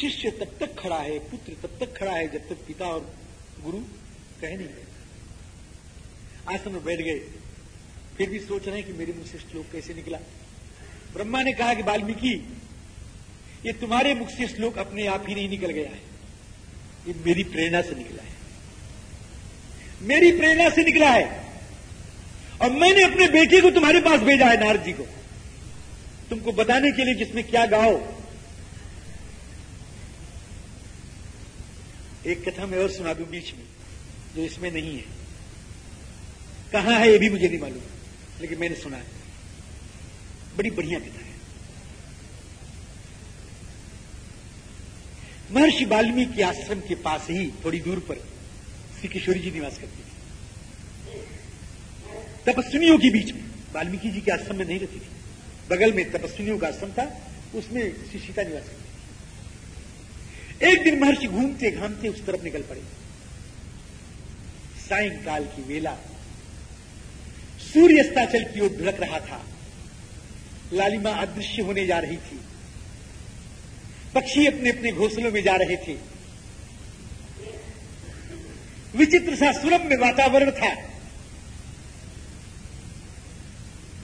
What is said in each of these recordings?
शिष्य तब तक खड़ा है, पुत्र तब तक खड़ा है, जब तक पिता और गुरु कह नहीं गए आश्रम में बैठ गए, फिर भी सोच रहे हैं कि मेरे मुख से श्लोक कैसे निकला। ब्रह्मा ने कहा कि, वाल्मीकि, ये तुम्हारे मुख से श्लोक अपने आप ही नहीं निकल गया है। ये मेरी प्रेरणा से निकला है। मेरी प्रेरणा से निकला है। और मैंने अपने बेटे को तुम्हारे पास भेजा है, नारद जी को। तुमको बताने के लिए जिसमें क्या गाओ। एक कथा मैं और सुना दू बीच में, जो इसमें नहीं है। कहाँ है ये भी मुझे नहीं मालूम, लेकिन मैंने सुना है। बड़ी बढ़िया कथा है। महर्षि वाल्मीकि आश्रम के पास ही, थोड़ी दूर पर, श्री किशोरी जी निवास करती थी। तपस्विनियों के बीच में, वाल्मीकि जी के आश्रम में नहीं रहती थी। बगल में तपस्विनियों का आश्रम था, उसमें श्री सीता निवास करती एक दिन महर्षि घूमते घामते उस तरफ़ निकल पड़े। सायंकाल की वेला सूर्य अस्ताचल की ओर ढुलक रहा था। लालिमा अदृश्य होने जा रही थी। पक्षी अपने अपने घोंसलों में जा रहे थे। विचित्र सा सुरम्य वातावरण था।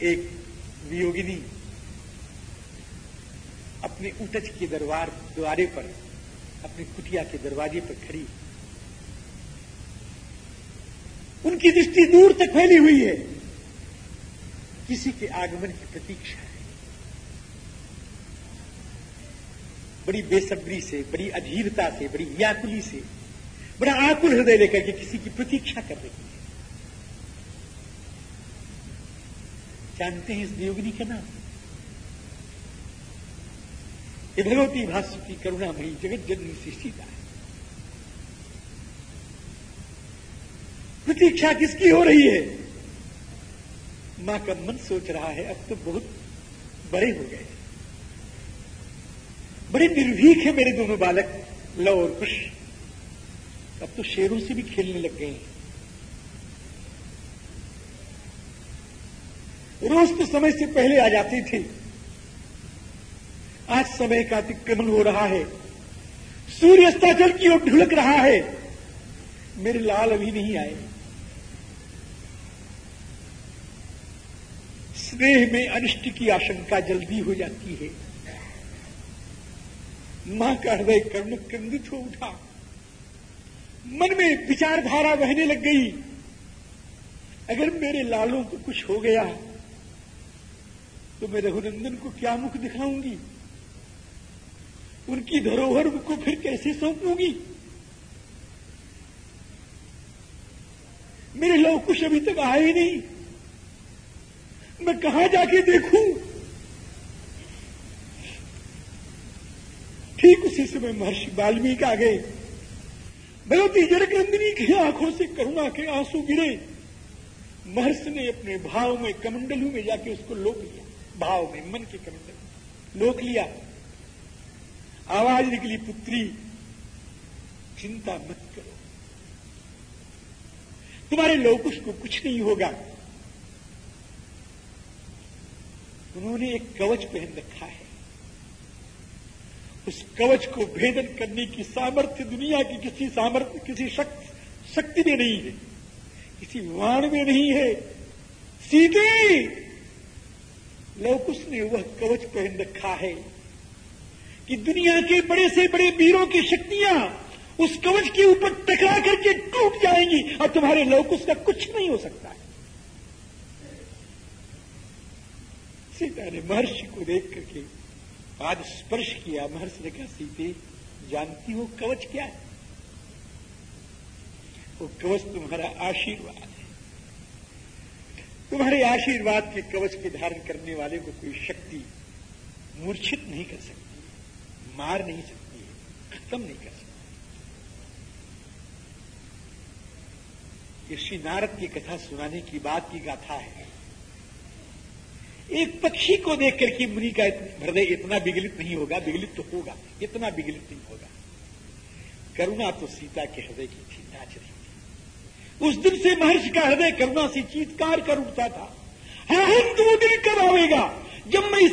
एक वियोगिनी अपने उटच के दरबार द्वारे पर अपनी कुटिया के दरवाजे पर खड़ी। उनकी दृष्टि दूर तक फैली हुई है। किसी के आगमन की प्रतीक्षा है। बड़ी बेसब्री से, बड़ी अधीरता से, बड़ी व्याकुली से, बड़ा आकुल हृदय लेकर के किसी की प्रतीक्षा कर रही है। जानते हैं इस योगिनी का नाम? ये भगवती भास्वती करुणामयी जगत जननी से सीता है। प्रतीक्षा किसकी हो रही है? माँ का मन सोच रहा है, अब तो बहुत बड़े हो गए। बड़े निर्भीक है मेरे दोनों बालक, लव और कुश अब तो शेरों से भी खेलने लग गए हैं। रोज तो समय से पहले आ जाती थे। आज समय का अतिक्रमण हो रहा है। सूर्य अस्ताचल की ओर ढुलक रहा है। मेरे लाल अभी नहीं आए। स्नेह में अनिष्ट की आशंका जल्दी हो जाती है। माँ का हृदय कर्म क्रंदित हो उठा। मन में विचारधारा बहने लग गई। अगर मेरे लालों को कुछ हो गया तो मैं रघुनंदन को क्या मुख दिखाऊँगी? उनकी धरोहर को फिर कैसे सौंपूँगी? मेरे लव कुछ अभी तक आए ही नहीं। मैं कहा जाके देखूँ? ठीक उसी समय महर्षि वाल्मीकि आ गए। भगवती जनकनंदिनी की आँखों से करुणा के आँसू गिरे। महर्षि ने अपने भाव में कमंडलू में जाके उसको लोक लिया। भाव में, मन के कमंडल लोक लिया। आवाज़ निकली, पुत्री, चिंता मत करो। तुम्हारे लोकुश को कुछ नहीं होगा। उन्होंने एक कवच पहन रखा है। उस कवच को भेदन करने की सामर्थ्य दुनिया की किसी सामर्थ्य, किसी शक्ति शक्ति में नहीं है। किसी वाण में नहीं है। सीधे! लवकुश ने वह कवच पहन रखा है। कि दुनिया के बड़े से बड़े वीरों की शक्तियाँ उस कवच के ऊपर टकरा करके टूट जाएँगी और तुम्हारे लवकुश का कुछ नहीं हो सकता। है सीता ने महर्षि को देख करके पाद स्पर्श किया। महर्षि ने कहा, सीते, जानती हो कवच क्या है? वो कवच तुम्हारा आशीर्वाद है। तुम्हारे आशीर्वाद के कवच के धारण करने वाले को कोई शक्ति मूर्छित नहीं कर सकती। मार नहीं सकती है, खत्म नहीं कर सकती। ये श्री नारद की कथा सुनाने की बात की गाथा है। एक पक्षी को देख करके मुनि का हृदय इतना विगलित नहीं होगा विगलित तो होगा, इतना विगलित नहीं होगा। करुणा तो सीता के हृदय की थी नाच रही थी। उस दिन से महर्षि का हृदय करुणा से चीतकार कर उठता था। हम दिन कब आवेगा जब मैं इस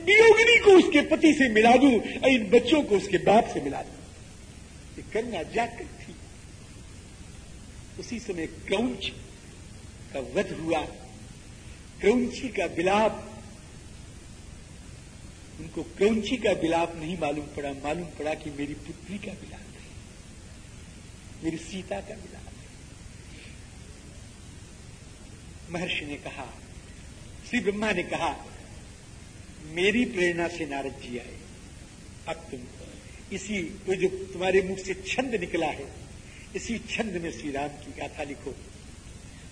वियोगिनी को उसके पति से मिला दू और इन बच्चों को उसके बाप से मिला दू। कन्या जाकर थी। उसी समय क्रौच का वध हुआ। क्रौंची का विलाप उनको क्रौंची का विलाप नहीं मालूम पड़ा। मालूम पड़ा कि मेरी पुत्री का विलाप है। मेरी सीता का विलाप है। महर्षि ने कहा, श्री ब्रह्मा ने कहा मेरी प्रेरणा से नारद जी आए। अब तुम, इसी तो जो तुम्हारे मुख से छंद निकला है, इसी छंद में श्री राम की गाथा लिखो।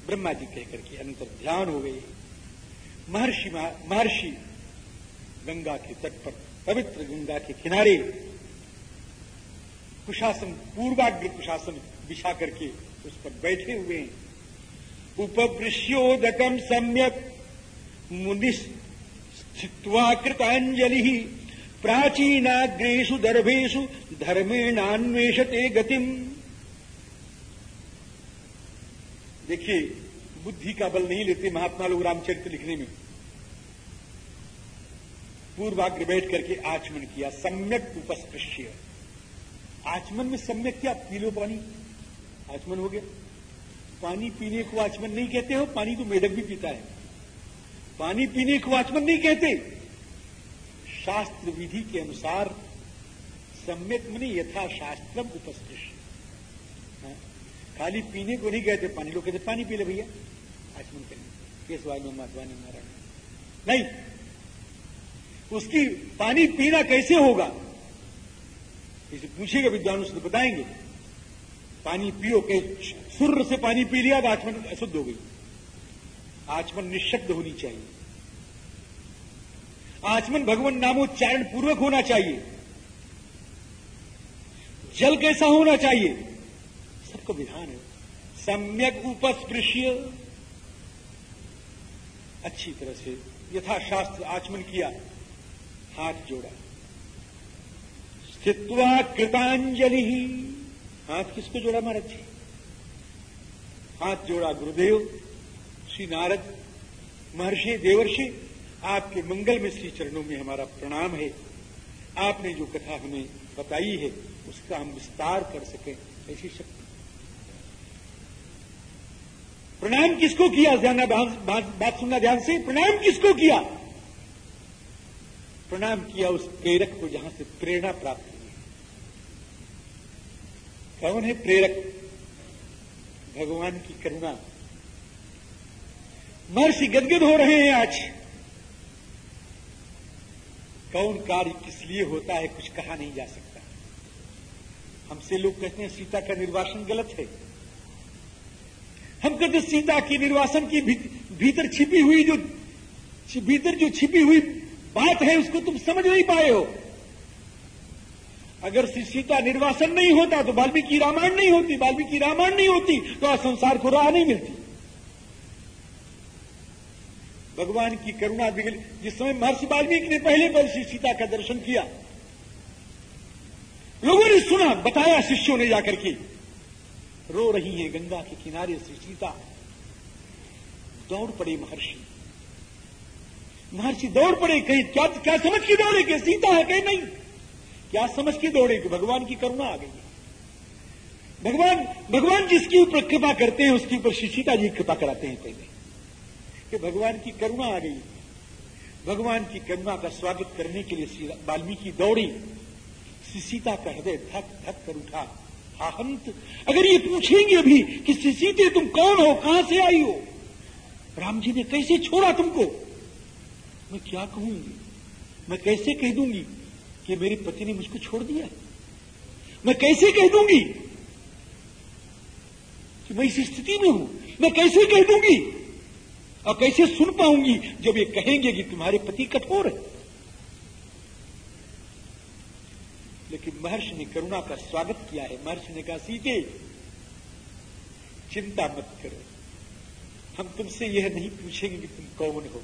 ब्रह्मा जी कहकर के अंतर ध्यान हो गए। महर्षि महर्षि गंगा के तट पर, पवित्र गंगा के किनारे कुशासन, पूर्वाग्र कुशासन बिछा करके उस पर बैठे हुए हैं। उपवृष्योदकम सम्यक मुनिस्थित्वा कृतांजलि प्राचीनाग्रेशु दर्भेशु धर्मेणान्वेषते गतिम। देखिए, बुद्धि का बल नहीं लेते महात्मा लोग रामचरित्र लिखने में। पूर्वाग्र बैठ करके आचमन किया, सम्यक उपस्पृश्य। आचमन में सम्यक क्या? पी लो पानी। आचमन हो गया। पानी पीने को आचमन नहीं कहते हो, पानी तो मेढक भी पीता है। पानी पीने को आचमन नहीं कहते। शास्त्र विधि के अनुसार सम्यक मनी यथा शास्त्रम उपस्पृश्य हाँ? खाली पीने को नहीं कहते, पानी लोग कहते, पानी पी ले भैया। आचमन करें। केसवाय में माधवा ने मारा नहीं। उसकी पानी पीना कैसे होगा? इसे पूछेगा विद्वान, उसने बताएँगे। पानी पियो के सुर से पानी पी लिया तो आचमन अशुद्ध हो गई। आचमन निशब्द होनी चाहिए। आचमन भगवान नामोच्चारण पूर्वक होना चाहिए। जल कैसा होना चाहिए? सबको विधान है। सम्यक उपस्पृश्य। अच्छी तरह से यथाशास्त्र आचमन किया। हाथ जोड़ा। स्थित्वा कृतांजलि। हाथ किसको जोड़ा महाराज जी? हाथ जोड़ा गुरुदेव। श्री नारद, महर्षि देवर्षि, आपके मंगल में श्री चरणों में हमारा प्रणाम है। आपने जो कथा हमें बताई है, उसका हम विस्तार कर सकें। ऐसी शक्ति प्रणाम किसको किया? ध्यान बात सुनना ध्यान से। प्रणाम किसको किया? प्रणाम किया उस प्रेरक को जहाँ से प्रेरणा प्राप्त हुई। कौन है प्रेरक? भगवान की करुणा। महर्षि गदगद हो रहे हैं आज। कौन कार्य किस लिए होता है कुछ कहा नहीं जा सकता। हमसे लोग कहते हैं, सीता का निर्वासन गलत है। हम कहते सीता की निर्वासन की भीतर छिपी हुई जो, भीतर जो छिपी हुई बात है, उसको तुम समझ नहीं पाए हो। अगर श्री सीता निर्वासन नहीं होता तो वाल्मीकि रामायण नहीं होती, वाल्मीकि रामायण नहीं होती तो संसार को राह नहीं मिलती। भगवान की करुणा बिगड़ जिस समय महर्षि वाल्मीकि ने पहले श्री सीता का दर्शन किया, लोगों ने सुना, बताया, शिष्यों ने जाकर के, रो रही है गंगा के किनारे श्री सीता। दौड़ पड़े महर्षि। महर्षि दौड़ पड़े, कहीं, क्या क्या समझ के दौड़े कि सीता है, कहीं, नहीं। क्या समझ के दौड़े कि भगवान की करुणा आ गई भगवान भगवान जिसके ऊपर कृपा करते हैं, उसके ऊपर श्री सीता जी कृपा कराते हैं पहले। कि भगवान की करुणा आ गई। भगवान की करुणा का स्वागत करने के लिए वाल्मीकि दौड़ी। सीता का हृदय धक धक कर उठा। हाहंत अगर ये पूछेंगे अभी कि सीते तुम कौन हो, कहाँ से आई हो? राम जी ने कैसे छोड़ा तुमको? मैं क्या कहूँगी मैं कैसे कह दूँगी कि मेरे पति ने मुझको छोड़ दिया? मैं कैसे कह दूँगी कि मैं इस स्थिति में हूँ? मैं कैसे कह दूँगी और कैसे सुन पाऊँगी जब ये कहेंगे कि तुम्हारे पति कठोर है? लेकिन महर्षि ने करुणा का स्वागत किया है। महर्षि ने कहा, सीते, चिंता मत करो। हम तुमसे यह नहीं पूछेंगे कि तुम कौन हो।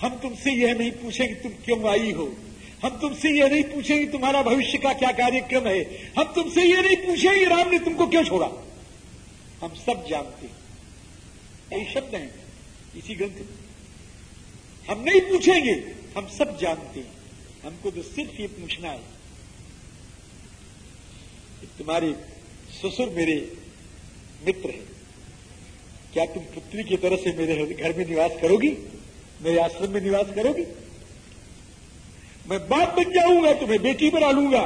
हम तुमसे यह नहीं पूछेंगे तुम क्यों आई हो। हम तुमसे यह नहीं पूछेंगे तुम्हारा भविष्य का क्या कार्यक्रम है। हम तुमसे यह नहीं पूछेंगे राम ने तुमको क्यों छोड़ा। हम सब जानते हैं। यही शब्द हैं इसी ग्रंथ में। हम नहीं पूछेंगे, हम सब जानते हैं। हमको तो सिर्फ़ ये पूछना है। कि तुम्हारे ससुर मेरे मित्र हैं। क्या तुम पुत्री की तरह से मेरे घर में निवास करोगी? मेरे आश्रम में निवास करोगी? मैं बाप बन जाऊँगा, तुम्हें बेटी बना लूँगा।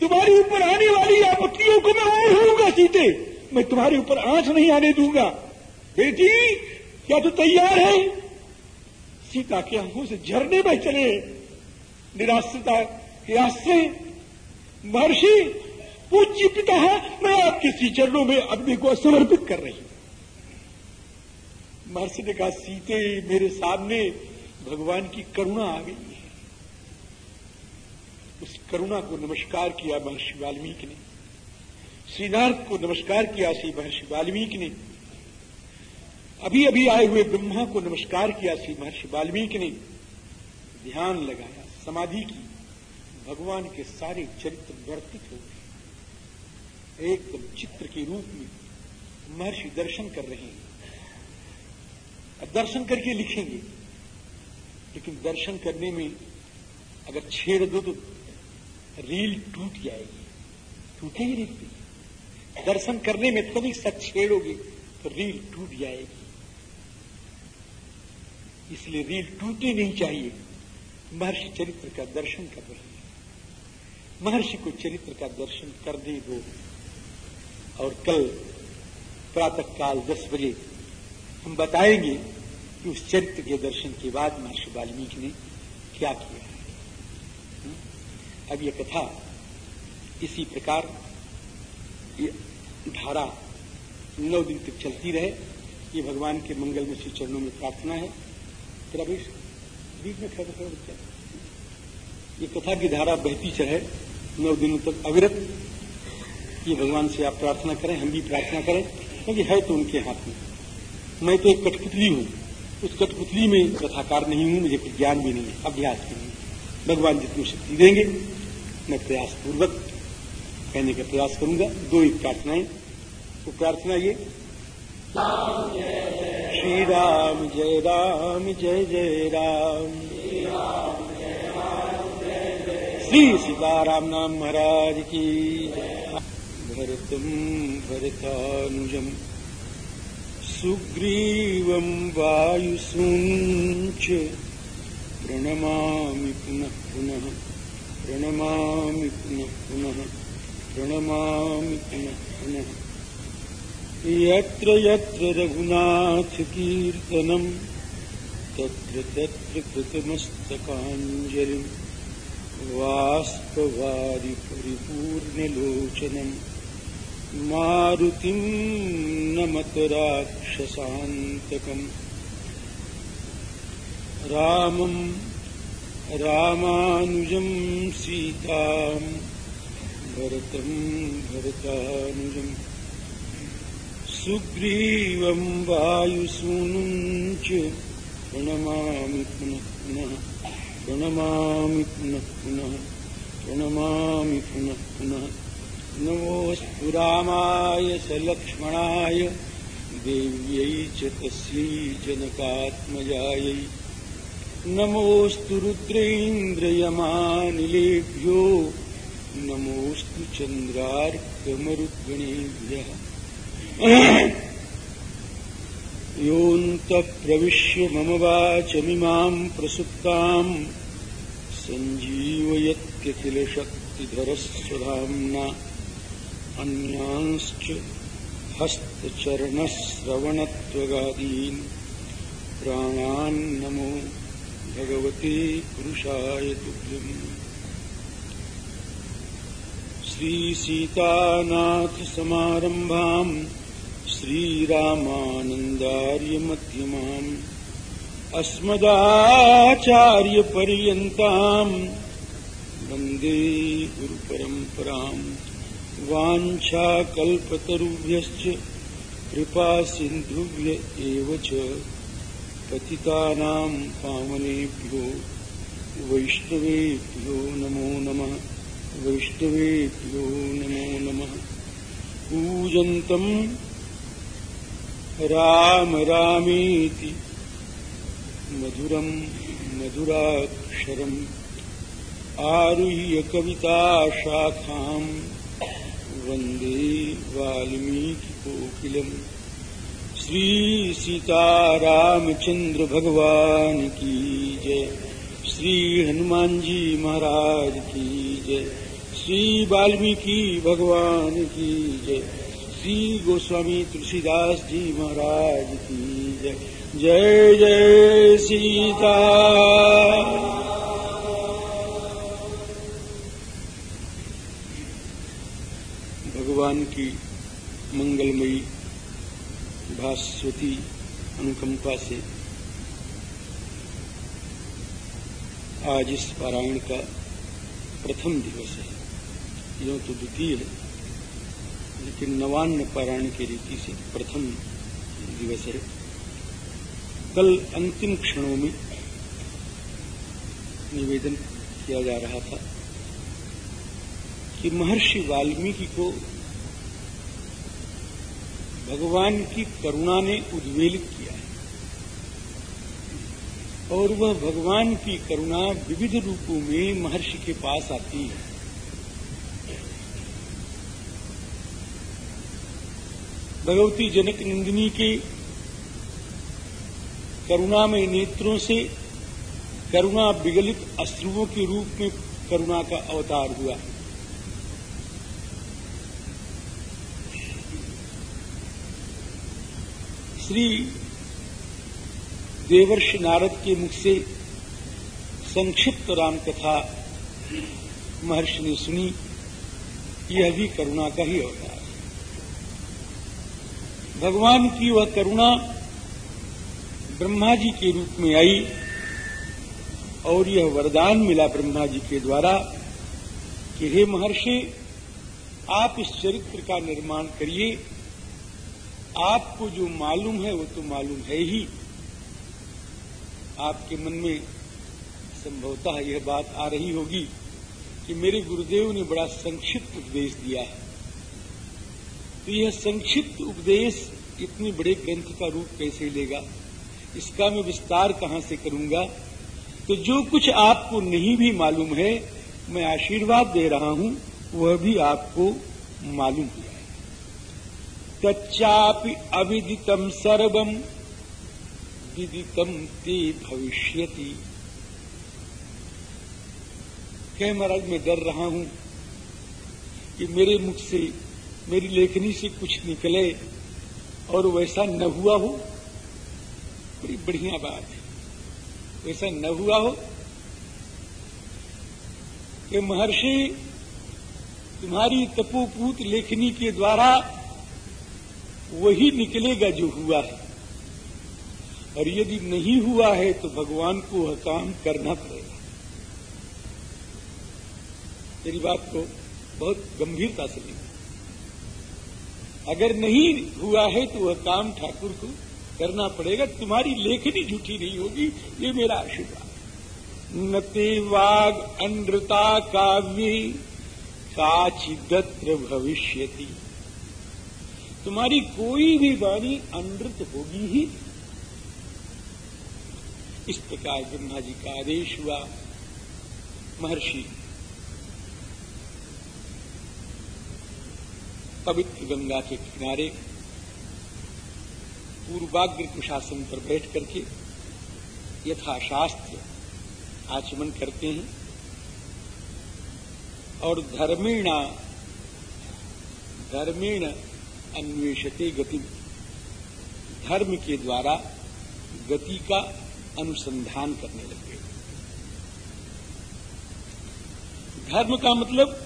तुम्हारे ऊपर आने वाली आपत्तियों को मैं ओढ़ूँगा सीते। मैं तुम्हारे ऊपर आँच नहीं आने दूँगा। बेटी क्या तू तैयार है? सीता के आँखों से झरने में चले। निराश्रता के आश्रय। महर्षि पूज्य पिता है, मैं आपके सी चरणों में अग्नि को समर्पित कर रही हूँ। महर्षि ने कहा, सीते, मेरे सामने भगवान की करुणा आ गई है। उस करुणा को नमस्कार किया महर्षि वाल्मीकि ने। श्रीनाथ को नमस्कार किया श्री महर्षि वाल्मीकि ने। अभी अभी आए हुए ब्रह्मा को नमस्कार किया श्री महर्षि वाल्मीकि ने। ध्यान लगाया, समाधि की। भगवान के सारे चरित्र वर्तित हो गए। एकदम चित्र के रूप में महर्षि दर्शन कर रहे हैं। दर्शन करके लिखेंगे। लेकिन दर्शन करने में अगर छेड़ दो तो रील टूट जाएगी। टूटेगी नहीं दर्शन करने में तनिक सा छेड़ोगे तो रील टूट जाएगी। इसलिए रील टूटनी नहीं चाहिए। महर्षि चरित्र का दर्शन कर रहे हैं। महर्षि को चरित्र का दर्शन कर दे दो और कल प्रातः काल दस बजे हम बताएँगे कि उस चरित्र के दर्शन के बाद महर्षि वाल्मीकि ने क्या किया है। अब यह कथा इसी प्रकार ये धारा नौ दिन तक चलती रहे। ये भगवान के मंगल में श्री चरणों में प्रार्थना है। भी बीच में खड़ा खड़ा बच्चा। ये कथा की धारा बहती चढ़े, नौ दिनों तक अविरत। ये भगवान से आप प्रार्थना करें, हम भी प्रार्थना करें, क्योंकि है तो उनके हाथ में। मैं तो एक कठपुतली हूँ। उस कठपुतली में कथाकार नहीं हूँ, मुझे कुछ ज्ञान भी नहीं है, अभ्यास भी नहीं भगवान जितनी शक्ति देंगे, मैं प्रयास पूर्वक कहने का प्रयास करूँगा। दो एक प्रार्थनाएँ। वो प्रार्थना ये श्री राम जय राम, जय जय राम। श्री सीताराम नाम महाराज की भरतम भरतानुजम। सुग्रीवं वायुसूञ्च प्रणमामि पुनः पुनः। प्रणमामि पुनः पुनः। प्रणमामि पुनः पुनः। यत्र यत्र रघुनाथकीर्तनम् तत्र तत्र कृतमस्तकाञ्जलिम्, वाष्पवारि परिपूर्णलोचनम्। मारुतिम् नमत राक्षसान्तकम् रामम्, रामानुजम्, सीताम्, भरतम्, भरतानुजम्। सुग्रीवम् च प्रणमामि पुनः पुनः प्रणमामि पुनः पुनः प्रणमामि पुनः पुनः। नमोऽस्तु रामाय स लक्ष्मणाय देव्यै च तस्यै जनकात्मजायै। नमोऽस्तु रुद्रेन्द्रयमानिलेभ्यो नमोऽस्तु चन्द्रार्कमरुद्गणेभ्यः योऽन्तः प्रविश्य मम वाचमिमाम् प्रसुप्ताम् सञ्जीवयत्यखिलशक्तिधरस्वधाम्ना अन्यांश्च हस्तचरणश्रवणत्वगादीन् प्राणान्नमो भगवते पुरुषाय तुभ्यम्। श्रीसीतानाथसमारम्भाम् श्रीरामानन्दार्यमध्यमाम्, अस्मदाचार्यपर्यन्ताम्, वंदे गुरुपरम्पराम्, वाञ्छाकल्पतरुभ्यश्च, कृपासिन्धुभ्य एव च, पतितानाम् पावनेभ्यो, वैष्णवेभ्यो नमो नमः, वैष्णवेभ्यो नमो नमः। पूजन्तम् राम रामेति मधुरम मधुराक्षरम आरुह्य कविता शाखा वंदे वाल्मीकि श्री सीतारामचंद्र भगवान की जय। श्री हनुमान जी महाराज की जय। श्री वाल्मीकि भगवान की जय। श्री गोस्वामी तुलसीदास जी महाराज की जय। जय जय सीता। भगवान की मंगलमयी भास्वती अनुकंपा से आज इस पारायण का प्रथम दिवस है। यह तो द्वितीय है। लेकिन नवान्न पारायण की रीति से प्रथम दिवस है। कल अंतिम क्षणों में निवेदन किया जा रहा था कि महर्षि वाल्मीकि को भगवान की करुणा ने उद्वेलित किया है और वह भगवान की करुणा विविध रूपों में महर्षि के पास आती है। भगवती जनक नंदिनी के करुणामय नेत्रों से करुणा विगलित अश्रुओं के रूप में करुणा का अवतार हुआ। श्री देवर्ष नारद के मुख से संक्षिप्त राम कथा महर्षि ने सुनी, यह भी करुणा का ही अवतार। भगवान की वह करुणा ब्रह्मा जी के रूप में आई और यह वरदान मिला ब्रह्मा जी के द्वारा कि हे महर्षि, आप इस चरित्र का निर्माण करिए। आपको जो मालूम है, वो तो मालूम है ही। आपके मन में संभवतः यह बात आ रही होगी कि मेरे गुरुदेव ने बड़ा संक्षिप्त उपदेश दिया है। तो यह संक्षिप्त उपदेश इतने बड़े ग्रंथ का रूप कैसे लेगा? इसका मैं विस्तार कहाँ से करूँगा? तो जो कुछ आपको नहीं भी मालूम है, मैं आशीर्वाद दे रहा हूँ, वह भी आपको मालूम है तच्चापि अविदितम सर्वम विदितम ते भविष्यति। कह महाराज, मैं डर रहा हूँ कि मेरे मुख से मेरी लेखनी से कुछ निकले और वैसा न हुआ हो, बड़ी बढ़िया बात है। वैसा न हुआ हो कि महर्षि तुम्हारी तपोपूत लेखनी के द्वारा वही निकलेगा जो हुआ है। और यदि नहीं हुआ है तो भगवान को वह काम करना पड़ेगा। तेरी बात को बहुत गंभीरता से लेना अगर नहीं हुआ है तो वह काम ठाकुर को करना पड़ेगा। तुम्हारी लेखनी झूठी नहीं होगी, ये मेरा आशीर्वाद। नते वाग अनृता काव्य काचिदत्र भविष्यति। तुम्हारी कोई भी वाणी अनृत होगी ही। इस प्रकार ब्रह्मा जी का आदेश हुआ। महर्षि पवित्र गंगा के किनारे पूर्वाग्र कुशासन पर बैठ करके यथाशास्त्र आचमन करते हैं और धर्मेणा, धर्मेण अन्वेषते गति, धर्म के द्वारा गति का अनुसंधान करने लगे धर्म का मतलब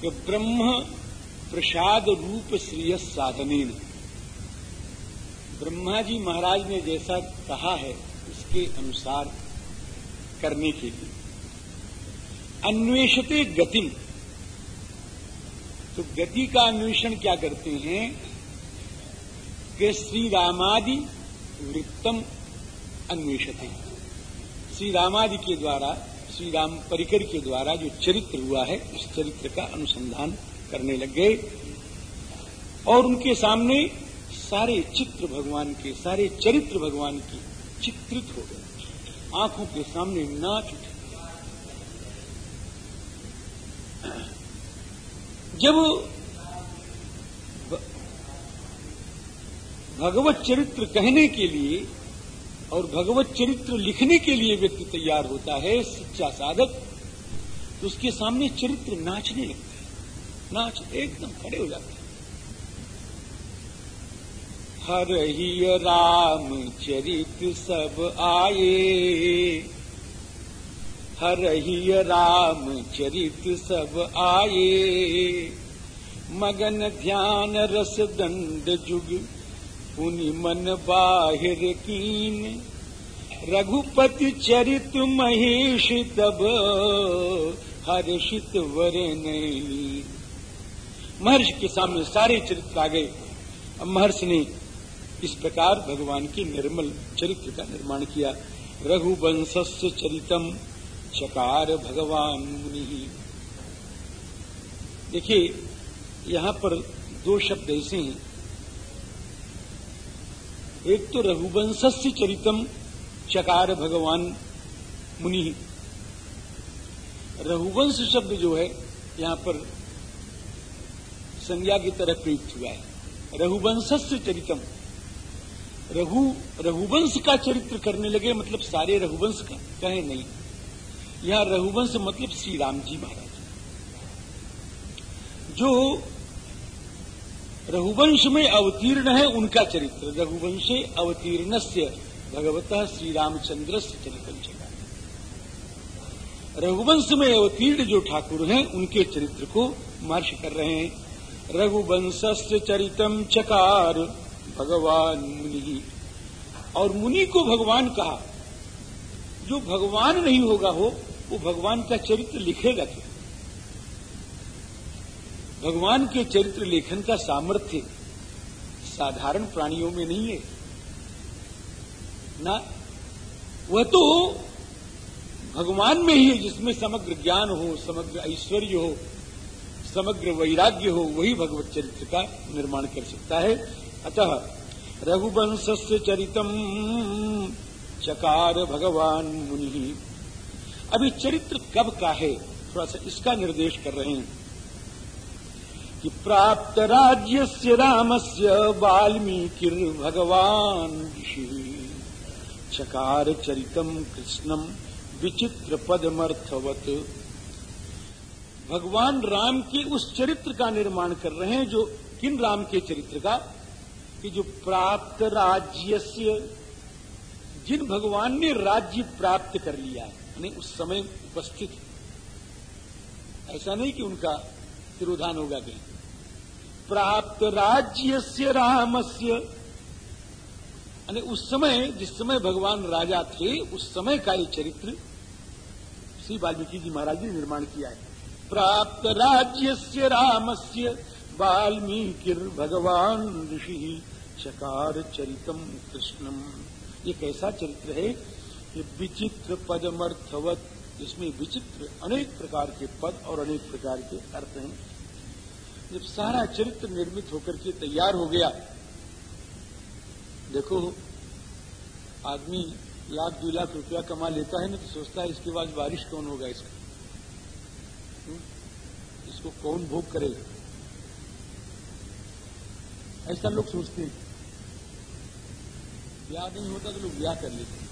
कि ब्रह्म प्रसाद रूप श्रेय साधने ब्रह्मा जी महाराज ने जैसा कहा है, उसके अनुसार करने के लिए। अन्वेषते गति तो गति का अन्वेषण क्या करते हैं? कि श्री रामादि वृत्तम अन्वेषते श्री रामादि के द्वारा श्री राम परिकर के द्वारा जो चरित्र हुआ है, उस चरित्र का अनुसंधान करने लग गए। और उनके सामने सारे चित्र भगवान के, सारे चरित्र भगवान के चित्रित हो गए। आँखों के सामने नाच उठे। जब भगवत चरित्र कहने के लिए और भगवत चरित्र लिखने के लिए व्यक्ति तैयार होता है सच्चा साधक तो उसके सामने चरित्र नाचने लगते हैं। नाच एकदम खड़े हो जाते हैं। हर ही राम चरित सब आए, हर ही राम चरित सब आए। मगन ध्यान रस दंड जुग पुनि मन बाहिर कीन। रघुपति चरित महेश तब हर्षित वर नहीं। महर्षि के सामने सारे चरित्र आ गए। महर्षि ने इस प्रकार भगवान के निर्मल चरित्र का निर्माण किया। रघुवंशस्य चरितम चकार भगवान मुनि। देखिए, यहाँ पर दो शब्द ऐसे हैं। एक तो रघुवंशस्य चरितम चकार भगवान मुनि रघुवंश शब्द जो है, यहाँ पर संज्ञा की तरह प्रयुक्त हुआ है। रघुवंशस्य चरितम। रघु, रघुवंश का चरित्र करने लगे मतलब सारे रघुवंश का, कहे नहीं। यहाँ रघुवंश मतलब श्री राम जी महाराज। जो रघुवंश में अवतीर्ण है उनका चरित्र। रघुवंशे अवतीर्ण से भगवत श्री रामचंद्र से चरित्र रघुवंश में अवतीर्ण जो ठाकुर हैं, उनके चरित्र को मार्श कर रहे हैं। रघुवंश से चरितम चकार, भगवान मुनि। और मुनि को भगवान कहा। जो भगवान नहीं होगा हो वो भगवान का चरित्र लिखेगा क्या? भगवान के चरित्र लेखन का सामर्थ्य साधारण प्राणियों में नहीं है। ना, वह तो भगवान में ही है जिसमें समग्र ज्ञान हो, समग्र ऐश्वर्य हो, समग्र वैराग्य हो, वही भगवत चरित्र का निर्माण कर सकता है। अतः रघुवंश से चरितम चकार भगवान मुनि। अभी चरित्र कब का है? थोड़ा सा इसका निर्देश कर रहे हैं। कि प्राप्त राज्य से राम से वाल्मीकि भगवान चकार चरितम कृष्णम विचित्र पदमर्थवत भगवान राम के उस चरित्र का निर्माण कर रहे हैं, जो किन राम के चरित्र का? कि जो प्राप्त राज्य से जिन भगवान ने राज्य प्राप्त कर लिया, यानी उस समय उपस्थित। ऐसा नहीं कि उनका तिरोधान होगा कहीं। प्राप्त राज्य से राम से यानी उस समय, जिस समय भगवान राजा थे, उस समय का ये चरित्र श्री वाल्मीकि जी महाराज ने निर्माण किया है। प्राप्त राज्य से राम से वाल्मीकि भगवान ऋषि चकार चरितम कृष्णम। ये कैसा चरित्र है? ये विचित्र पदमर्थवत, जिसमें विचित्र अनेक प्रकार के पद और अनेक प्रकार के अर्थ हैं। जब सारा चरित्र निर्मित होकर के तैयार हो गया, देखो, आदमी लाख, दो लाख रुपया कमा लेता है ना तो सोचता है इसके बाद बारिश कौन होगा इसका? हम्म? इसको कौन भोग करेगा? ऐसा लोग सोचते हैं। ब्याह नहीं होता तो लोग ब्याह कर लेते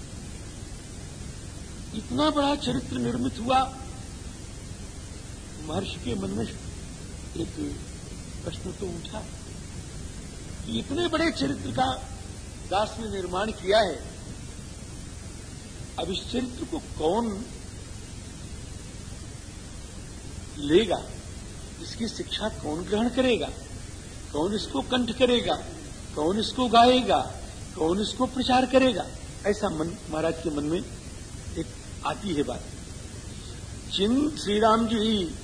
इतना बड़ा चरित्र निर्मित हुआ, महर्षि के मन में एक प्रश्न तो उठा। कि इतने बड़े चरित्र का दास ने निर्माण किया है। अब इस चरित्र को कौन लेगा? इसकी शिक्षा कौन ग्रहण करेगा? कौन इसको कंठ करेगा? कौन इसको गाएगा? कौन इसको प्रचार करेगा? ऐसा मन, महाराज के मन में एक आती है बात। चिं श्री राम जी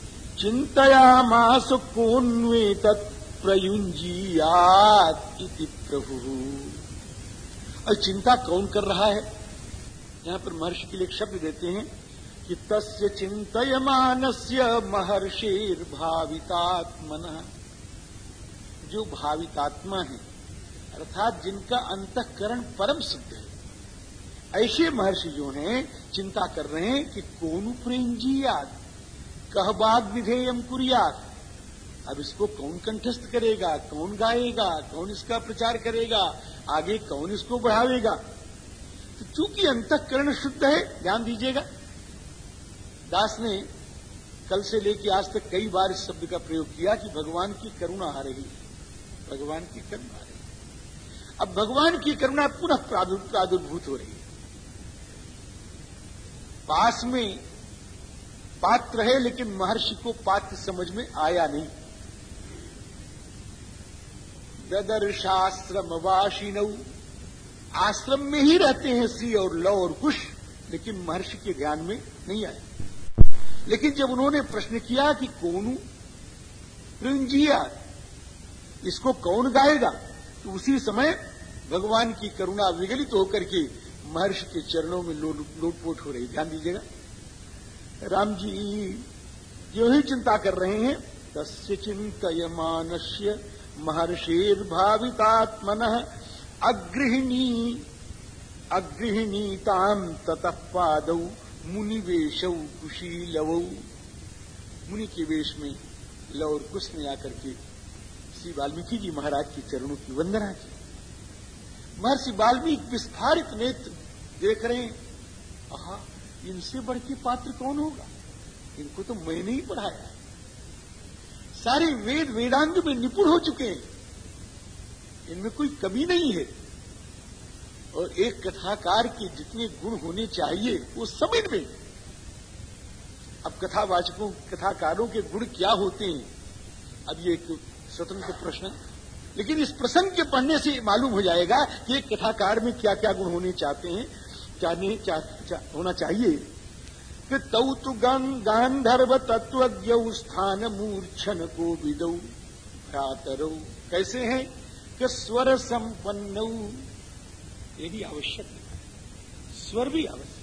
चिंतया मास कोन्वे इति प्रभु। और चिंता कौन कर रहा है? यहाँ पर महर्षि के लिए शब्द देते हैं कि तस्य चिंतयमानस्य महर्षिर्भावितात्मन। जो भावितात्मा है, अर्थात जिनका अंतकरण परम सिद्ध है। ऐसे महर्षि जो हैं, चिंता कर रहे हैं कि कौन प्रेंजियात कह बाग विधेयम कुरियात। अब इसको कौन कंठस्थ करेगा, कौन गाएगा, कौन इसका प्रचार करेगा, आगे कौन इसको बढ़ावेगा? तो चूँकि अंतकरण शुद्ध है, ध्यान दीजिएगा। दास ने कल से लेकर आज तक कई बार इस शब्द का प्रयोग किया कि भगवान की करुणा आ रही है। भगवान की करुणा आ रही है। अब भगवान की करुणा पुनः प्रादुर्भूत हो रही है। पास में पात्र है, लेकिन महर्षि को पात्र समझ में आया नहीं। ददर्शाश्रम वाशिनऊ आश्रम में ही रहते हैं सी और लव और कुश, लेकिन महर्षि के ध्यान में नहीं आया लेकिन जब उन्होंने प्रश्न किया कि कौन? प्रिंजिया इसको कौन गाएगा? तो उसी समय भगवान की करुणा विगलित होकर के महर्षि के चरणों में लोटपोट हो रही। ध्यान दीजिएगा। राम जी जो ही चिंता कर रहे हैं तस् तस्य चिंतयमानस्य महर्षिर्भावितात्मन अगृहिणी अगृहिणीताम ततः पाद, मुनिवेश कुशीलव। मुनि के वेश में लव और कुश ने आकर के श्री वाल्मीकि जी महाराज के चरणों की वंदना की। महर्षि वाल्मीकि विस्फारित नेत्र देख रहे हैं। आहा इनसे बढ़ के पात्र कौन होगा? इनको तो मैंने ही पढ़ाया। सारे वेद वेदांग में निपुण हो चुके हैं। इनमें कोई कमी नहीं है। और एक कथाकार के जितने गुण होने चाहिए, वो सब इनमें। अब कथावाचकों, कथाकारों के गुण क्या होते हैं? अब ये एक स्वतंत्र प्रश्न लेकिन इस प्रसंग के पढ़ने से मालूम हो जाएगा कि एक कथाकार में क्या क्या गुण होने चाहते हैं। नहीं चा, चा, होना चाहिए। कि तौ तु गांधर्व तत्व स्थान मूर्छन को विदौ। भ्रातरौ कैसे हैं? कि स्वर संपन्न। ये भी आवश्यक है। स्वर भी आवश्यक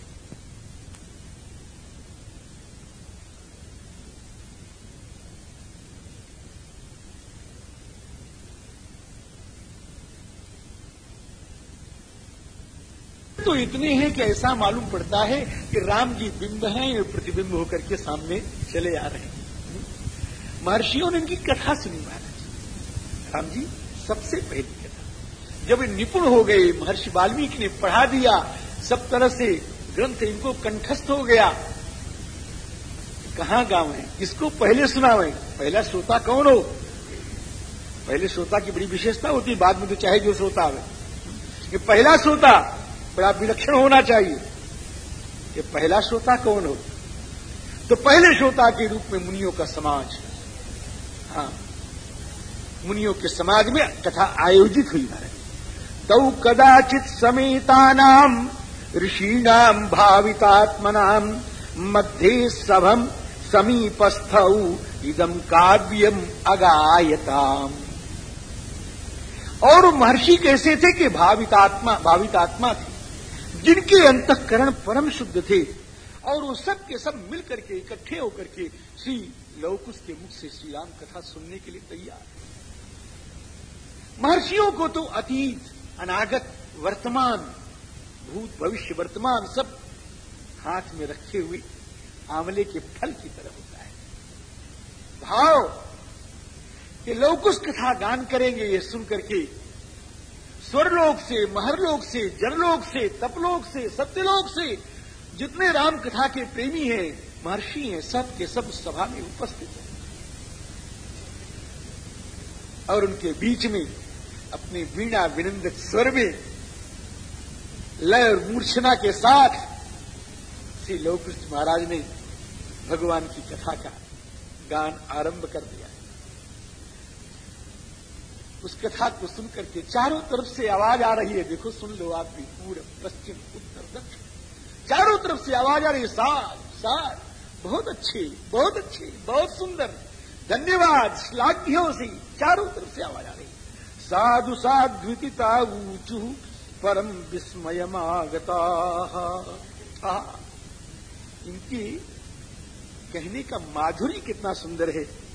तो इतने हैं कि ऐसा मालूम पड़ता है कि राम जी बिंब हैं, ये प्रतिबिंब होकर के सामने चले आ रहे हैं। महर्षियों ने इनकी कथा सुनी, महाराज। राम जी, सबसे पहली कथा। जब निपुण हो गए, महर्षि वाल्मीकि ने पढ़ा दिया, सब तरह से ग्रंथ इनको कंठस्थ हो गया। कहाँ गाँव है? किसको पहले सुनावे? पहला श्रोता कौन हो? पहले श्रोता की बड़ी विशेषता होती, बाद में तो चाहे जो श्रोता आवे। ये पहला श्रोता बड़ा विलक्षण होना चाहिए। कि पहला श्रोता कौन हो? तो पहले श्रोता के रूप में मुनियों का समाज। हाँ मुनियों के समाज में कथा आयोजित हुई है। तौ कदाचित समेता ऋषीणाम भावितात्मनाम मध्य सभम समीपस्थ इदम काव्यम अगायताम। और महर्षि कैसे थे कि भावितात्मा भावितात्मा थे? जिनके अंतकरण परम शुद्ध थे, और वो सब के सब मिलकर के, इकट्ठे होकर के श्री लवकुश के मुख से श्री राम कथा सुनने के लिए तैयार महर्षियों को तो अतीत, अनागत, वर्तमान, भूत भविष्य, वर्तमान सब हाथ में रखे हुए आंवले के फल की तरह होता है। भाव कि लवकुश कथा गान करेंगे ये सुन करके स्वर्लोक से, महरलोक से, जनलोक से, तपलोक से, सत्यलोक से, जितने राम कथा के प्रेमी हैं, महर्षि हैं, सब के सब सभा में उपस्थित हैं। और उनके बीच में, अपने वीणा विनंदित स्वर में, लय और मूर्छना के साथ, श्री लोकृष्ण महाराज ने भगवान की कथा का गान आरंभ कर दिया। उस कथा को सुन करके चारों तरफ़ से आवाज़ आ रही है। देखो, सुन लो आप भी, पूर्व, पश्चिम, उत्तर, दक्षिण। चारों तरफ़ से आवाज़ आ रही है, सार सार, बहुत अच्छे बहुत अच्छे, बहुत सुंदर। धन्यवाद, श्लाघ्यों से चारों तरफ़ से आवाज़ आ रही साधु साध्विता ऊचु, परम विस्मयमागता। इनकी कहने का माधुरी कितना सुंदर है।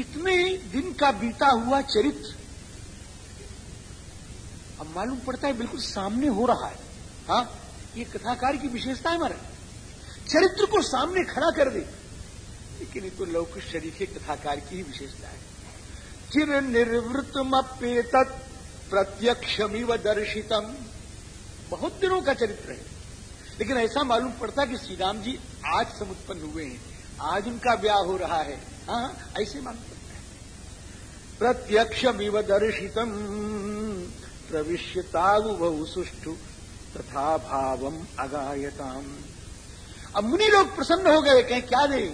इतने दिन का बीता हुआ चरित्र, अब मालूम पड़ता है बिल्कुल सामने हो रहा है। हाँ ये कथाकार की विशेषता है हमारा चरित्र को सामने खड़ा कर दे। लेकिन ये तो लौकिक शरीर कथाकार की ही विशेषता है। चिर निर्वृतमपेत प्रत्यक्षमिव दर्शितम। बहुत दिनों का चरित्र है। लेकिन ऐसा मालूम पड़ता है कि श्री राम जी आज समुत्पन्न हुए हैं। आज उनका ब्याह हो रहा है। हाँ, ऐसे मालूम पड़ता है। प्रत्यक्षमिव दर्शितम प्रविश्यतावुभौ सुष्ठु तथा भावम अगायताम। अब मुनि लोग प्रसन्न हो गए कहें क्या दे?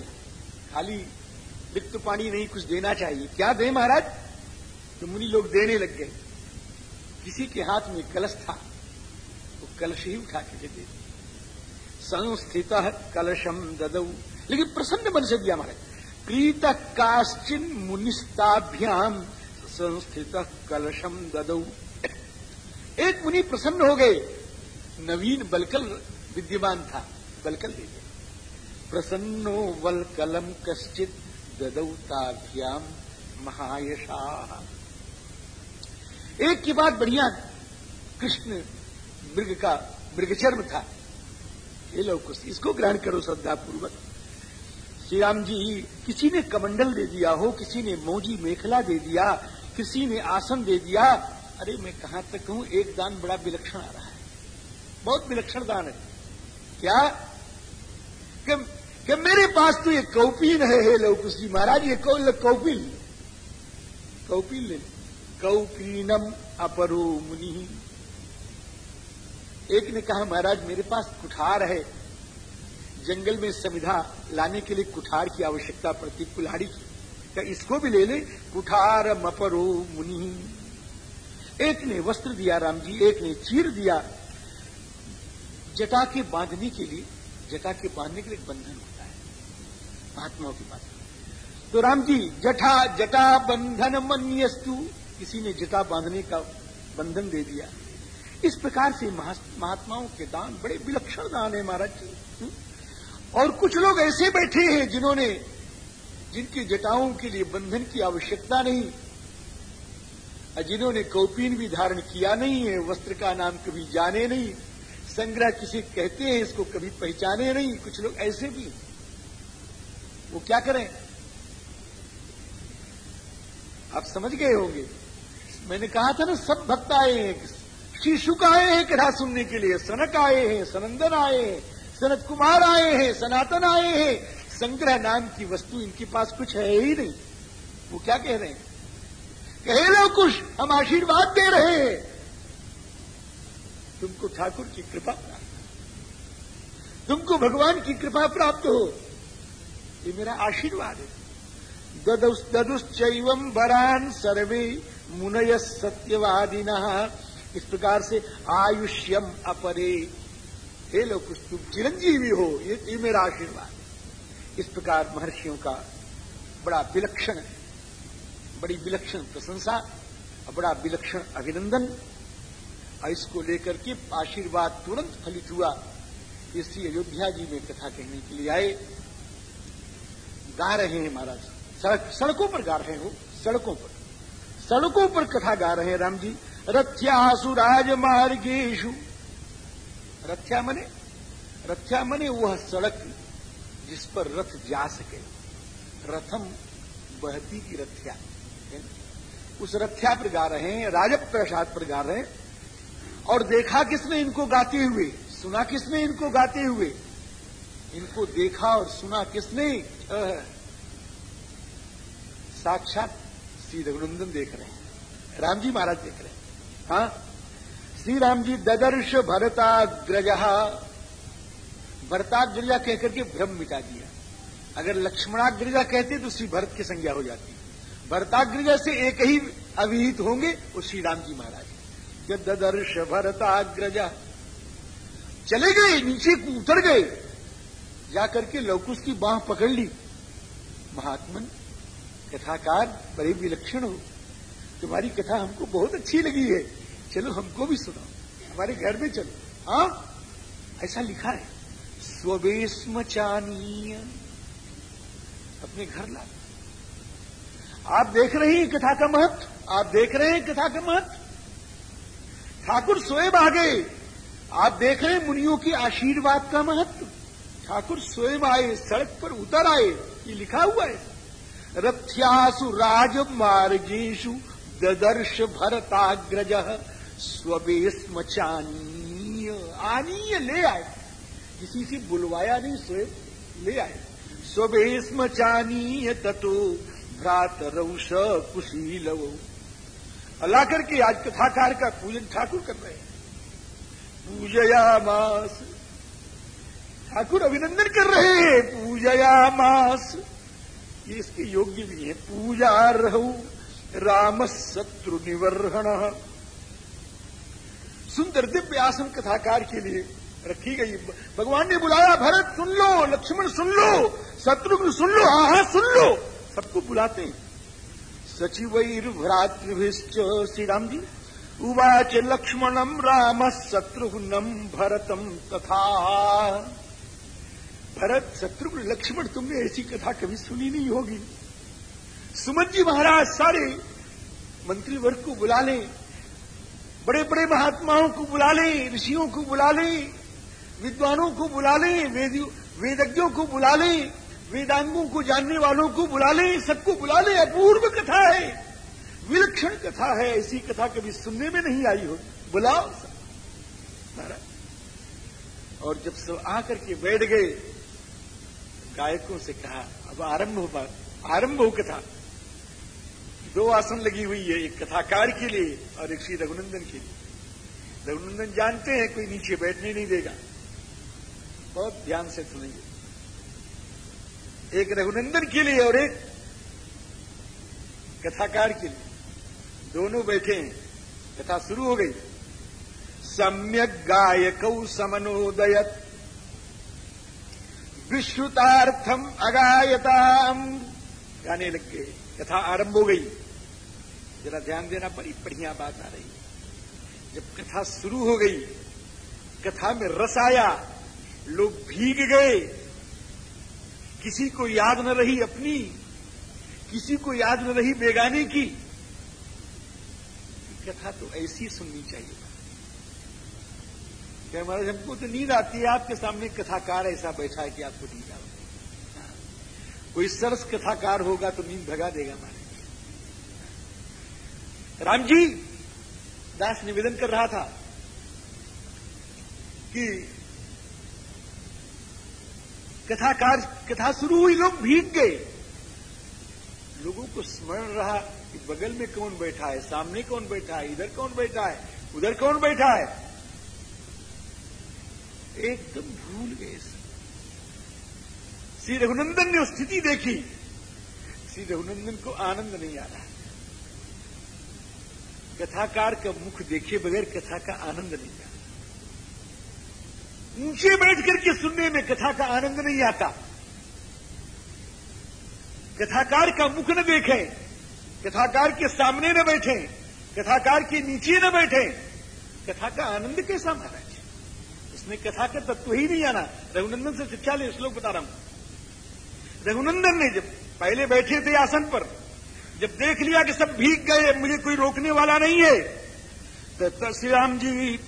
खाली वित्त पानी नहीं कुछ देना चाहिए। क्या दे महाराज? तो मुनि लोग देने लग गए। किसी के हाथ में कलश था वो कलश ही उठा के दे संस्थित कलशम ददऊ लेकिन प्रसन्न मन से दिया हमारे। प्रीत काश्चिन मुनिस्ताभ्याम संस्थित कलशम ददऊ एक मुनि प्रसन्न हो गए। नवीन बलकल विद्यमान था। बलकल दे दिया। प्रसन्नो वलकलम कश्चित ददौताभ्याम महायशा। एक की बात बढ़िया। कृष्ण मृग का मृगचर्म था। ये लोग इसको ग्रहण करो श्रद्धा पूर्वक श्री राम जी किसी ने कमंडल दे दिया हो किसी ने मौजी मेखला दे दिया किसी ने आसन दे दिया अरे मैं कहाँ तक कहूँ एक दान बड़ा विलक्षण आ रहा है। बहुत विलक्षण दान है। क्या? कि, कि मेरे पास तो ये कौपीन है हे लौकुश जी महाराज ये कौल कौपिल। कौपिल कौपीनम अपरो मुनि। एक ने कहा महाराज मेरे पास कुठार है जंगल में समिधा लाने के लिए कुठार की आवश्यकता पड़ती, कुल्हाड़ी की। क्या इसको भी ले ले। कुठार, मपरो, मुनि। एक ने वस्त्र दिया राम जी, एक ने चीर दिया। जटा के बांधने के लिए, जटा के बांधने के लिए बंधन होता है। महात्माओं की बात। तो राम जी, जटा जटा बंधन मन्यस्तु। किसी ने जटा बांधने का बंधन दे दिया। इस प्रकार से महात्माओं के दान बड़े विलक्षण दान है महाराज जी। हम्म? और कुछ लोग ऐसे बैठे हैं जिन्होंने जिनकी जटाओं के लिए बंधन की आवश्यकता नहीं, जिन्होंने कौपीन भी धारण किया नहीं है, वस्त्र का नाम कभी जाने नहीं, संग्रह किसी कहते हैं इसको कभी पहचाने नहीं, कुछ लोग ऐसे भी। वो क्या करें? आप समझ गए होंगे। मैंने कहा था ना, सब भक्त आए हैं, शिशु का आए हैं कथा सुनने के लिए, सनक आए हैं, सनंदन आए हैं सनत कुमार आए हैं, सनातन आए हैं। संग्रह नाम की वस्तु इनके पास कुछ है ही नहीं। वो क्या कह रहे हैं? कहे लो कुछ, हम आशीर्वाद दे रहे हैं। तुमको ठाकुर की कृपा प्राप्त तुमको भगवान की कृपा प्राप्त हो। ये मेरा आशीर्वाद है। ददुश्चैवम बरान सर्वे मुनय सत्यवादिना। इस प्रकार से आयुष्यम अपरे। हे लोग कुछ तुम चिरंजीवी हो ये, ये मेरा आशीर्वाद इस प्रकार महर्षियों का बड़ा विलक्षण बड़ी विलक्षण प्रशंसा और बड़ा विलक्षण अभिनंदन। और इसको लेकर के आशीर्वाद तुरंत फलित हुआ। इसी अयोध्या जी में कथा कहने के लिए आए। गा रहे हैं महाराज। सड़क सड़कों पर गा रहे हो? सड़कों पर। सड़कों पर कथा गा रहे हैं राम जी। रथ्यासु राजमार्गेशु रथ्या मने रथ्या मने वह सड़क जिस पर रथ जा सके। रथम बहती की रथ्या उस रथ्या पर गा रहे हैं, राजप प्रसाद पर गा रहे हैं, और देखा किसने इनको गाते हुए, सुना किसने इनको गाते हुए? इनको देखा और सुना किसने? साक्षात श्री रघुनंदन देख रहे हैं, राम जी महाराज देख रहे हैं। हाँ? श्री राम जी ददर्श भरताग्रज। भरताग्रजा कहकर के भ्रम मिटा दिया। अगर लक्ष्मणाग्रजा कहते तो श्री भरत की संज्ञा हो जाती। भरताग्रजा से एक ही अविहित होंगे, वो श्री राम जी महाराज। जब ददर्श भरताग्रज। चले गए, नीचे उतर गए। जाकर के लौकुश की बाह पकड़ ली। महात्मन, कथाकार, बड़े विलक्षण हो। तुम्हारी कथा हमको बहुत अच्छी लगी है। चलो हमको भी सुनाओ। हमारे घर में चलो। हाँ? ऐसा लिखा है। स्ववेशम चानीय। अपने घर ला। आप देख रहे हैं कथा का महत्व? आप देख रहे हैं कथा का महत्व? ठाकुर स्वयं आ गए आप देख रहे हैं मुनियों की आशीर्वाद का महत्व? ठाकुर स्वयं आए सड़क पर उतर आए। ये लिखा हुआ है। रथ्यासु राजमार्गेशु ददर्श भरताग्रज स्वेस्म चानीय आनीय ले आए। किसी से बुलवाया नहीं, स्वयं ले आए। स्वेस्म चानीय ततो, भ्रात रौष अल्लाह करके आज कथाकार का पूजन ठाकुर कर रहे हैं। पूजया मास ठाकुर अभिनंदन कर रहे हैं पूजया मास ये इसके योग्य भी है। पूजा रहु राम शत्रु निवर्हण। सुंदर दिव्य आसन कथाकार के लिए। रखी गई भगवान ने बुलाया, भरत सुन लो, लक्ष्मण सुन लो, शत्रुघ्न सुन लो, आहा, सुन लो। सबको बुलाते हैं। सचिवैर भ्रातृभिश्च श्री राम जी उवाच लक्ष्मणम राम शत्रुघ्नम भरतम तथा भरत, शत्रुघ्न, लक्ष्मण, तुमने ऐसी कथा कभी सुनी नहीं होगी। सुमन जी महाराज सारे मंत्री वर्ग को बुला लें। बड़े बड़े महात्माओं को बुला लें, ऋषियों को बुला लें, विद्वानों को बुला लें वेदज्ञों को बुला लें, वेदांगों को जानने वालों को बुला लें, सबको बुला लें, अपूर्व कथा है, विलक्षण कथा है ऐसी कथा कभी सुनने में नहीं आई हो, बुलाओ महाराज और जब सब आकर के बैठ गए, गायकों से कहा, अब आरंभ हो आरंभ हो कथा। दो आसन लगी हुई है, एक कथाकार के लिए और एक श्री रघुनंदन के लिए। रघुनंदन जानते हैं कोई नीचे बैठने नहीं देगा। बहुत ध्यान से सुनेंगे एक रघुनंदन के लिए और एक कथाकार के लिए। दोनों बैठे हैं। कथा शुरू हो गई। सम्यक गायक समनोदयत। विश्रुतार्थम अगायताम। गाने लग गए। कथा आरंभ हो गई। जरा ध्यान देना, बड़ी बढ़िया बात आ रही है। जब कथा शुरू हो गई, कथा में रस आया, लोग भीग गए। किसी को याद न रही अपनी, किसी को याद न रही बेगाने की। कथा तो ऐसी सुननी चाहिए। क्या महाराज हमको तो नींद आती है, आपके सामने कथाकार ऐसा बैठा है कि आपको नींद आ कोई सरस कथाकार होगा तो नींद भगा देगा महाराज राम जी दास निवेदन कर रहा था कि कथाकार, कथा शुरू हुई, लोग भीग गए। लोगों को स्मरण रहा कि बगल में कौन बैठा है, सामने कौन बैठा है, इधर कौन बैठा है, उधर कौन बैठा है? एकदम भूल गए श्री रघुनंदन ने स्थिति देखी। श्री रघुनंदन को आनंद नहीं आ रहा। कथाकार का मुख देखे बगैर कथा का आनंद नहीं आ ऊँचे बैठ करके सुनने में कथा का आनंद नहीं आता। कथाकार का मुख न देखें, कथाकार के सामने न बैठे, कथाकार के नीचे न बैठे। कथा का आनंद कैसा महाराज? उसमें कथा का तत्व ही नहीं आना। रघुनंदन से शिक्षा ले, श्लोक बता रहा हूँ। रघुनंदन ने जब पहले बैठे थे आसन पर जब देख लिया कि सब भीग गए, मुझे कोई रोकने वाला नहीं है। तो श्री राम जी,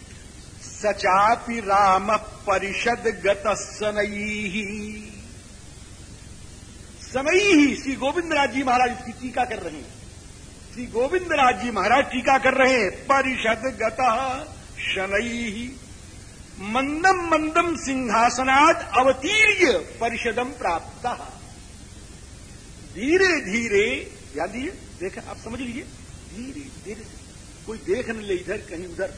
सचापि राम परिषद गत सनई सनई ही श्री गोविंद राज जी महाराज इसकी टीका कर रहे हैं। श्री गोविंद राज जी महाराज टीका कर रहे हैं परिषद गत शनई मंदम मंदम सिंहासनाद अवतीर्य परिषदम प्राप्त। धीरे धीरे ध्यान दीजिए, देख, आप समझ लीजिए। धीरे धीरे, कोई देख न ले इधर, कहीं उधर।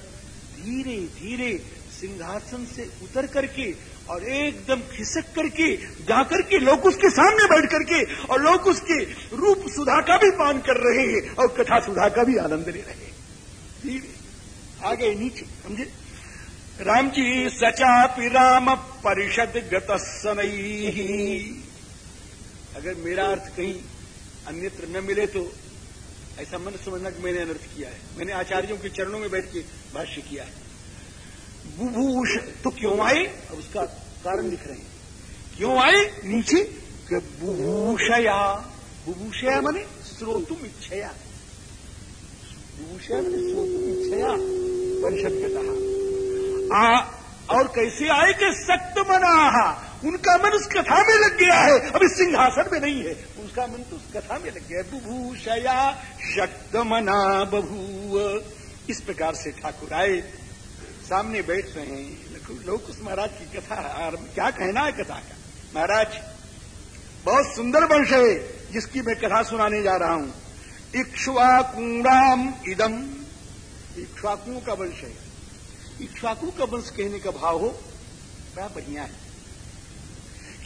धीरे धीरे, सिंहासन से उतर करके और एकदम खिसक करके, जाकर के लोग उसके सामने बैठ करके और लोग उसके रूप सुधा का भी पान कर रहे हैं और कथा सुधा का भी आनंद ले रहे हैं। धीरे, आगे, नीचे, समझे? राम जी, सचापि राम परिषद गतसनई अगर मेरा अर्थ कहीं अन्यत्र न मिले तो ऐसा मन समझना कि मैंने अनर्थ किया है। मैंने आचार्यों के चरणों में बैठ के भाष्य किया है। बुभूष तो क्यों आए? अब उसका कारण लिख रहे हैं। क्यों आए? नीचे? बुभूषया। बुभूषया मने श्रोतुम इच्छया। बुभूषया मैंने श्रोतुम इच्छया परिषद कहा और कैसे आए कि सक्त मना? उनका मन उस कथा में लग गया है। अभी सिंहासन में नहीं है। उसका मन तो उस कथा में लग गया बुभूषया शक्त मना बभू इस प्रकार से ठाकुर आए। सामने बैठ रहे हैं। लोग उस महाराज की कथा क्या कहना है कथा का? महाराज, बहुत सुंदर वंश है, जिसकी मैं कथा सुनाने जा रहा हूँ। इक्ष्वाकूणाम इदम। इक्ष्वाकुओं का वंश है। इक्ष्वाकु का वंश कहने का भाव हो, बड़ा बढ़िया है।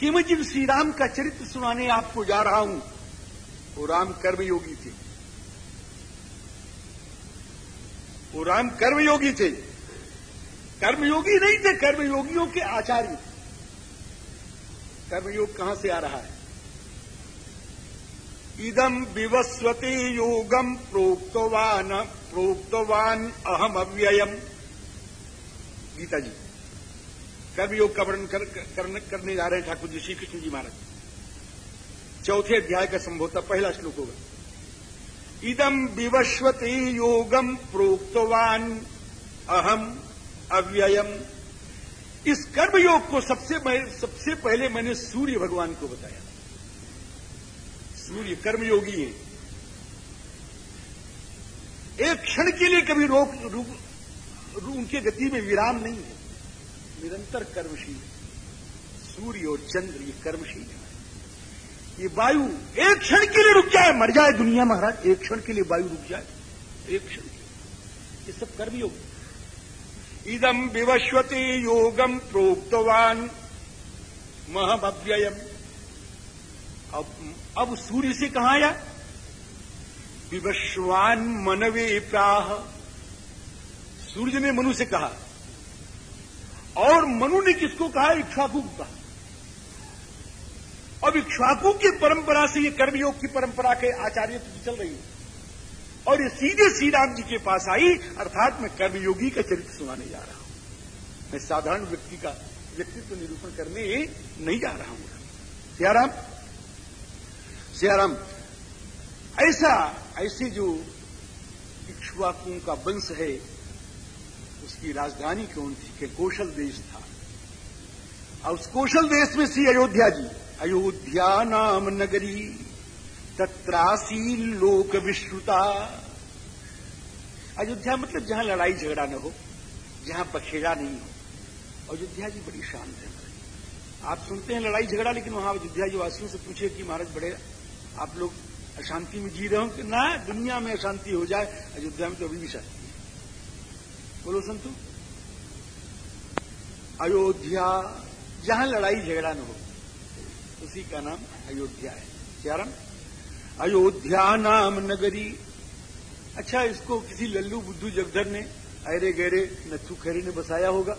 कि मैं जिन श्री राम का चरित्र सुनाने आपको जा रहा हूँ। वो राम कर्मयोगी थे। वो राम कर्मयोगी थे। कर्मयोगी नहीं थे, कर्मयोगियों के आचार्य। कर्मयोग कहाँ से आ रहा है? इदम विवस्वते योगम प्रोक्तवान प्रोक्तवान अहम अव्ययम गीता जी कर्मयोग का वर्णन कर, कर, करने जा रहे हैं ठाकुर जी श्री कृष्ण जी महाराज। चौथे अध्याय का संभवता पहला श्लोक होगा। इदम विवस्वते योगम प्रोक्तवान अहम अव्ययम। इस कर्मयोग को सबसे सबसे पहले मैंने सूर्य भगवान को बताया। सूर्य कर्मयोगी है। एक क्षण के लिए कभी रोक रुक उनके गति में विराम नहीं है। निरंतर कर्मशील, सूर्य और चंद्र, ये कर्मशील है। ये वायु एक क्षण के लिए रुक जाए, मर जाए दुनिया महाराज, एक क्षण के लिए वायु रुक जाए, एक क्षण ये सब कर्मयोग इदम विवस्वते योगम प्रोक्तवान। महमव्ययम अब अब सूर्य से कहा आया? विवश्वान मनवे प्राह। सूर्य ने मनु से कहा और मनु ने किसको कहा? इक्ष्वाकु को कहा। अब इक्ष्वाकु की परंपरा से ये कर्मयोग की परंपरा के आचार्य तो चल रही है। और ये सीधे श्री राम जी के पास आई, अर्थात मैं कर्मयोगी का चरित्र सुनाने जा रहा हूँ। मैं साधारण व्यक्ति का व्यक्तित्व निरूपण करने नहीं जा रहा हूँ। सियाराम? सियाराम, ऐसा, ऐसे जो इक्ष्वाकुओं का वंश है उसकी राजधानी कौन थी के कौशल देश था। और उस कौशल देश में सी अयोध्या जी। अयोध्या नाम नगरी तत्रासी लोक विश्रुता। अयोध्या मतलब जहाँ लड़ाई झगड़ा न हो, जहाँ बखेड़ा नहीं हो। अयोध्या जी बड़ी शांत है। आप सुनते हैं लड़ाई झगड़ा, लेकिन वहाँ अयोध्या जी वासियों से पूछे कि महाराज बड़े, आप लोग अशांति में जी रहे हो कि ना? दुनिया में अशांति हो जाए, अयोध्या में तो अभी भी शांति। बोलो, संतु। अयोध्या, जहाँ लड़ाई झगड़ा न हो, उसी का नाम अयोध्या है। क्या अयोध्या नाम नगरी। अच्छा इसको किसी लल्लू बुद्धू जगधर ने अरे गहरे नथु खैरे ने बसाया होगा।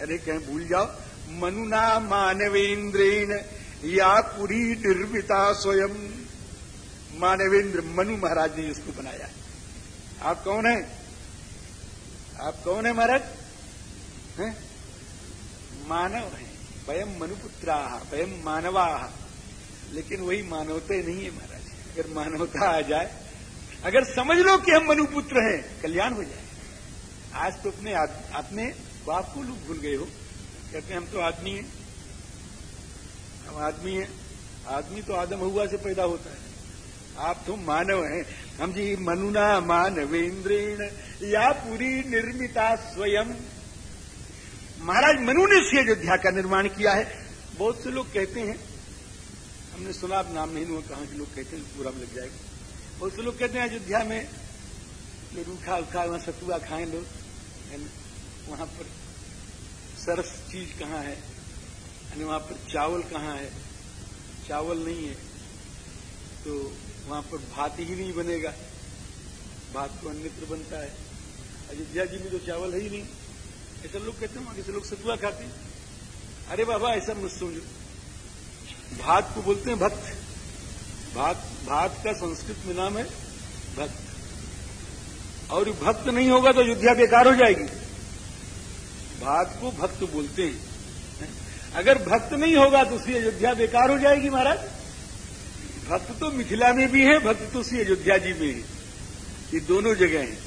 अरे कहें, भूल जाओ। मनुना मानवेन्द्रेण या पुरी निर्मिता स्वयं। मानवेंद्र मनु महाराज ने इसको बनाया। आप कौन है? आप कौन है महाराज? मानव है। वयम मनुपुत्रा वयम मानवा। लेकिन वही मानवते नहीं है महाराज। अगर मानवता आ जाए, अगर समझ लो कि हम मनुपुत्र हैं, कल्याण हो जाए। आज तो अपने अपने बाप को लोग भूल गए हो। कहते हम तो आदमी हैं। हम आदमी हैं। आदमी तो आदम हुआ से पैदा होता है। आप तो मानव हैं। हम जी मनुना मानवेंद्रेण, या पूरी निर्मिता स्वयं। महाराज मनु ने से अयोध्या का निर्माण किया है। बहुत से लोग कहते हैं, हमने सुना, अब नाम नहीं हुआ कहाँ के लोग कहते हैं, पूरा लग जाएगा। बहुत से लोग कहते हैं, अयोध्या में रूखा उखा, वहाँ सतुआ खाएँ लोग वहाँ पर सरस चीज़ कहाँ है? यानी वहाँ पर चावल कहाँ है? चावल नहीं है। तो वहाँ पर भात ही नहीं बनेगा। भात तो अन्यत्र बनता है। अयोध्या जी में तो चावल है ही नहीं। ऐसा लोग कहते हैं ऐसे लोग सतुआ खाते हैं। अरे बाबा, ऐसा मत समझो भात को बोलते हैं भक्त। भात भात का संस्कृत में नाम है भक्त। और भक्त नहीं होगा तो अयोध्या बेकार हो जाएगी। भात को भक्त बोलते हैं। अगर भक्त नहीं होगा तो उसकी अयोध्या बेकार हो जाएगी महाराज। भक्त तो मिथिला में भी है, भक्त तो श्री अयोध्या जी में है। ये दोनों जगह हैं।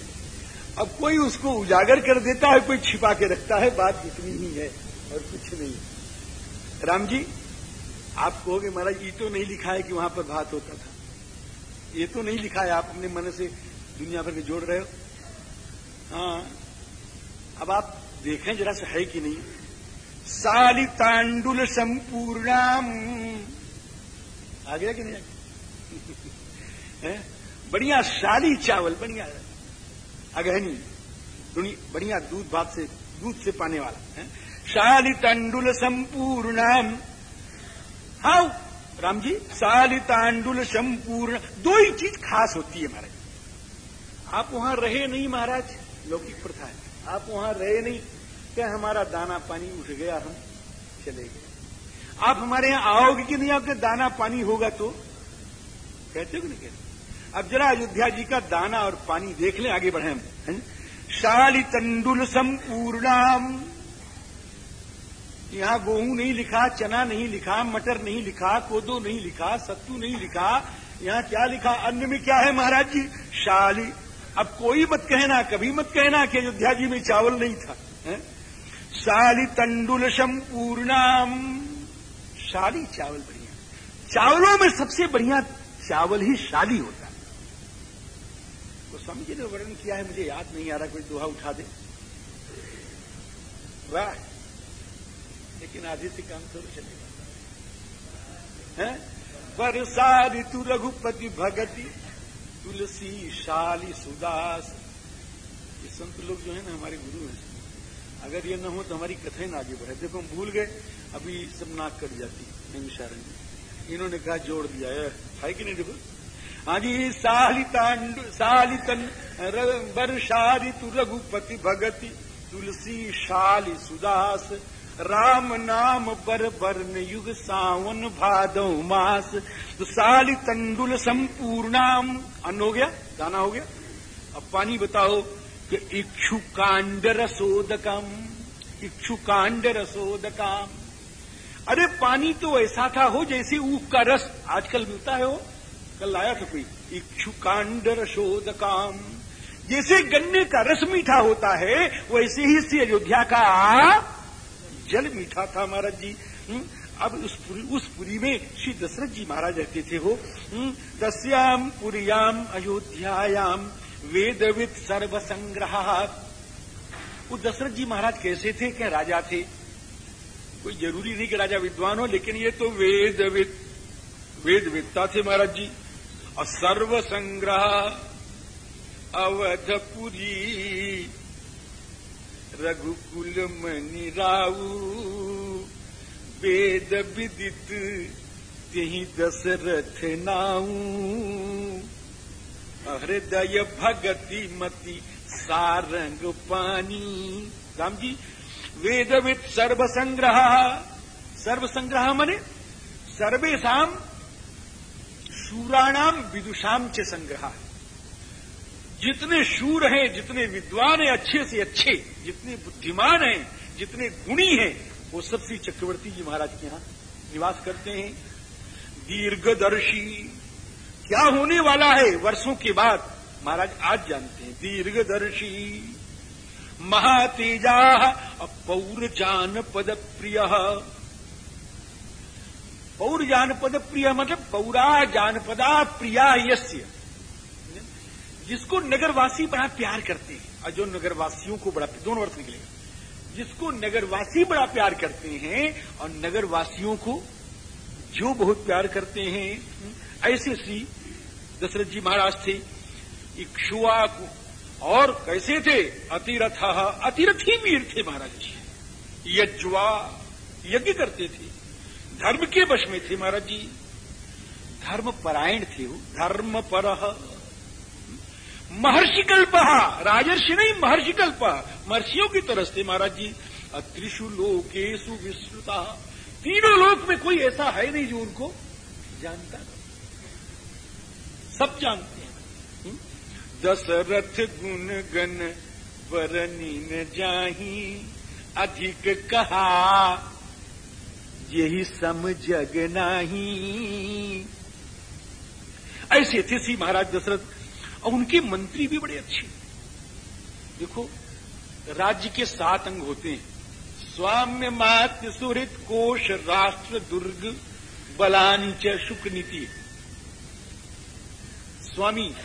अब कोई उसको उजागर कर देता है, कोई छिपा के रखता है, बात इतनी ही है और कुछ नहीं। राम जी, आप कहोगे, महाराज, ये तो नहीं लिखा है कि वहाँ पर भात होता था। ये तो नहीं लिखा है, आप अपने मन से दुनिया भर के जोड़ रहे हो। हाँ अब आप देखें जरा सा है कि नहीं। साली तांडुल संपूर्णाम आ गया कि नहीं? बढ़िया शाली चावल, बढ़िया। अगहनी बढ़िया दूध भात से, दूध से पाने वाला, है? शाली तंडुल संपूर्णाम हाउ राम जी शाली तांडुल संपूर्ण। दो ही चीज़ खास होती है महाराज। आप वहाँ रहे नहीं महाराज, लौकिक प्रथा है। आप वहाँ रहे नहीं, क्या हमारा दाना पानी उठ गया, हम चले गए। आप हमारे यहाँ आओगे कि नहीं? आपके दाना पानी होगा तो। कहते हो कि नहीं कहते? अब जरा अयोध्या जी का दाना और पानी देख लें, आगे बढ़े हम। शाली तंडुल संपूर्णाम यहाँ गेहूँ नहीं लिखा, चना नहीं लिखा, मटर नहीं लिखा, कोदो नहीं लिखा, सत्तू नहीं लिखा। यहाँ क्या लिखा? अन्न में क्या है महाराज जी? शाली। अब कोई मत कहना, कभी मत कहना कि अयोध्या जी में चावल नहीं था। है? शाली तंडुल संपूर्णाम शाली चावल बढ़िया। चावलों में सबसे बढ़िया चावल ही शाली होता है। तो समझे ने वर्णन किया है, मुझे याद नहीं आ रहा, कोई दोहा उठा दे। वाह। लेकिन आधे से काम थोड़ा चलेगा वर्षा ऋतु रघुपति भगति, तुलसी शाली सुदास। ये संत लोग जो है ना, हमारे गुरु हैं। अगर ये न हो तो हमारी कथाएँ ना आगे बढ़े। देखो, हम भूल गए। अभी सब नाक कट जाती नैमिशारण में इन्होंने कहा, जोड़ दिया है कि नहीं देखो? हाँ जी सालितांड सालितन वर्षारी तु रघुपति भगति, तुलसी शाली सुदास, राम नाम बर बर्न युग सावन भादव मास। तो साली तंडुल संपूर्णाम, अन्न हो गया, दाना हो गया। अब पानी बताओ कि इक्षुकांड रसोदकम इक्षुकांड रसोदकम। अरे पानी तो ऐसा था हो जैसे ऊख का रस आजकल मिलता है वो। कल लाया था कोई इक्षुकांड रसोदकाम जैसे गन्ने का रस मीठा होता है वैसे ही से अयोध्या का जल मीठा था महाराज जी। हम्म, अब उस पुरी उस पुरी में श्री दशरथ जी महाराज रहते थे वो। हम्म, तस्याम पुरियाम अयोध्यायाम वेदविद सर्व संग्रह वो दशरथ जी महाराज कैसे थे क्या राजा थे? कोई ज़रूरी नहीं कि राजा विद्वान हो, लेकिन ये तो वेदविद वेदविदता थे महाराज जी। और सर्व संग्रह अवधपुरी रघुकुल मनि राऊ वेद विदित यही दशरथ नाऊ हृदय भगति मति सारंग पानी। राम जी वेदविद सर्वसंग्रह। सर्वसंग्रह सर्व मने सर्वेशम शूराणाम विदुषाम च संग्रह। जितने शूर हैं, जितने विद्वान हैं, अच्छे से अच्छे, जितने बुद्धिमान हैं, जितने गुणी हैं, वो सब श्री चक्रवर्ती जी महाराज के यहाँ निवास करते हैं। दीर्घदर्शी, क्या होने वाला है? वर्षों के बाद महाराज आज जानते हैं। दीर्घदर्शी। महातेजा पौर जानपद प्रिय पौर जानपद प्रिय मतलब पौरा जानपदा प्रिया यस्य। जिसको नगरवासी बड़ा प्यार करते हैं। और जो नगरवासियों को बड़ा दोनों अर्थ निकलेगा। जिसको नगरवासी बड़ा प्यार करते हैं और नगरवासियों को जो बहुत प्यार करते हैं, ऐसे श्री दशरथ जी महाराज थे। इक्षुआकु और कैसे थे? अतिरथ, अतिरथी वीर थे महाराज जी। यज्वा यज्ञ करते थे। धर्म के वश में थे महाराज जी। धर्म परायण थे वो। धर्म पर। महर्षि कल्प राजर्षि नहीं महर्षि कल्प महर्षियों की तरह थे महाराज जी। अत्रिशु लोकेशु विश्रुता तीनों लोक में कोई ऐसा है नहीं जो उनको जानता सब जानते? दशरथ गुण गण वरनी न जाही, अधिक कहा, यही सम जग नाही। ऐसे थे सी महाराज दशरथ, और उनके मंत्री भी बड़े अच्छे। देखो, राज्य के सात अंग होते हैं। स्वाम्य मात्य सुहृत कोश राष्ट्र दुर्ग बलानी च शुक्र नीति। स्वामी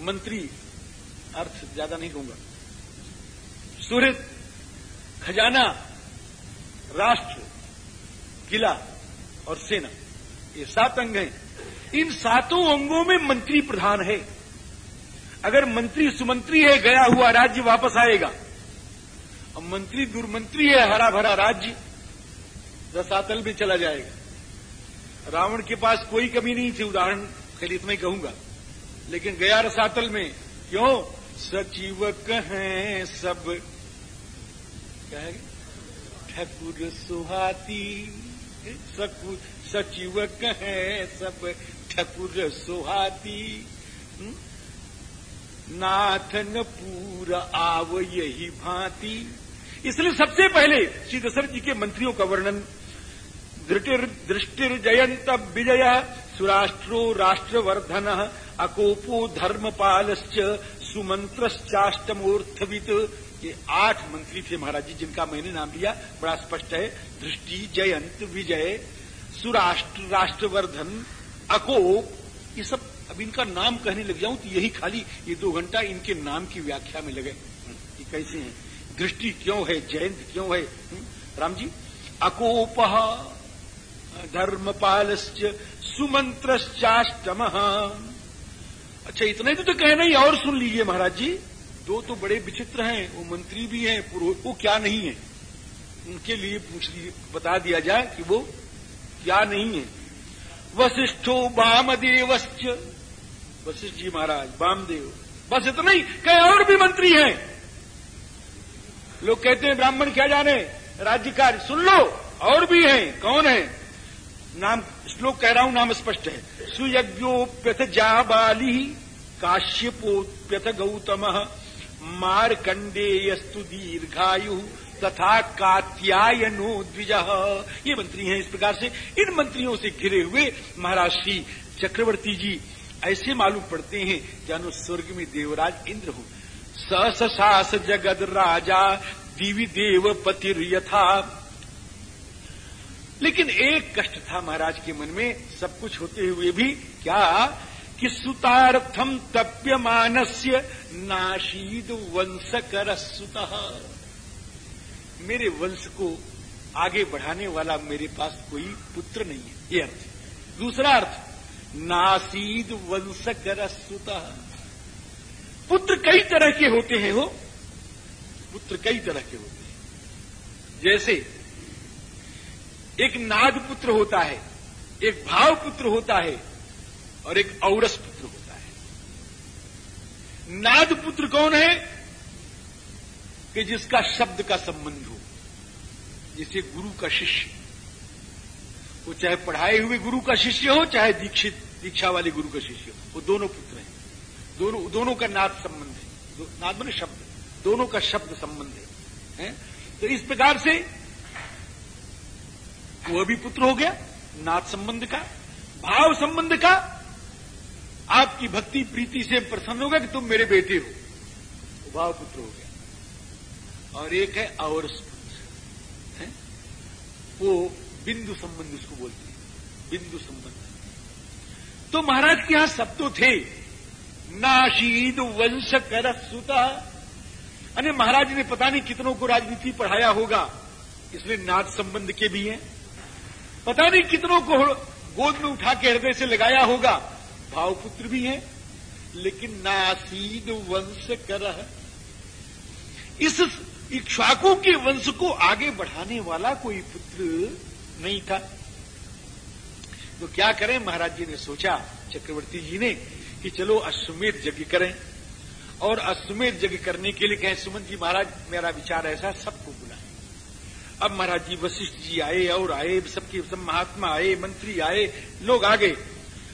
मंत्री अर्थ ज़्यादा नहीं कहूँगा सुहृत खजाना, राष्ट्र, किला और सेना, ये सात अंग हैं। इन सातों अंगों में मंत्री प्रधान है। अगर मंत्री सुमंत्री है, गया हुआ राज्य वापस आएगा। और मंत्री दुर्मंत्री है हरा भरा राज्य, रसातल में चला जाएगा। रावण के पास कोई कमी नहीं थी, उदाहरण लिए इतना ही कहूँगा। लेकिन गया रसातल में, क्यों? सचिव कहें सब। क्या है? ठकुर सुहाती। सचिव कहें सब। ठकुर सुहाती। हम्म? नाथन पूरा आव यही भांति। इसलिए सबसे पहले श्री दशरथ जी के मंत्रियों का वर्णन दृष्टिर दृष्टिर जयंत विजय, सुराष्ट्रो राष्ट्रवर्धन। अकोपो धर्मपालश्च सुमंत्रश्चाष्टमूर्थवित ये आठ मंत्री थे महाराज जी, जिनका मैंने नाम लिया, बड़ा स्पष्ट है। दृष्टि, जयंत, विजय, सुराष्ट्र, राष्ट्रवर्धन, अकोप, ये सब, अब इनका नाम कहने लग जाऊँ तो यही खाली ये दो घंटा इनके नाम की व्याख्या में लगे। ये कैसे हैं? दृष्टि क्यों है? जयंत क्यों है? राम जी, अकोप धर्मपालश्च सुमंत्रश्चाष्टम अच्छा इतने तो, तो कहना ही और सुन लीजिए महाराज जी। दो तो बड़े विचित्र हैं वो मंत्री भी हैं पुरोहित वो क्या नहीं है? उनके लिए पूछ लीजिए बता दिया जाए कि वो क्या नहीं है। वशिष्ठो वामदेवश्च। वशिष्ठ जी महाराज वामदेव। बस इतना ही कई और भी मंत्री हैं। लोग कहते हैं ब्राह्मण क्या जाने? राज्य कार्य सुन लो और भी हैं कौन है? नाम, श्लोक कह रहा हूँ, नाम स्पष्ट है। सुयज्ञोप्यथ जाबाली काश्यपोप्यथ गौतम मारकंडेयस्तु दीर्घायु, तथा कात्यायनो द्विज। ये मंत्री हैं इस प्रकार से। इन मंत्रियों से घिरे हुए महाराज श्री चक्रवर्ती जी ऐसे मालूम पड़ते हैं, जानो स्वर्ग में देवराज इंद्र हो। स सास जगद राजा, दिवी देव पतिर्यथा लेकिन एक कष्ट था महाराज के मन में, सब कुछ होते हुए भी, क्या? कि सुतार्थम तप्यमानस्य नाशीद वंश कर मेरे वंश को आगे बढ़ाने वाला मेरे पास कोई पुत्र नहीं है। ये अर्थ। दूसरा अर्थ, नासीद वंश कर पुत्र कई तरह के होते हैं हो। पुत्र कई तरह के होते हैं। जैसे एक नाद पुत्र होता है एक भाव पुत्र होता है और एक औरस पुत्र होता है। नाद पुत्र कौन है? कि जिसका शब्द का संबंध हो जैसे गुरु का शिष्य। वो चाहे पढ़ाए हुए गुरु का शिष्य हो चाहे दीक्षित दीक्षा वाले गुरु का शिष्य हो वो दोनों पुत्र हैं। दोनों दोनों का नाद संबंध है। नाद मैंने शब्द। दोनों का शब्द संबंध है, है? तो इस प्रकार से वो भी पुत्र हो गया, नाथ संबंध का, भाव संबंध का। आपकी भक्ति प्रीति से प्रसन्न होगा कि तुम मेरे बेटे हो। भाव पुत्र हो गया। और एक है और है? वो बिंदु संबंध उसको बोलते हैं, बिंदु संबंध। तो महाराज के यहाँ सब तो थे। नाशीद वंश कर सुता। अरे महाराज ने पता नहीं कितनों को राजनीति पढ़ाया होगा, इसलिए नाथ संबंध के भी हैं। पता नहीं कितनों को गोद में उठा के हृदय से लगाया होगा। भावपुत्र भी है, लेकिन नासीद वंश कर इस इक्ष्वाकों के वंश को आगे बढ़ाने वाला कोई पुत्र नहीं था। तो क्या करें? महाराज जी ने सोचा, चक्रवर्ती जी ने, कि चलो अश्वमेध यज्ञ करें। और अश्वमेध यज्ञ करने के लिए कहें, सुमन जी महाराज, मेरा विचार ऐसा, सबको अब महाराज जी, वशिष्ठ जी आए और आए, सबके सब महात्मा आए, मंत्री आए, लोग आ गए।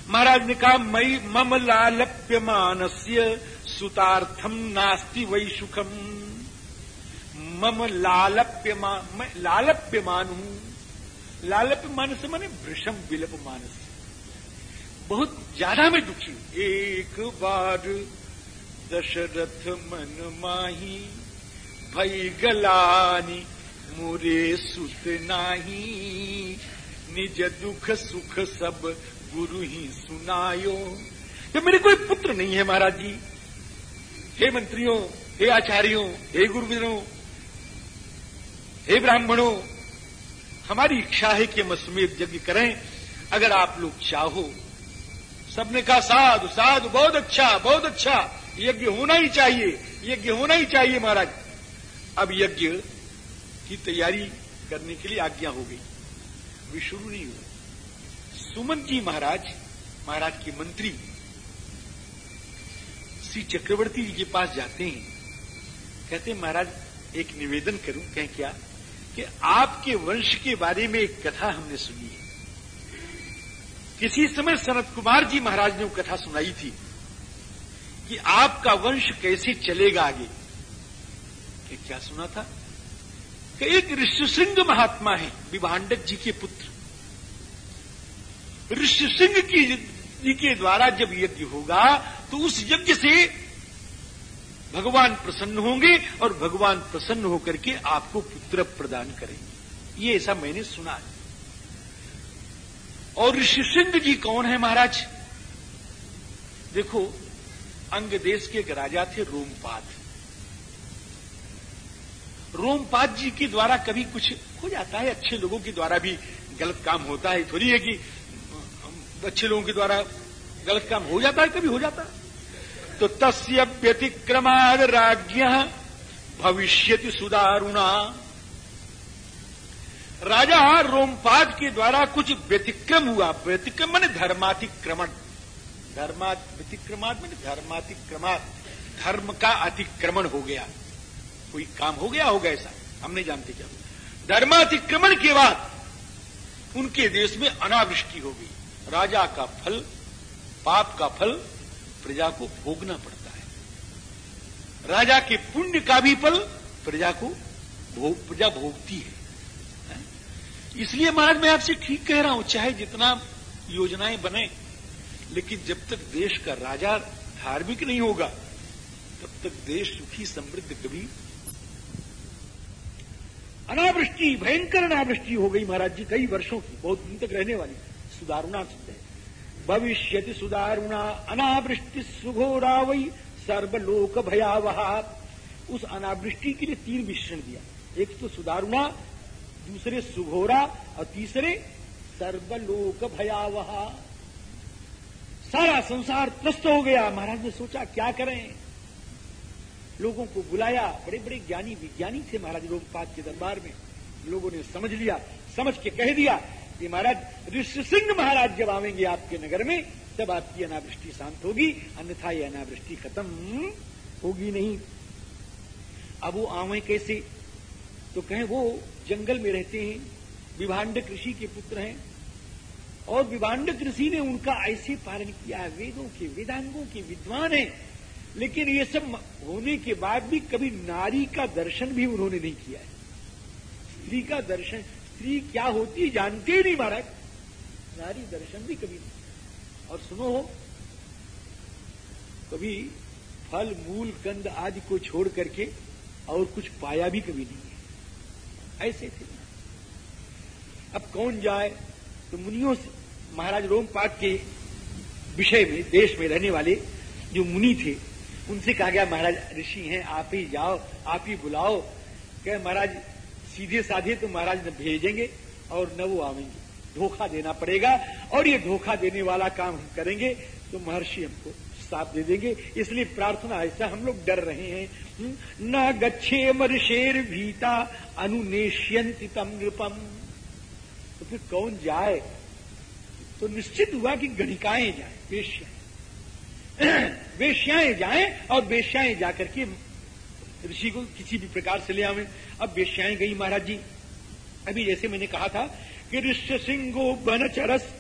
महाराज ने कहा, मई मम लालप्यमान से सुतार्थम नास्ति वही सुखम मम लालप्यमान मैं, लालप्यमान। हूँ लालप्य मानस मैंने भृषम विलप मानस बहुत ज़्यादा मैं दुखी हूँ। एक बार दशरथ मन माही भई गलानी मुरे सुत नाही, निज दुख सुख सब गुरु ही सुनायो। कि मेरे कोई पुत्र नहीं है महाराज जी। हे मंत्रियों, हे आचार्यों, हे गुरुजनों, हे ब्राह्मणों, हमारी इच्छा है कि हम अस्मेध यज्ञ करें। अगर आप लोग चाहो, सबने कहा, साधु साधु, बहुत अच्छा बहुत अच्छा यज्ञ होना ही चाहिए, यज्ञ होना ही चाहिए महाराज। अब यज्ञ की तैयारी करने के लिए आज्ञा हो गई। अभी शुरू नहीं हुआ। सुमन जी महाराज महाराज के मंत्री श्री चक्रवर्ती जी के पास जाते हैं। कहते हैं, महाराज, एक निवेदन करूँ, कहें क्या? कि आपके वंश के बारे में एक कथा हमने सुनी है। किसी समय सनत कुमार जी महाराज ने वो कथा सुनाई थी कि आपका वंश कैसे चलेगा आगे? क्या सुना था? कि एक ऋषि महात्मा है, विभाडक जी के पुत्र। ऋषि सिंह की जी के द्वारा जब यज्ञ होगा तो उस यज्ञ से भगवान प्रसन्न होंगे और भगवान प्रसन्न होकर के आपको पुत्र प्रदान करेंगे। ये ऐसा मैंने सुना है। और ऋषि सिंह जी कौन है महाराज? देखो अंग देश के एक राजा थे, रोमपाद। रोमपाद जी के द्वारा कभी कुछ हो जाता है? अच्छे लोगों के द्वारा भी गलत काम होता है। थोड़ी है कि अच्छे लोगों के द्वारा गलत काम हो जाता है, कभी हो जाता है। तो तस्य व्यतिक्रमाद राज्य भविष्यति सुदारुणा। राजा रोमपाद के द्वारा कुछ व्यतिक्रम हुआ। व्यतिक्रम मैंने धर्मातिक्रमण। धर्मा व्यतिक्रमाद मैंने धर्म का अतिक्रमण हो गया। कोई काम हो गया होगा ऐसा? हम नहीं जानते क्या धर्मातिक्रमण के बाद उनके देश में अनावृष्टि हो गई। राजा का फल पाप का फल प्रजा को भोगना पड़ता है। राजा के पुण्य का भी फल प्रजा को भोग प्रजा भोगती है, इसलिए महाराज मैं आपसे ठीक कह रहा हूँ चाहे जितना योजनाएँ बने लेकिन जब तक देश का राजा धार्मिक नहीं होगा तब तक देश सुखी समृद्ध कभी अनावृष्टि, भयंकर अनावृष्टि हो गई महाराज जी कई वर्षों की, बहुत दिन तक रहने वाली। सुधारुणा सुनते भविष्य सुदारुणा, अनावृष्टि सुघोरा वही सर्वलोक भयावह उस अनावृष्टि के लिए तीन मिश्रण दिया। एक तो सुदारुणा, दूसरे सुघोरा और तीसरे सर्वलोक भयावह सारा संसार त्रस्त हो गया। महाराज ने सोचा, क्या करें? लोगों को बुलाया बड़े बड़े ज्ञानी, विज्ञानी थे महाराज लोकपात के दरबार में। लोगों ने समझ लिया, समझ के कह दिया कि महाराज, ऋषि सिंह महाराज जब आवेंगे आपके नगर में, तब आपकी अनावृष्टि शांत होगी, अन्यथा ये अनावृष्टि खत्म होगी नहीं। अब वो आवे कैसे? तो कहें, वो जंगल में रहते हैं, विभाण्ड कृषि के पुत्र हैं, और विभाण्ड कृषि ने उनका ऐसे पालन किया, वेदों के, वेदांगों के विद्वान हैं। लेकिन ये सब होने के बाद भी कभी नारी का दर्शन भी उन्होंने नहीं किया है। स्त्री का दर्शन, स्त्री क्या होती जानते ही नहीं महाराज। नारी दर्शन भी कभी नहीं। और सुनो हो कभी फल, मूल कंद आदि को छोड़ करके और कुछ पाया भी कभी नहीं है। ऐसे थे। अब कौन जाए? तो मुनियों से, महाराज रोमपाट के विषय में, देश में रहने वाले जो मुनि थे उनसे कहा गया महाराज ऋषि हैं आप ही जाओ आप ही बुलाओ। कह महाराज सीधे साधे तो महाराज न भेजेंगे और न वो आवेंगे। धोखा देना पड़ेगा और ये धोखा देने वाला काम हम करेंगे तो महर्षि हमको साथ दे देंगे। इसलिए प्रार्थना ऐसा हम लोग डर रहे हैं। हम्म, न गच्छे मर्षेर भीता अनुनेश्यंति तम नृपम। तो फिर कौन जाए? तो निश्चित हुआ कि गणिकाएँ जाए वेश्या वेश्याएँ जाएँ और वेश्याएँ जाकर के ऋषि को किसी भी प्रकार से ले आवे। अब वेश्याएँ गई महाराज जी। अभी जैसे मैंने कहा था कि ऋष्य सिंह बन चरस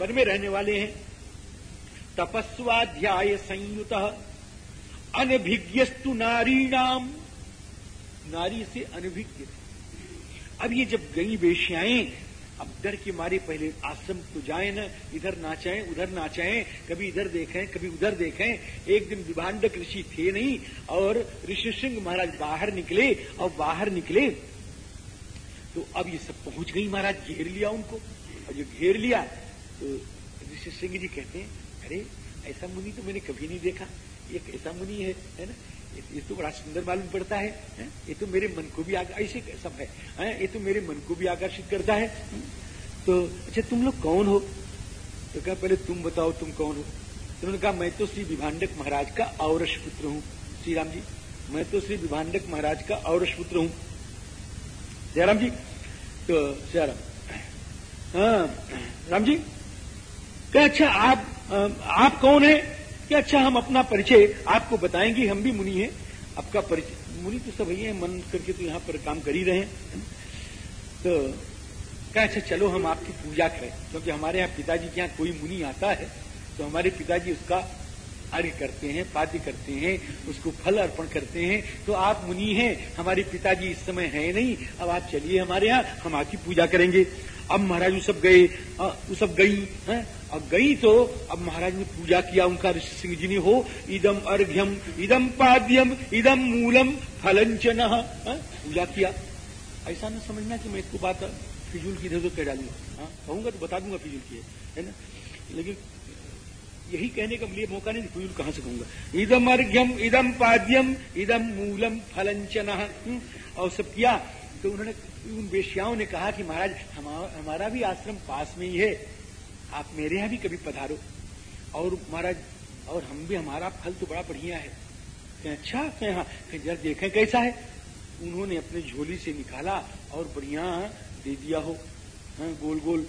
वन में रहने वाले हैं। तपस्वाध्याय संयुत अनभिज्ञस्तु नारीणाम। नारी से अनभिज्ञ। अब ये जब गई वेश्याएँ अब डर के मारे पहले आश्रम तो जाए न, इधर नाचाएँ उधर नाचाएँ कभी इधर देखें, कभी उधर देखें। एक दिन विभाडक ऋषि थे नहीं, और ऋषि सिंह महाराज बाहर निकले और बाहर निकले तो अब ये सब पहुँच गई महाराज, घेर लिया उनको। और जो घेर लिया तो ऋषि सिंह जी कहते हैं, अरे, ऐसा मुनि तो मैंने कभी नहीं देखा। एक ऐसा मुनि है है ना? ये तो बड़ा सुंदर मालूम पड़ता है? ये तो मेरे मन को भी ऐसे सब है, ये तो मेरे मन को भी आकर्षित करता है। तो अच्छा तुम लोग कौन हो? तो कहा पहले तुम बताओ तुम कौन हो? तो उन्होंने कहा मैं तो श्री विभाडक महाराज का औरस पुत्र हूँ। श्री राम जी मैं तो श्री विभाडक महाराज का औरस पुत्र हूँ। जयराम जी तो जयराम हाँ राम जी क्या अच्छा आप आप कौन है? कि अच्छा हम अपना परिचय आपको बताएँगे, हम भी मुनि हैं। आपका परिचय, मुनि तो सब है, मन करके तो यहाँ पर काम कर ही रहे हैं। तो क्या अच्छा चलो, हम आपकी पूजा करें। क्योंकि हमारे यहाँ पिताजी के यहाँ कोई मुनि आता है तो हमारे पिताजी उसका अर्घ करते हैं, पाद्य करते हैं, उसको फल अर्पण करते हैं। तो आप मुनि हैं, हमारे पिताजी इस समय है नहीं, अब आप चलिए हमारे यहाँ, हम आपकी पूजा करेंगे। अब महाराज वो सब गए वो सब गई, है? अब गई तो अब महाराज ने पूजा किया, उनका ऋषि सिंह जी ने हो, इदम अर्घ्यम, इदम पाद्यम, इदम मूलम फलंचन पूजा किया। ऐसा न समझना कि मैं इसको बात फिजूल की इधर कह डालूँगा हाँ? कहूँगा तो बता दूँगा फिजूल की, है ना? लेकिन यही कहने का लिए मौका नहीं फिजूल कहाँ से कहूँगा। इदम अर्घ्यम, इदम पाद्यम, इदम मूलम फलंचन और सब किया तो उन्होंने उन वेश्याओं ने कहा कि महाराज हमारा भी आश्रम पास में ही है। आप मेरे यहाँ भी कभी पधारो। और महाराज, और हम भी, हमारा फल तो बड़ा बढ़िया है। कहें अच्छा कहें हाँ कहें, जरा देखें कैसा है। उन्होंने अपने झोली से निकाला और बढ़िया दे दिया हो। हाँ गोल गोल।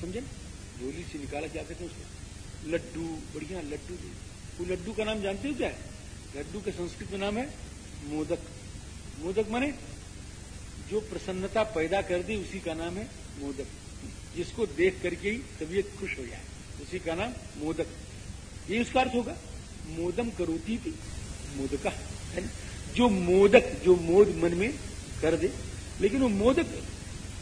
समझे? झोली से निकाला, क्या कहते हैं उसको? लड्डू, बढ़िया लड्डू दे। वो लड्डू का नाम जानते हो क्या? लड्डू के संस्कृत में नाम है मोदक। मोदक माने? जो प्रसन्नता पैदा कर दी, उसी का नाम है मोदक। जिसको देख करके ही तबीयत खुश हो जाए, उसी का नाम मोदक। ये उसका अर्थ होगा, मोदम करोती थी, मोदका, है ना? जो मोदक, जो मोद मन में कर दे। लेकिन वो मोदक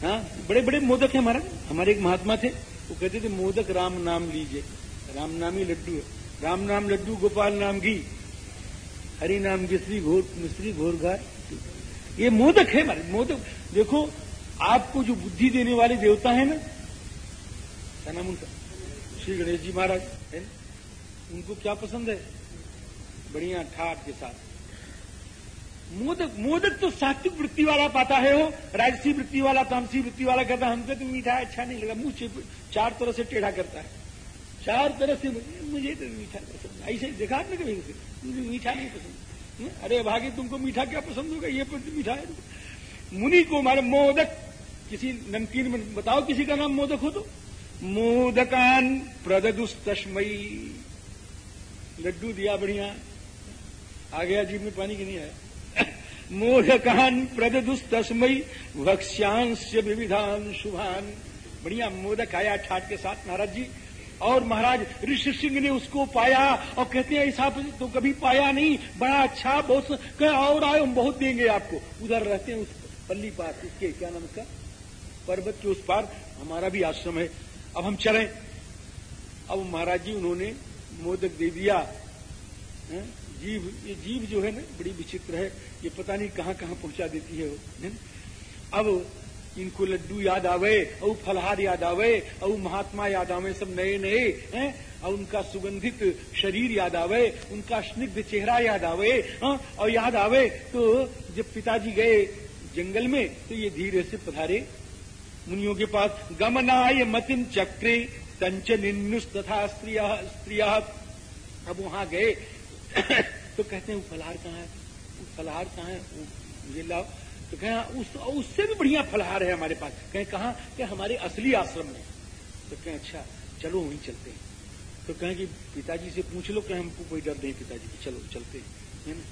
हाँ बड़े बड़े मोदक है हमारा। हमारे एक महात्मा थे, वो कहते थे, मोदक राम नाम लीजिए। राम नाम ही लड्डू है। राम नाम लड्डू, गोपाल नाम घी। हरि नाम मिश्री घोर मिश्री घोर घाट ये मोदक है हमारे, मोदक। देखो, आपको जो बुद्धि देने वाले देवता है ना क्या नाम उनका श्री गणेश जी महाराज, है उनको क्या पसंद है? बढ़िया ठाट के साथ। मोदक मोदक तो सात्विक वृत्ति वाला पाता है हो राजसी वृत्ति वाला, तामसी वृत्ति वाला कहता हमको तो मीठा अच्छा नहीं लगा, मुँह चार तरह से टेढ़ा करता है। चार तरह से, मुझे तो मीठा पसंद। ऐसे देखा आपने कभी मुझे मीठा नहीं पसंद। अरे भागी, तुमको मीठा क्या पसंद होगा? ये मीठा है। मुनि को हमारे मोदक। किसी नमकीन में बताओ किसी का नाम मोदक हो तो। मोदकान प्रदुस्तमयी लड्डू दिया, बढ़िया। आ गया जीव में पानी की नहीं आया। मोदकान प्रदुस्तमयी भक्ष्यांश विविधान शुभान। बढ़िया, मोदक आया ठाट के साथ महाराज जी। और महाराज ऋषि सिंह ने उसको पाया और कहते हैं ऐसा तो कभी पाया नहीं। बड़ा अच्छा बहुत कह, और आए, हम बहुत देंगे आपको। उधर रहते हैं उस पल्ली पार उसके क्या नाम का पर्वत के उस पार। हमारा भी आश्रम है। अब हम चले। अब महाराज जी, उन्होंने मोदक दे दिया। है? जीव, ये जीव जो है ना, बड़ी विचित्र है। ये पता नहीं कहाँ कहाँ पहुँचा देती है वो। अब इनको लड्डू याद आवे और फलहार याद आवे और महात्मा याद आवे सब नए नए हैं? और उनका सुगंधित शरीर याद आवे उनका स्निग्ध चेहरा याद आवे हाँ, और याद आवे तो जब पिताजी गए जंगल में तो ये धीरे से पधारे। मुनियों के पास गमनाय मतिम चक्रे कंच निन्नुस तथा स्त्रिया स्त्रिया। अब वहाँ गए। तो कहते हैं वो फलहार कहाँ है? वो फलहार कहाँ है? मुझे लाओ। तो कहें, उस, उससे भी बढ़िया फलहार है हमारे पास। कहें, कहा? कि हमारे असली आश्रम में। तो कहें अच्छा चलो, वहीं चलते हैं। तो कहें कि, पिताजी से पूछ लो, कहें, हमको कोई डर नहीं पिताजी की, चलो, चलते हैं। है ना?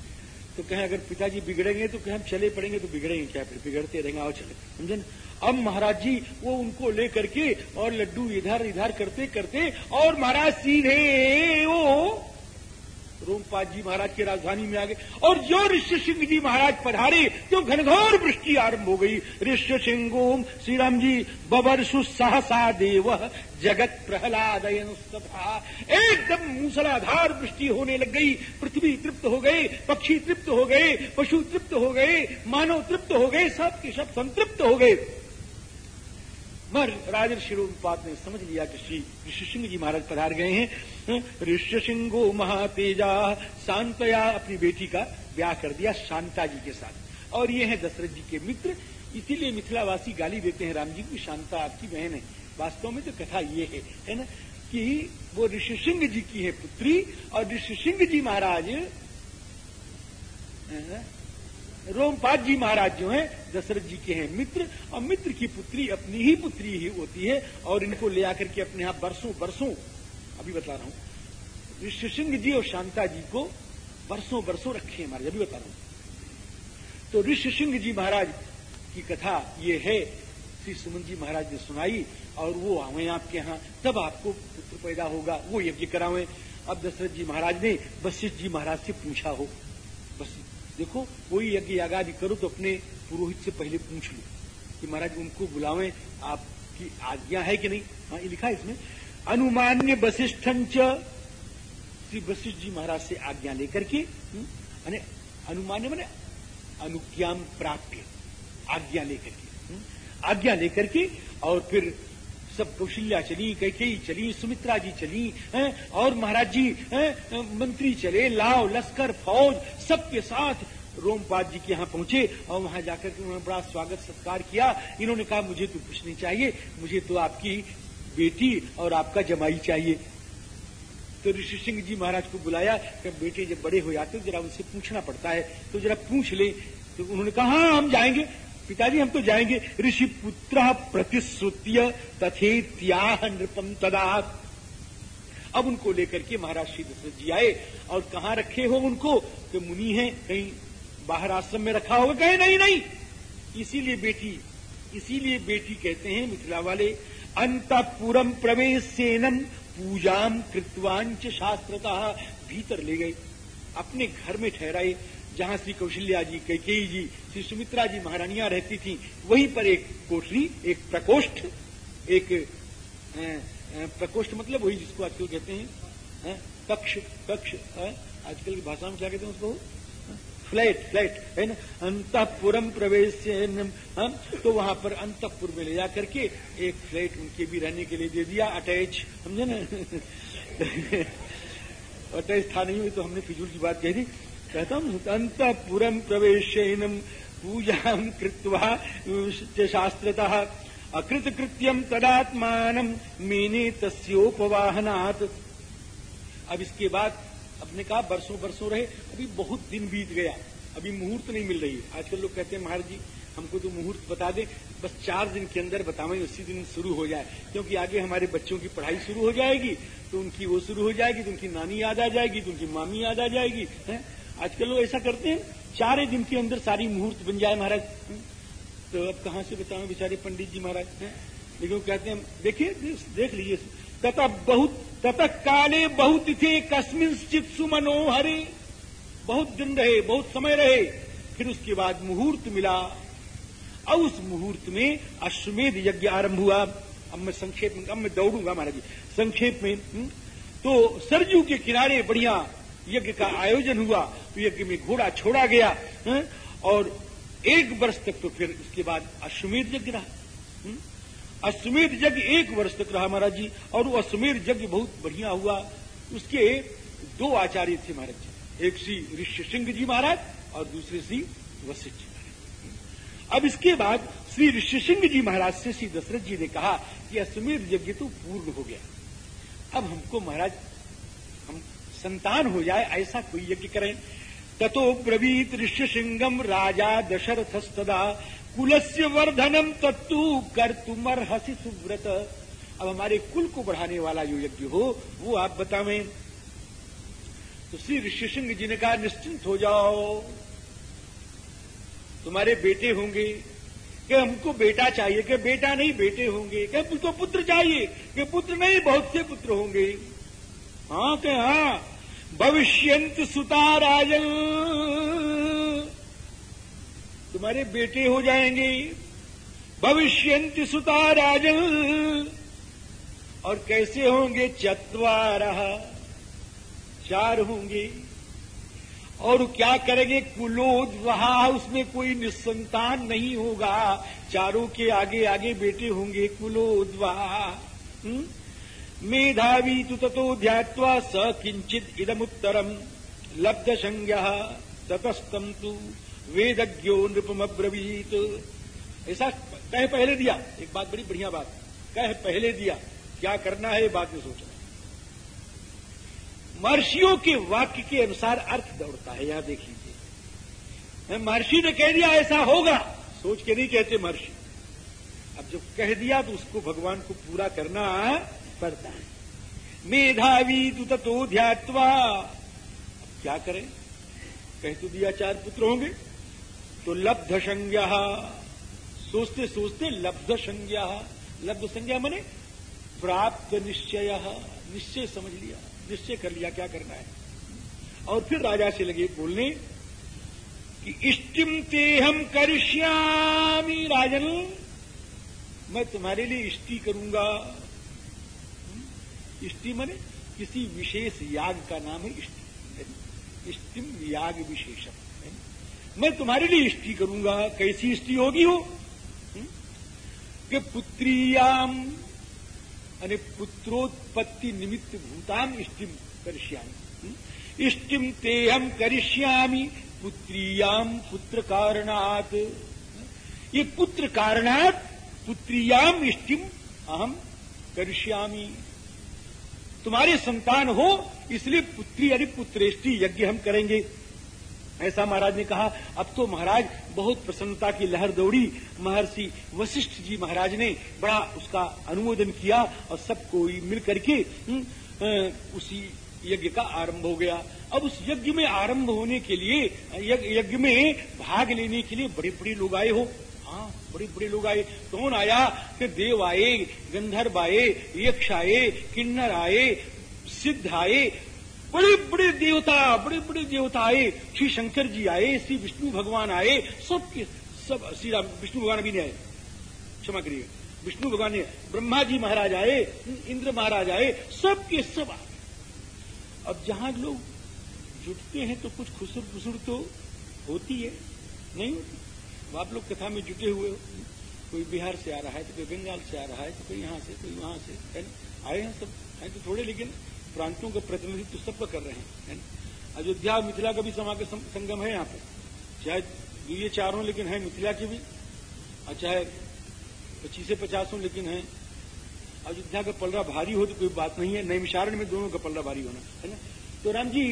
तो कहें, अगर पिताजी बिगड़ेंगे तो कहें, हम चले पड़ेंगे तो बिगड़ेंगे क्या? फिर बिगड़ते रहेंगे, आओ चले। समझे अब महाराज जी, वो उनको ले करके और लड्डू इधर इधर करते करते और महाराज सीधे वो रोमपाद जी महाराज की राजधानी में आ गए। और जो ऋषि सिंह जी महाराज पधारे तो घनघोर वृष्टि आरंभ हो गई। ऋषि सिंह श्री राम जी बबर सुसहसा देव, जगत प्रहलाद एकदम मूसलाधार वृष्टि होने लग गई। पृथ्वी तृप्त हो गए पक्षी तृप्त हो गए, पशु तृप्त हो गए, मानव तृप्त हो गए सब के सब संतृप्त हो गए। मर राजर्षि रूपात ने समझ लिया कि श्री ऋषि सिंह जी महाराज पधार गए हैं। ऋषि सिंहो महातेजा। शांतया अपनी बेटी का ब्याह कर दिया शांता जी के साथ। और ये है दशरथ जी के मित्र। इसीलिए मिथिलावासी गाली देते हैं राम जी की, शांता आपकी बहन है। वास्तव में तो कथा ये है है ना? कि वो ऋषि सिंह जी की है पुत्री और ऋषि सिंह जी महाराज रोमपाद जी महाराज जो हैं, दशरथ जी के हैं मित्र। और मित्र की पुत्री अपनी ही पुत्री ही होती है और इनको ले आकर के अपने यहाँ बरसों बरसों अभी बता रहा हूँ। ऋषि सिंह जी और शांता जी को बरसों बरसों रखे हमारे अभी बता रहा हूँ। तो ऋषि सिंह जी महाराज की कथा ये है, श्री सुमन जी महाराज ने सुनाई और वो आवे आपके यहाँ, तब आपको पुत्र पैदा होगा, वो यज्ञ करावे। अब दशरथ जी महाराज ने वशिष्ठ जी महाराज से पूछा हो, बस देखो, कोई यज्ञ यागादि करो तो अपने पुरोहित से पहले पूछ लो कि महाराज उनको बुलावे, आपकी आज्ञा है कि नहीं? हाँ ये लिखा है इसमें। अनुमान्य वशिष्ठन श्री वशिष्ठ जी महाराज से आज्ञा लेकर के हम्म, अनुमान्य मैंने अनुज्ञाम प्राप्त आज्ञा लेकर के हम्म, आज्ञा लेकर के और फिर सब कौशल्या चली कैकेयी चली सुमित्रा जी चली हैं और महाराज जी हैं मंत्री चले लाव लश्कर फौज सबके साथ रोमपाद जी के यहाँ पहुँचे और वहाँ जाकर के उन्होंने बड़ा स्वागत सत्कार किया। इन्होंने कहा मुझे तो कुछ नहीं चाहिए मुझे तो आपकी बेटी और आपका जमाई चाहिए। तो ऋषि सिंह जी महाराज को बुलाया, कि बेटे जब बड़े हो जाते जरा उनसे पूछना पड़ता है। तो जरा पूछ ले। तो उन्होंने कहा हाँ हम जाएँगे। पिताजी, हम तो जाएँगे। ऋषि पुत्र प्रतिश्रुत्य तथेत्याह नृपम तदा। अब उनको लेकर के महाराज श्री दशरथ जी आए। और कहा रखे हो उनको? कि मुनि है, कहीं बाहर आश्रम में रखा होगा। कहे, नहीं नहीं, इसीलिए बेटी इसीलिए बेटी कहते हैं मिथिला वाले अंतपुरम प्रवेश सेनम पूजाम कृतवांच शास्त्रता भीतर ले गए। अपने घर में ठहराए, जहाँ श्री कौशल्या जी, कैकेयी जी, श्री सुमित्रा जी महारानियाँ रहती थी, वहीं पर एक कोठरी, एक प्रकोष्ठ एक प्रकोष्ठ मतलब वही जिसको आजकल कहते हैं कक्ष कक्ष आजकल की भाषा में क्या कहते हैं उसको? फ्लैट फ्लैट, है ना? अंतपुरम प्रवेश तो वहाँ पर अंतपुर में ले जाकर के एक फ्लैट उनके भी रहने के लिए दे दिया, अटैच, समझे ना? अटैच था नहीं हुई तो हमने फिजूल की बात कह दी। कथम अंतपुरम प्रवेश पूजा कृत्वा शास्त्रतः अकृत कृत्यम तदात्मान मेने तस्ोपवाहनात् अब इसके बाद अपने कहा बरसों बरसों रहे, अभी बहुत दिन बीत गया, अभी मुहूर्त नहीं मिल रही आजकल लोग कहते हैं, महाराज जी, हमको तो मुहूर्त बता दे, बस चार दिन के अंदर बतावे उसी दिन शुरू हो जाए, क्योंकि आगे हमारे बच्चों की पढ़ाई शुरू हो जाएगी तो उनकी वो शुरू हो जाएगी तो उनकी नानी याद आ जाएगी तो उनकी मामी याद आ जाएगी, है? आजकल लोग ऐसा करते हैं, चार दिन के अंदर सारी मुहूर्त बन जाए, महाराज तो अब कहाँ से बताएँ बेचारे पंडित जी महाराज लेकिन कहते हैं, देखिए देख लीजिए तथा बहुत काले बहुत थे कस्मिन चित सुमनोहरे बहुत दिन रहे बहुत समय रहे फिर उसके बाद मुहूर्त मिला। और उस मुहूर्त में अश्वमेध यज्ञ आरंभ हुआ। अब मैं संक्षेप में अब मैं दौड़ूँगा महाराज जी। संक्षेप में हम्म, तो सरजू के किनारे बढ़िया यज्ञ का आयोजन हुआ। तो यज्ञ में घोड़ा छोड़ा गया है? और एक वर्ष तक तो फिर उसके बाद अश्वमेध यज्ञ रहा। अश्वमेध यज्ञ एक वर्ष तक रहा महाराज जी, और वो अश्वमेध यज्ञ बहुत बढ़िया हुआ। उसके दो आचार्य थे महाराज जी, एक श्री ऋषि सिंह जी महाराज और दूसरे श्री वशिष्ठ जी महाराज। अब इसके बाद श्री ऋषि सिंह जी महाराज से श्री दशरथ जी ने कहा कि अश्वमेध यज्ञ तो पूर्ण हो गया। अब हमको महाराज, हम संतान हो जाए, ऐसा कोई यज्ञ करें। ततो ब्रवीत ऋष्य सिंगम राजा दशरथस्तदा कुलस्य वर्धनम तत्तु कर तुमर हसी सुव्रत। अब हमारे कुल को बढ़ाने वाला जो यज्ञ हो, वो आप बतावें। तो श्री ऋषि सिंह जी ने कहा, निश्चिंत हो जाओ। तुम्हारे बेटे होंगे। कि हमको बेटा चाहिए। कि बेटा नहीं, बेटे होंगे। कि हमको पुत्र चाहिए। कि पुत्र नहीं, बहुत से पुत्र होंगे। हाँ के हाँ। भविष्यंत सुता राजन। तुम्हारे बेटे हो जाएँगे। भविष्यंत सुता राजन। और कैसे होंगे चतवार? चार होंगे। और क्या करेंगे कुलोद? वहा उसमें कोई निसंतान नहीं होगा। चारों के आगे आगे बेटे होंगे कुलोद वहा। हम्म? मेधावी तु ततो ध्यात्वा स किंचित इदमुत्तरम। लब्ध संज्ञ ततस्तम तु। वेदज्ञो नृपमब्रवीत। ऐसा कह पहले दिया। एक बात बड़ी बढ़िया बात। कह पहले दिया। क्या करना है, ये बात में सोचना महर्षियों के वाक्य के अनुसार अर्थ दौड़ता है। यहाँ देख लीजिए। महर्षि ने कह दिया, ऐसा होगा। सोच के नहीं कहते महर्षि। अब जब कह दिया तो उसको भगवान को पूरा करना पड़ता है। मेधावी तो ध्यात्वा। क्या करें? कह तो दिया, चार पुत्र होंगे। तो लब्ध संज्ञा। सोचते सोचते लब्ध संज्ञा। लब्ध संज्ञा मने प्राप्त निश्चय। निश्चय समझ लिया, निश्चय कर लिया क्या करना है। और फिर राजा से लगे बोलने कि इष्टिम ते हम करिष्यामी राजन, मैं तुम्हारे लिए इष्टि करूँगा। इष्टि मने किसी विशेष याग का नाम है इष्टि। इष्टिम याग विशेषम। मैं तुम्हारे लिए इष्टि करूँगा। कैसी इष्टि होगी हो हम्म? कि पुत्रीयाम अने पुत्रोत्पत्ति निमित्त भूताम इष्टिम करिष्यामी। ते हम्म? तेहम करिष्यामी। पुत्रीयाम पुत्र कारणात ये पुत्र कारणात पुत्रीयाम इष्टिम अहम करिष्यामी। तुम्हारे संतान हो, इसलिए पुत्री यानी पुत्रेष्टि यज्ञ हम करेंगे। ऐसा महाराज ने कहा अब तो महाराज बहुत प्रसन्नता की लहर दौड़ी। महर्षि वशिष्ठ जी महाराज ने बड़ा उसका अनुमोदन किया और सब कोई मिल करके हम्म, उसी यज्ञ का आरंभ हो गया। अब उस यज्ञ में आरंभ होने के लिए यज्ञ में भाग लेने के लिए बड़े बड़े लोग आए हो। हाँ बड़े बड़े लोग आए। कौन आया? कि देव आए गंधर्व आए यक्ष आए किन्नर आए सिद्ध आए बड़े बड़े देवता बड़े बड़े देवता आए। श्री शंकर जी आए, श्री विष्णु भगवान आए। सबके, सब, श्री राम, विष्णु भगवान भी नहीं आए। क्षमा करिए। विष्णु भगवान ने ब्रह्मा जी महाराज आए, इंद्र महाराज आए, सबके सब आए। अब जहाँ लोग जुटते हैं तो कुछ खुसुर फुसुर तो होती है। नहीं होती? आप लोग कथा में जुटे हुए कोई बिहार से आ रहा है तो कोई बंगाल से आ रहा है तो कोई यहाँ से, कोई वहाँ से आए हैं सब, हैं तो थोड़े लेकिन प्रांतों का प्रतिनिधित्व सबका कर रहे हैं अयोध्या मिथिला का भी समागम संगम है यहाँ पे। चाहे ये चारों लेकिन है, मिथिला के भी, और चाहे पच्चीस से पचास हो लेकिन है। अयोध्या का पलरा भारी हो तो कोई बात नहीं है नैमिशारण में दोनों का पल्ला भारी होना, है ना? तो राम जी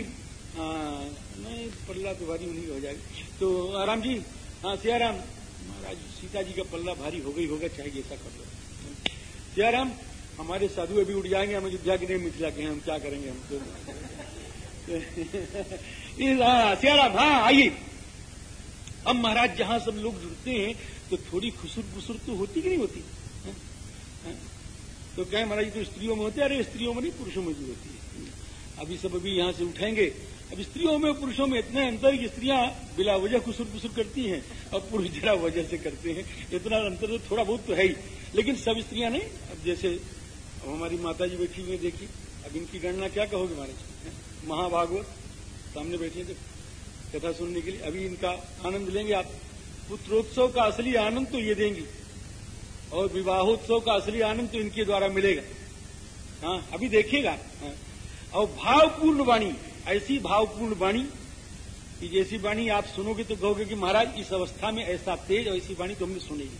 नहीं पल्ला तो भारी होनी हो जाएगी तो राम जी हाँ सियाराम, महाराज, सीता जी का पल्ला भारी हो गई होगा, चाहे जैसा कर लो। सियाराम हमारे साधु अभी उठ जाएँगे, हम अयोध्या के नहीं मिथिला के हैं, हम क्या करेंगे हम तो? सियाराम हाँ आइए। अब महाराज, जहाँ सब लोग जुड़ते हैं तो थोड़ी खुसुर खुसुर तो होती कि नहीं होती? है? है? तो कहें महाराज तो स्त्रियों में होते अरे, स्त्रियों में नहीं, पुरुषों में भी होती है। अभी सब अभी यहाँ से उठेंगे। अब स्त्रियों में, पुरुषों में इतना अंतर कि स्त्रियाँ बिला वजह खुसुर खुसुर करती हैं और पुरुष जरा वजह से करते हैं। इतना अंतर तो थोड़ा बहुत तो है ही। लेकिन सब स्त्रियाँ नहीं। अब जैसे अब हमारी माता जी बैठी हुई देखी अब इनकी गणना क्या कहोगे महाराज? महाभागवत, सामने बैठे थे कथा सुनने के लिए। अभी इनका आनंद लेंगे आप। पुत्रोत्सव का असली आनंद तो ये देंगी। और विवाहोत्सव का असली आनंद तो इनके द्वारा मिलेगा। हाँ अभी देखिएगा। हाँ। और भावपूर्ण वाणी, ऐसी भावपूर्ण वाणी कि जैसी वाणी आप सुनोगे तो कहोगे कि महाराज, इस अवस्था में ऐसा तेज और ऐसी वाणी तो हमने सुनेगी।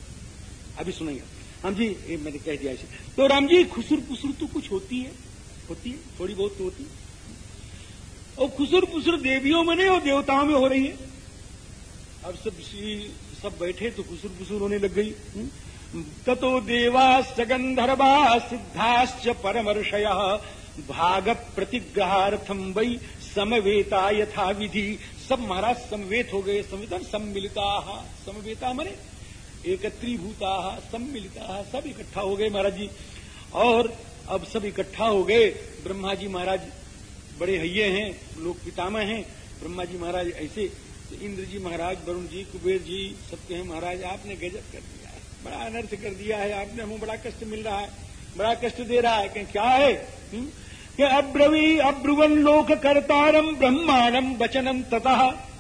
अभी सुनेगा। हम जी, ये मैंने कह दिया तो राम जी खुसुर पुसुर तो कुछ होती है होती है, थोड़ी बहुत तो होती है। और खुसुर पुसुर देवियों में नहीं, और देवताओं में हो रही है। अब सब सब बैठे तो खुसुर पुसुर होने लग गई। हम्म। ततो देवाश्च गंधर्वा सिद्धाश्च परमर्षय भाग प्रतिग्रहार्थम वही समवेता यथा विधि। सब महाराज समवेत हो गए, संविधान सम्मिलिता। समवेता मरे। एकत्रीभूता, सम्मिलिता, सब इकट्ठा हो गए महाराज जी। और अब सब इकट्ठा हो गए। ब्रह्मा जी महाराज बड़े हइये हैं लोग पितामह हैं। ब्रह्मा जी महाराज ऐसे तो इंद्र जी महाराज, वरुण जी, कुबेर जी सबके हैं महाराज, आपने गजब कर दिया है। बड़ा अनर्थ कर दिया है, आपने हमें बड़ा कष्ट मिल रहा है, बड़ा कष्ट दे रहा है। कि क्या है? हम्म? कि अब्रवी अब्रुवन लोक कर्तारम ब्रह्मांडम वचनम ततः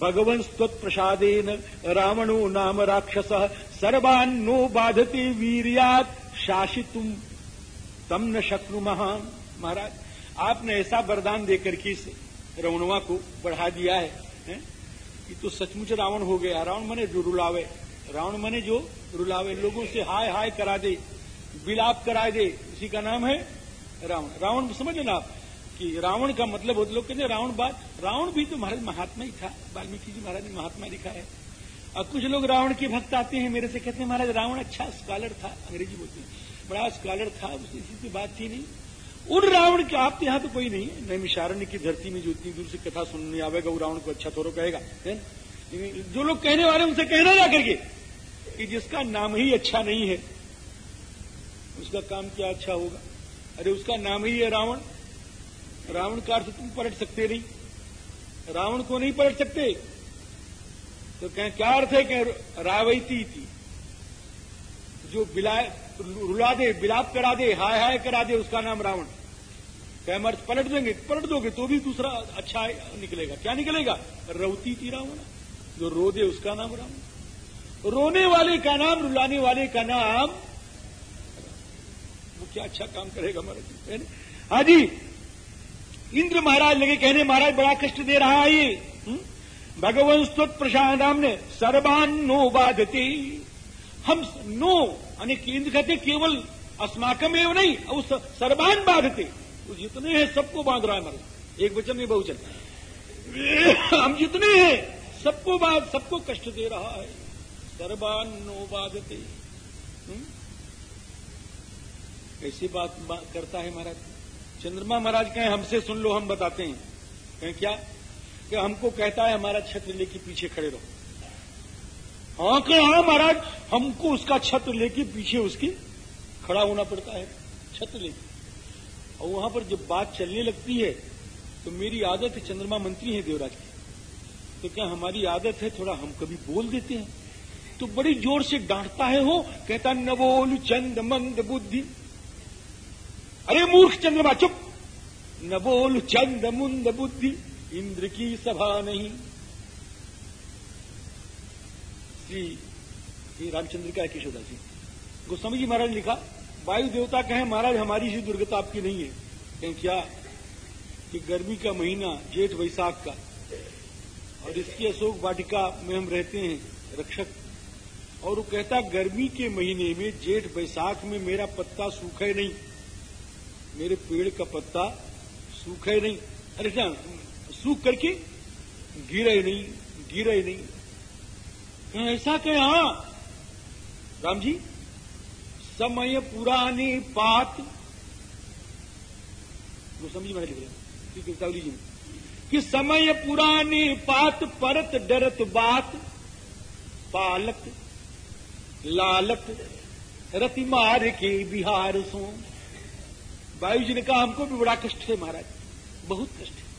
भगवन् प्रसादेन रावणो नाम राक्षस सर्वान्नो बाधते वीरियात शासितुम तम न शक्रु महाराज आपने ऐसा वरदान देकर के इस रवणवा को बढ़ा दिया है, है? कि तो सचमुच रावण हो गया। रावण मने जो रुलावे रावण मने जो रुलावे लोगों से हाय हाय करा दे विलाप करा दे। इसी का नाम है रावण। रावण समझ ना आप कि रावण का मतलब होते लोग कहते रावण बात रावण भी तो महाराज महात्मा ही था। वाल्मीकि जी महाराज ने महात्मा लिखा है। और कुछ लोग रावण के भक्त आते हैं, मेरे से कहते हैं, महाराज, रावण अच्छा स्कॉलर था। अंग्रेज़ी बोलते हैं। बड़ा स्कॉलर था उसकी इसी बात थी नहीं। उन रावण के, आपके यहाँ तो कोई नहीं है। नैमिषारण्य की धरती में जो इतनी दूर से कथा सुनने आवेगा, वो रावण को अच्छा थोड़ा कहेगा जो लोग कहने वाले उनसे कहना जा करके, कि जिसका नाम ही अच्छा नहीं है, उसका काम क्या अच्छा होगा? अरे, उसका नाम ही है रावण। रावण का अर्थ तुम पलट सकते नहीं। रावण को नहीं पलट सकते। तो कहें, क्या अर्थ है? कि रावैती थी जो बिलाय रुला दे, बिलाप करा दे, हाय हाय करा दे, उसका नाम रावण। कैमर्थ अर्थ पलट देंगे। पलट दोगे तो भी दूसरा अच्छा निकलेगा। क्या निकलेगा? रवती थी रावण। जो रो दे, उसका नाम रावण। रोने वाले का नाम, रुलाने वाले का नाम, वो क्या अच्छा काम करेगा महाराज हाँ जी। इंद्र महाराज लगे कहने महाराज बड़ा कष्ट दे रहा है ये। हम्म? भगवान स्तुत प्रसाद ने सर्वान नो बाधती। हम नो यानी इंद्र कहते केवल अस्माकम एवं नहीं उस सर्वान बाधते। वो जितने हैं सबको बाँध रहा है मर एक वचन में बहुचन। हम जितने हैं सबको बाध सबको कष्ट दे रहा है। सर्वान नो बाधते कैसी बात, बात करता है महाराज? चंद्रमा महाराज कहें, हमसे सुन लो, हम बताते हैं। कहें, क्या? कि हमको कहता है, हमारा छत्र लेके पीछे खड़े रहो। हाँ के हाँ महाराज? हमको उसका छत्र लेके पीछे उसके खड़ा होना पड़ता है छत्र लेके। और वहाँ पर जब बात चलने लगती है तो मेरी आदत है, चंद्रमा मंत्री है देवराज की। तो क्या हमारी आदत है, थोड़ा हम कभी बोल देते हैं? तो बड़ी ज़ोर से डांटता है हो कहता न बोल चंद मंद बुद्धि। अरे मूर्ख चंद्रमा, चुप। न बोल चंद मुंद बुद्धि, इंद्र की सभा नहीं। श्री रामचंद्र का किशोदा जी, गोस्वामी जी महाराज लिखा, वायु देवता कहे, महाराज, हमारी सी दुर्गता आपकी नहीं है। कहें क्या? कि गर्मी का महीना, जेठ वैशाख का। और इसकी अशोक वाटिका में हम रहते हैं, रक्षक। और वो कहता, गर्मी के महीने में जेठ वैशाख में मेरा पत्ता सूखे नहीं। मेरे पेड़ का पत्ता सूखे नहीं। अरे क्या, सूख करके गिरे नहीं गिरे नहीं। ऐसा कहे? हाँ। राम जी, समय पुरानी पात वो समझी मैंने लिख रहे ठीक कृष्णावली जी। कि समय पुरानी पात परत, डरत, बात। पालक, लालक रति मार के बिहार सो। वायु जी ने कहा, हमको भी बड़ा कष्ट है महाराज, बहुत कष्ट है।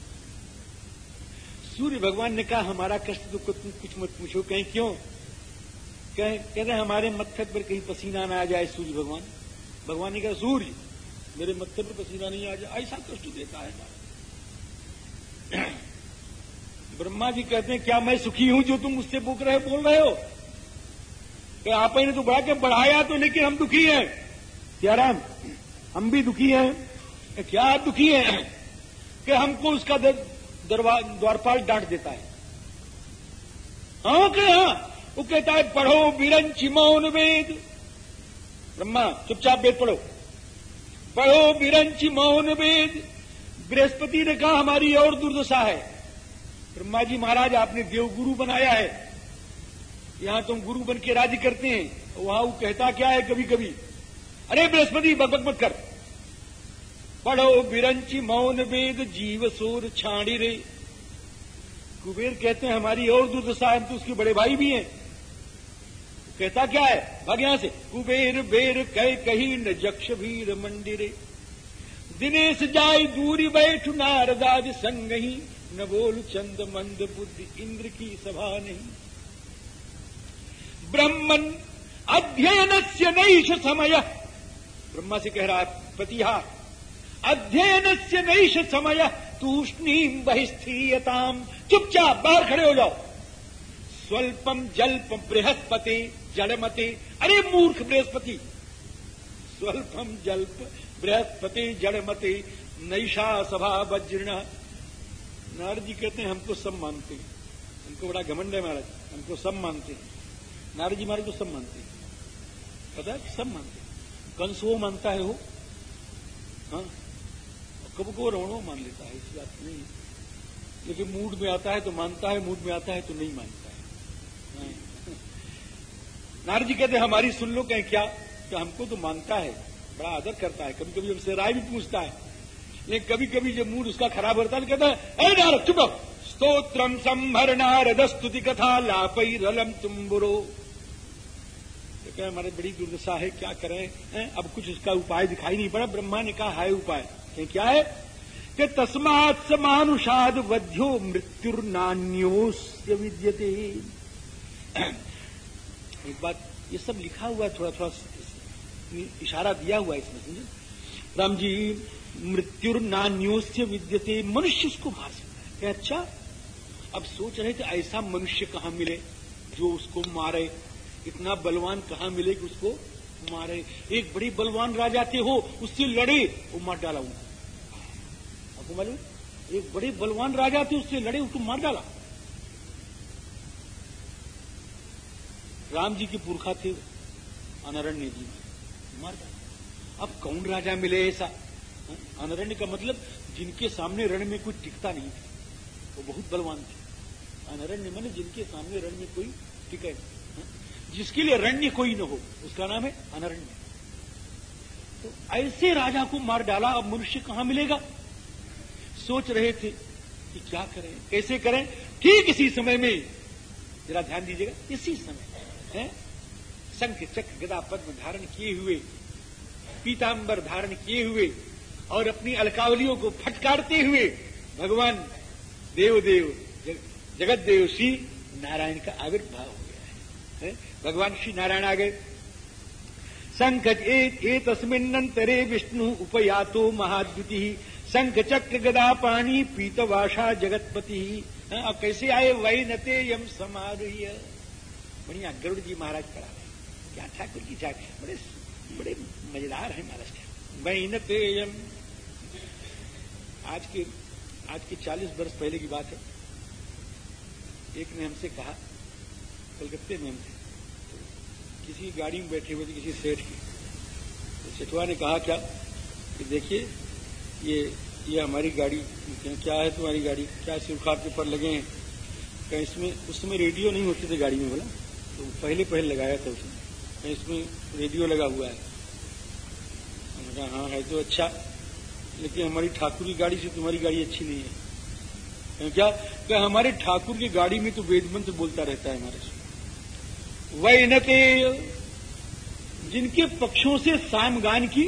सूर्य भगवान ने कहा, हमारा कष्ट तो कुछ मत पूछो, कहीं क्यों? कहें, कह रहे, हमारे मत्थे पर कहीं पसीना ना आ जाए सूर्य भगवान। भगवान ने कहा, सूर्य, मेरे मत्थे पर पसीना नहीं आ जाए, ऐसा कष्ट देता है ब्रह्मा जी कहते हैं, क्या मैं सुखी हूँ जो तुम मुझसे बुक रहे, बोल रहे हो? कि आप ने तो बढ़ा के बढ़ाया तो लेकिन हम दुखी हैं। क्या राम हम भी दुखी हैं। क्या दुखी हैं कि हमको उसका द्वारपाल डांट देता है। हाँ क्या हाँ? वो कहता है, पढ़ो बिरंच मौन वेद। ब्रह्मा, चुपचाप वेद पढ़ो। पढ़ो बिरंच मौन वेद। बृहस्पति ने कहा, हमारी और दुर्दशा है। ब्रह्मा जी महाराज, आपने देवगुरु बनाया है। यहाँ तुम गुरु बन के राज्य करते हैं। वहाँ वो कहता क्या है कभी कभी अरे बृहस्पति बकबक मत कर। पढ़ो, बिरंची मौन वेद जीव सूर छाड़ी रे। कुबेर कहते हैं, हमारी और दुर्दशा हम तो उसके बड़े भाई भी हैं। कहता क्या है? भाग यहाँ से। कुबेर बेर कह कही न जक्ष भीर मंडिरे दिनेश जाय दूरी बैठ नारदाज संग ही। न बोल चंद मंद बुद्धि इंद्र की सभा नहीं। ब्रह्मन अध्ययन से नैश समय। ब्रह्मा से कह रहा है, पतिहा, अध्ययन से नैश समय तूष्णीम बहिस्थीयताम चुपचाप बाहर खड़े हो जाओ। स्वल्पम जल्प बृहस्पति, जड़मति, अरे मूर्ख बृहस्पति स्वल्पम जल्प, बृहस्पति, जड़मति, नैषा सभा वज्रण नारद जी कहते हैं, हमको सब मानते हैं। हमको बड़ा घमंड है महाराज, हमको सब मानते हैं। नारद जी महाराज को सब मानते हैं। पता सब मानते हैं। कंस वो मानता है वो। हाँ? कब को रवणो मान लेता है इस बात नहीं। लेकिन मूड में आता है तो मानता है, मूड में आता है तो नहीं मानता है। हाँ। नारद जी कहते हमारी सुन लो कहें क्या? कि हमको तो मानता है? बड़ा आदर करता है। कभी कभी हमसे राय भी पूछता है। लेकिन कभी कभी जब मूड उसका खराब होता है तो कहता है अरे नारद, चुप स्तोत्रम संभर नारद स्तुति कथा लापई रलम तुम्बुरो। क्या हमारे बड़ी दुर्दशा है, क्या करें, है? अब कुछ उसका उपाय दिखाई नहीं पड़ा। ब्रह्मा ने कहा है उपाय कि क्या है? कि तस्मात समानुषाद वध्यो मृत्युर्नान्योस्य विद्यते। एक बात, ये सब लिखा हुआ है थोड़ा थोड़ा इशारा दिया हुआ है इसमें, समझे? राम जी मृत्युर्नान्योस्य विद्यते, मनुष्य उसको मार सकता है। अच्छा अब सोच रहे थे ऐसा मनुष्य कहाँ मिले, जो उसको मारे इतना बलवान कहाँ मिले कि उसको मारे? एक बड़ी बलवान राजा थे हो उससे लड़े, वो मार डाला उनको। आपको मालूम? एक बड़े बलवान राजा थे, उससे लड़े, उसको मार डाला। राम जी के पुरखा थे, अनरण्य जी। मार डाला। अब कौन राजा मिले ऐसा? हाँ? अनरण्य का मतलब जिनके सामने रण में कोई टिकता नहीं था। वो बहुत बलवान थे। अनरण्य मैंने जिनके सामने रण में कोई टिके जिसके लिए रण्य कोई न हो, उसका नाम है अनरण्य तो ऐसे राजा को मार डाला, अब मनुष्य कहाँ मिलेगा? सोच रहे थे कि क्या करें, कैसे करें? ठीक इसी समय में, जरा ध्यान दीजिएगा, इसी समय, है? शंख, चक्र, गदा, पद्म धारण किए हुए पीताम्बर धारण किए हुए, और अपनी अलकावलियों को फटकारते हुए, भगवान देवदेव जगत देव श्री नारायण का आविर्भाव हो गया है भगवान श्री नारायण आ गए। ए तस्मिन्नंतरे विष्णु उपयातो महाद्युति। शंख चक्र गदा पानी पीतवाषा जगतपति। हाँ, कैसे आए वही नते यम समारोह बढ़िया गरुड़ जी महाराज पढ़ा रहे क्या ठाकुर की ठाक बड़े बड़े मज़ेदार है महाराज वही नते यम। आज के आज के चालीस वर्ष पहले की बात है। एक ने हमसे कहा कलकत्ते में हमसे किसी गाड़ी में बैठे हुए थे, किसी सेठ की। तो सेठवा ने कहा, क्या? कि देखिए, ये ये हमारी गाड़ी, क्या है तुम्हारी गाड़ी? क्या सिरखार के पर लगे हैं? कहीं इसमें, उस समय रेडियो नहीं होते थे गाड़ी में, बोला? तो पहले पहले लगाया था उसने। कहीं इसमें रेडियो लगा हुआ है? हमने कहा हाँ है तो अच्छा लेकिन हमारी ठाकुर की गाड़ी से तुम्हारी गाड़ी अच्छी नहीं है। क्या क्या हमारे ठाकुर की गाड़ी में तो वेद मंत्र बोलता रहता है हमारे से? वैनते जिनके पक्षों से सामगान की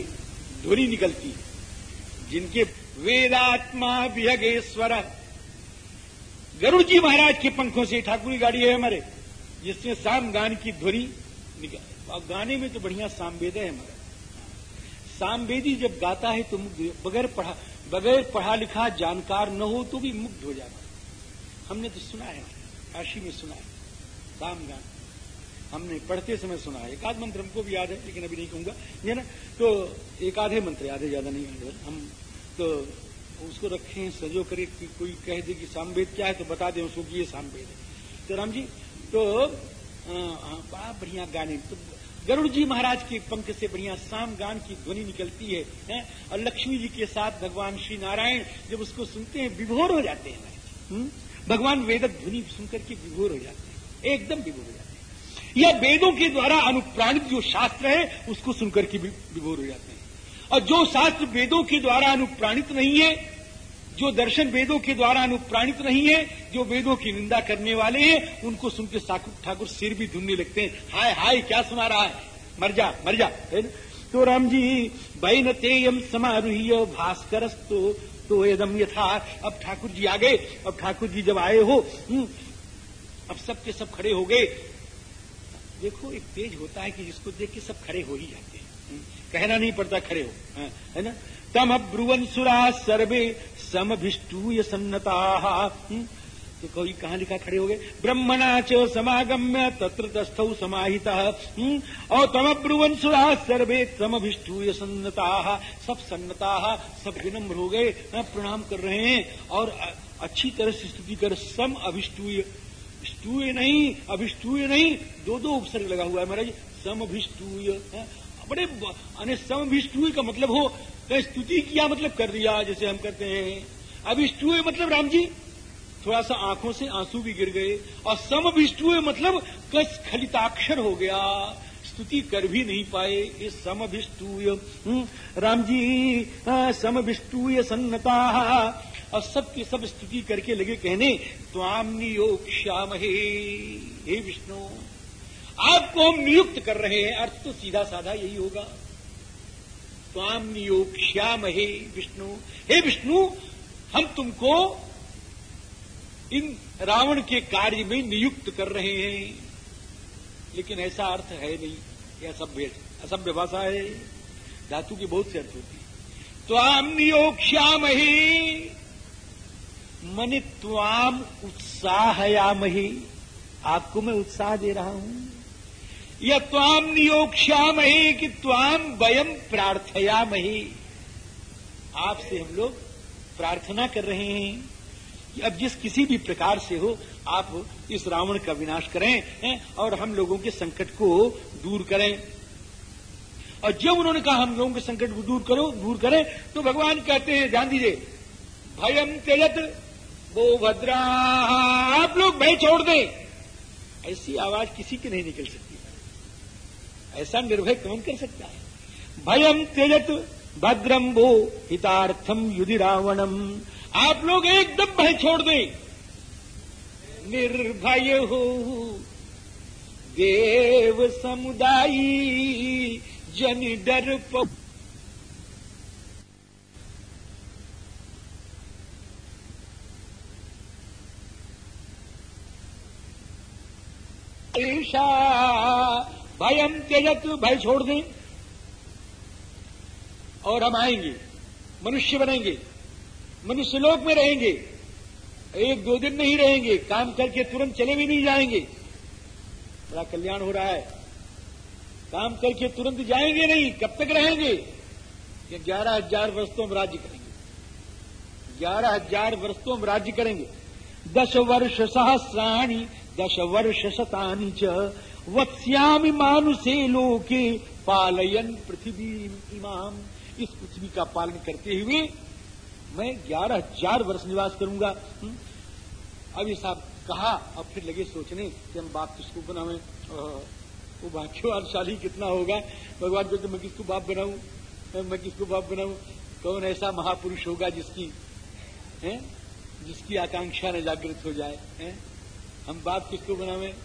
ध्वनि निकलती। है जिनके वेदात्मा विहगेश्वर। गरुड़ जी महाराज के पंखों से ठाकुरी गाड़ी है हमारे जिसमें सामगान की ध्वनि निकल और गाने में तो बढ़िया सामवेद है हमारा। सामवेदी जब गाता है तो बगैर पढ़ा बगैर पढ़ा लिखा जानकार न हो तो भी मुग्ध हो जाता हमने तो सुना है, काशी में सुना है, सामगान। हमने पढ़ते समय सुना है। एक आध मंत्र हमको भी याद है लेकिन अभी नहीं कहूँगा। ये ना तो एक आधे मंत्र याद है ज़्यादा नहीं याद हम तो उसको रखें सजो करे कि कोई कह दे कि सामवेद क्या है तो बता दें उसको कि ये सामवेद है। तो राम जी तो बड़ा बढ़िया गाने। तो गरुड़ जी महाराज के पंख से बढ़िया साम गान की ध्वनि निकलती है, है? और लक्ष्मी जी के साथ भगवान श्री नारायण जब उसको सुनते हैं विभोर हो जाते हैं। हम्म? भगवान वेदक ध्वनि सुनकर के विभोर हो जाते हैं। एकदम विभोर हो जाते हैं। या वेदों के द्वारा अनुप्राणित जो शास्त्र है उसको सुनकर के विभोर हो जाते हैं। और जो शास्त्र वेदों के द्वारा अनुप्राणित नहीं है जो दर्शन वेदों के द्वारा अनुप्राणित नहीं है जो वेदों की निंदा करने वाले हैं उनको सुनकर ठाकुर सिर भी धुनने लगते हैं। हाय हाय क्या सुना रहा है? मर जा मर जा। तो राम जी बैन तेयम समारूह भास्कर तो एकदम यथा। अब ठाकुर जी आ गए। अब ठाकुर जी जब आए हो हम्म, अब सब के सब खड़े हो गए। देखो एक तेज होता है कि जिसको देख के सब खड़े हो ही जाते हैं। कहना नहीं पड़ता खड़े हो हाँ, है ना? तम ब्रुवन सुरा सर्वे समभिष्टूय सन्नता हम्म, तो कोई कहा लिखा खड़े हो गए? ब्रह्मणा च समागम्य तत्र तस्थ समाहित हम्म, और तम ब्रुवन सुरा सर्वे समभिष्टूय सन्नता सब सन्नता सब विनम्र हो गए हाँ, प्रणाम कर रहे हैं। और अच्छी तरह से स्तुति कर सम अभिष्टूय स्तूय नहीं अभिष्टूय नहीं। दो दो उपसर्ग लगा हुआ है महाराज। समभिष्टूय बड़े अने समभिष्टूय का मतलब हो तो स्तुति किया मतलब कर दिया जैसे हम करते हैं। अभिष्टूय मतलब राम जी थोड़ा सा आँखों से आँसू भी गिर गए। और समभिष्टूय मतलब कस खलिताक्षर हो गया। स्तुति कर भी नहीं पाए ये समभिष्टूय। हम्म, राम जी समभिष्टूय सन्नता। और सबकी सब स्तुति करके लगे कहने त्वाम नियोग श्याम हे हे विष्णु, आपको हम नियुक्त कर रहे हैं, अर्थ तो सीधा साधा यही होगा। त्वाम नियोग श्याम हे विष्णु हे विष्णु, हम तुमको इन रावण के कार्य में नियुक्त कर रहे हैं। लेकिन ऐसा अर्थ है नहीं यह असभ्य असभ्य भाषा है। धातु की बहुत से अर्थ होती है। त्वाम नियोग श्याम हे मन त्वाम उत्साहयामही। आपको मैं उत्साह दे रहा हूँ। या त्वाम नियोक्ष्यामही कि त्वाम वयम प्रार्थयामही। आपसे हम लोग प्रार्थना कर रहे हैं कि अब जिस किसी भी प्रकार से हो, आप इस रावण का विनाश करें, हैं? और हम लोगों के संकट को दूर करें। और जब उन्होंने कहा, हम लोगों के संकट को दूर करो, दूर करें तो भगवान कहते हैं, ध्यान दीजिए भयम तेजत वो भद्रा आप लोग भय छोड़ दें। ऐसी आवाज़ किसी की नहीं निकल सकती। ऐसा निर्भय कौन कर सकता है? भयम तेजत भद्रम वो हितार्थम युधि रावणम आप लोग एकदम भय छोड़ दें। निर्भय हो। देव समुदायी जन डर पो ईशा। भयम त्यजत, भय छोड़ दें। और हम आएँगे, मनुष्य बनेंगे, मनुष्य लोक में रहेंगे, एक दो दिन नहीं रहेंगे, काम करके तुरंत चले भी नहीं जाएँगे। बड़ा कल्याण हो रहा है। काम करके तुरंत जाएँगे नहीं, कब तक रहेंगे? ग्यारह हज़ार वर्ष तो हम राज्य करेंगे। ग्यारह हज़ार वर्ष तो हम राज्य करेंगे। दस वर्ष सहस्राणी दश वर्ष शतानी च वत्स्यामि मानुषे लोके पालयन पृथ्वी इमाम। इस पृथ्वी का पालन करते हुए मैं ग्यारह हज़ार वर्ष निवास करूँगा। हम्म? अब ये साहब कहा, अब फिर लगे सोचने कि हम बाप किसको बनावे? वो भाग्यवानशाली कितना होगा। भगवान कहते, मैं किसको बाप बनाऊँ? मैं किसको बाप बनाऊँ? कौन ऐसा महापुरुष होगा जिसकी, है? जिसकी आकांक्षा न जागृत हो जाए, है? हम बाप किसको बनावे?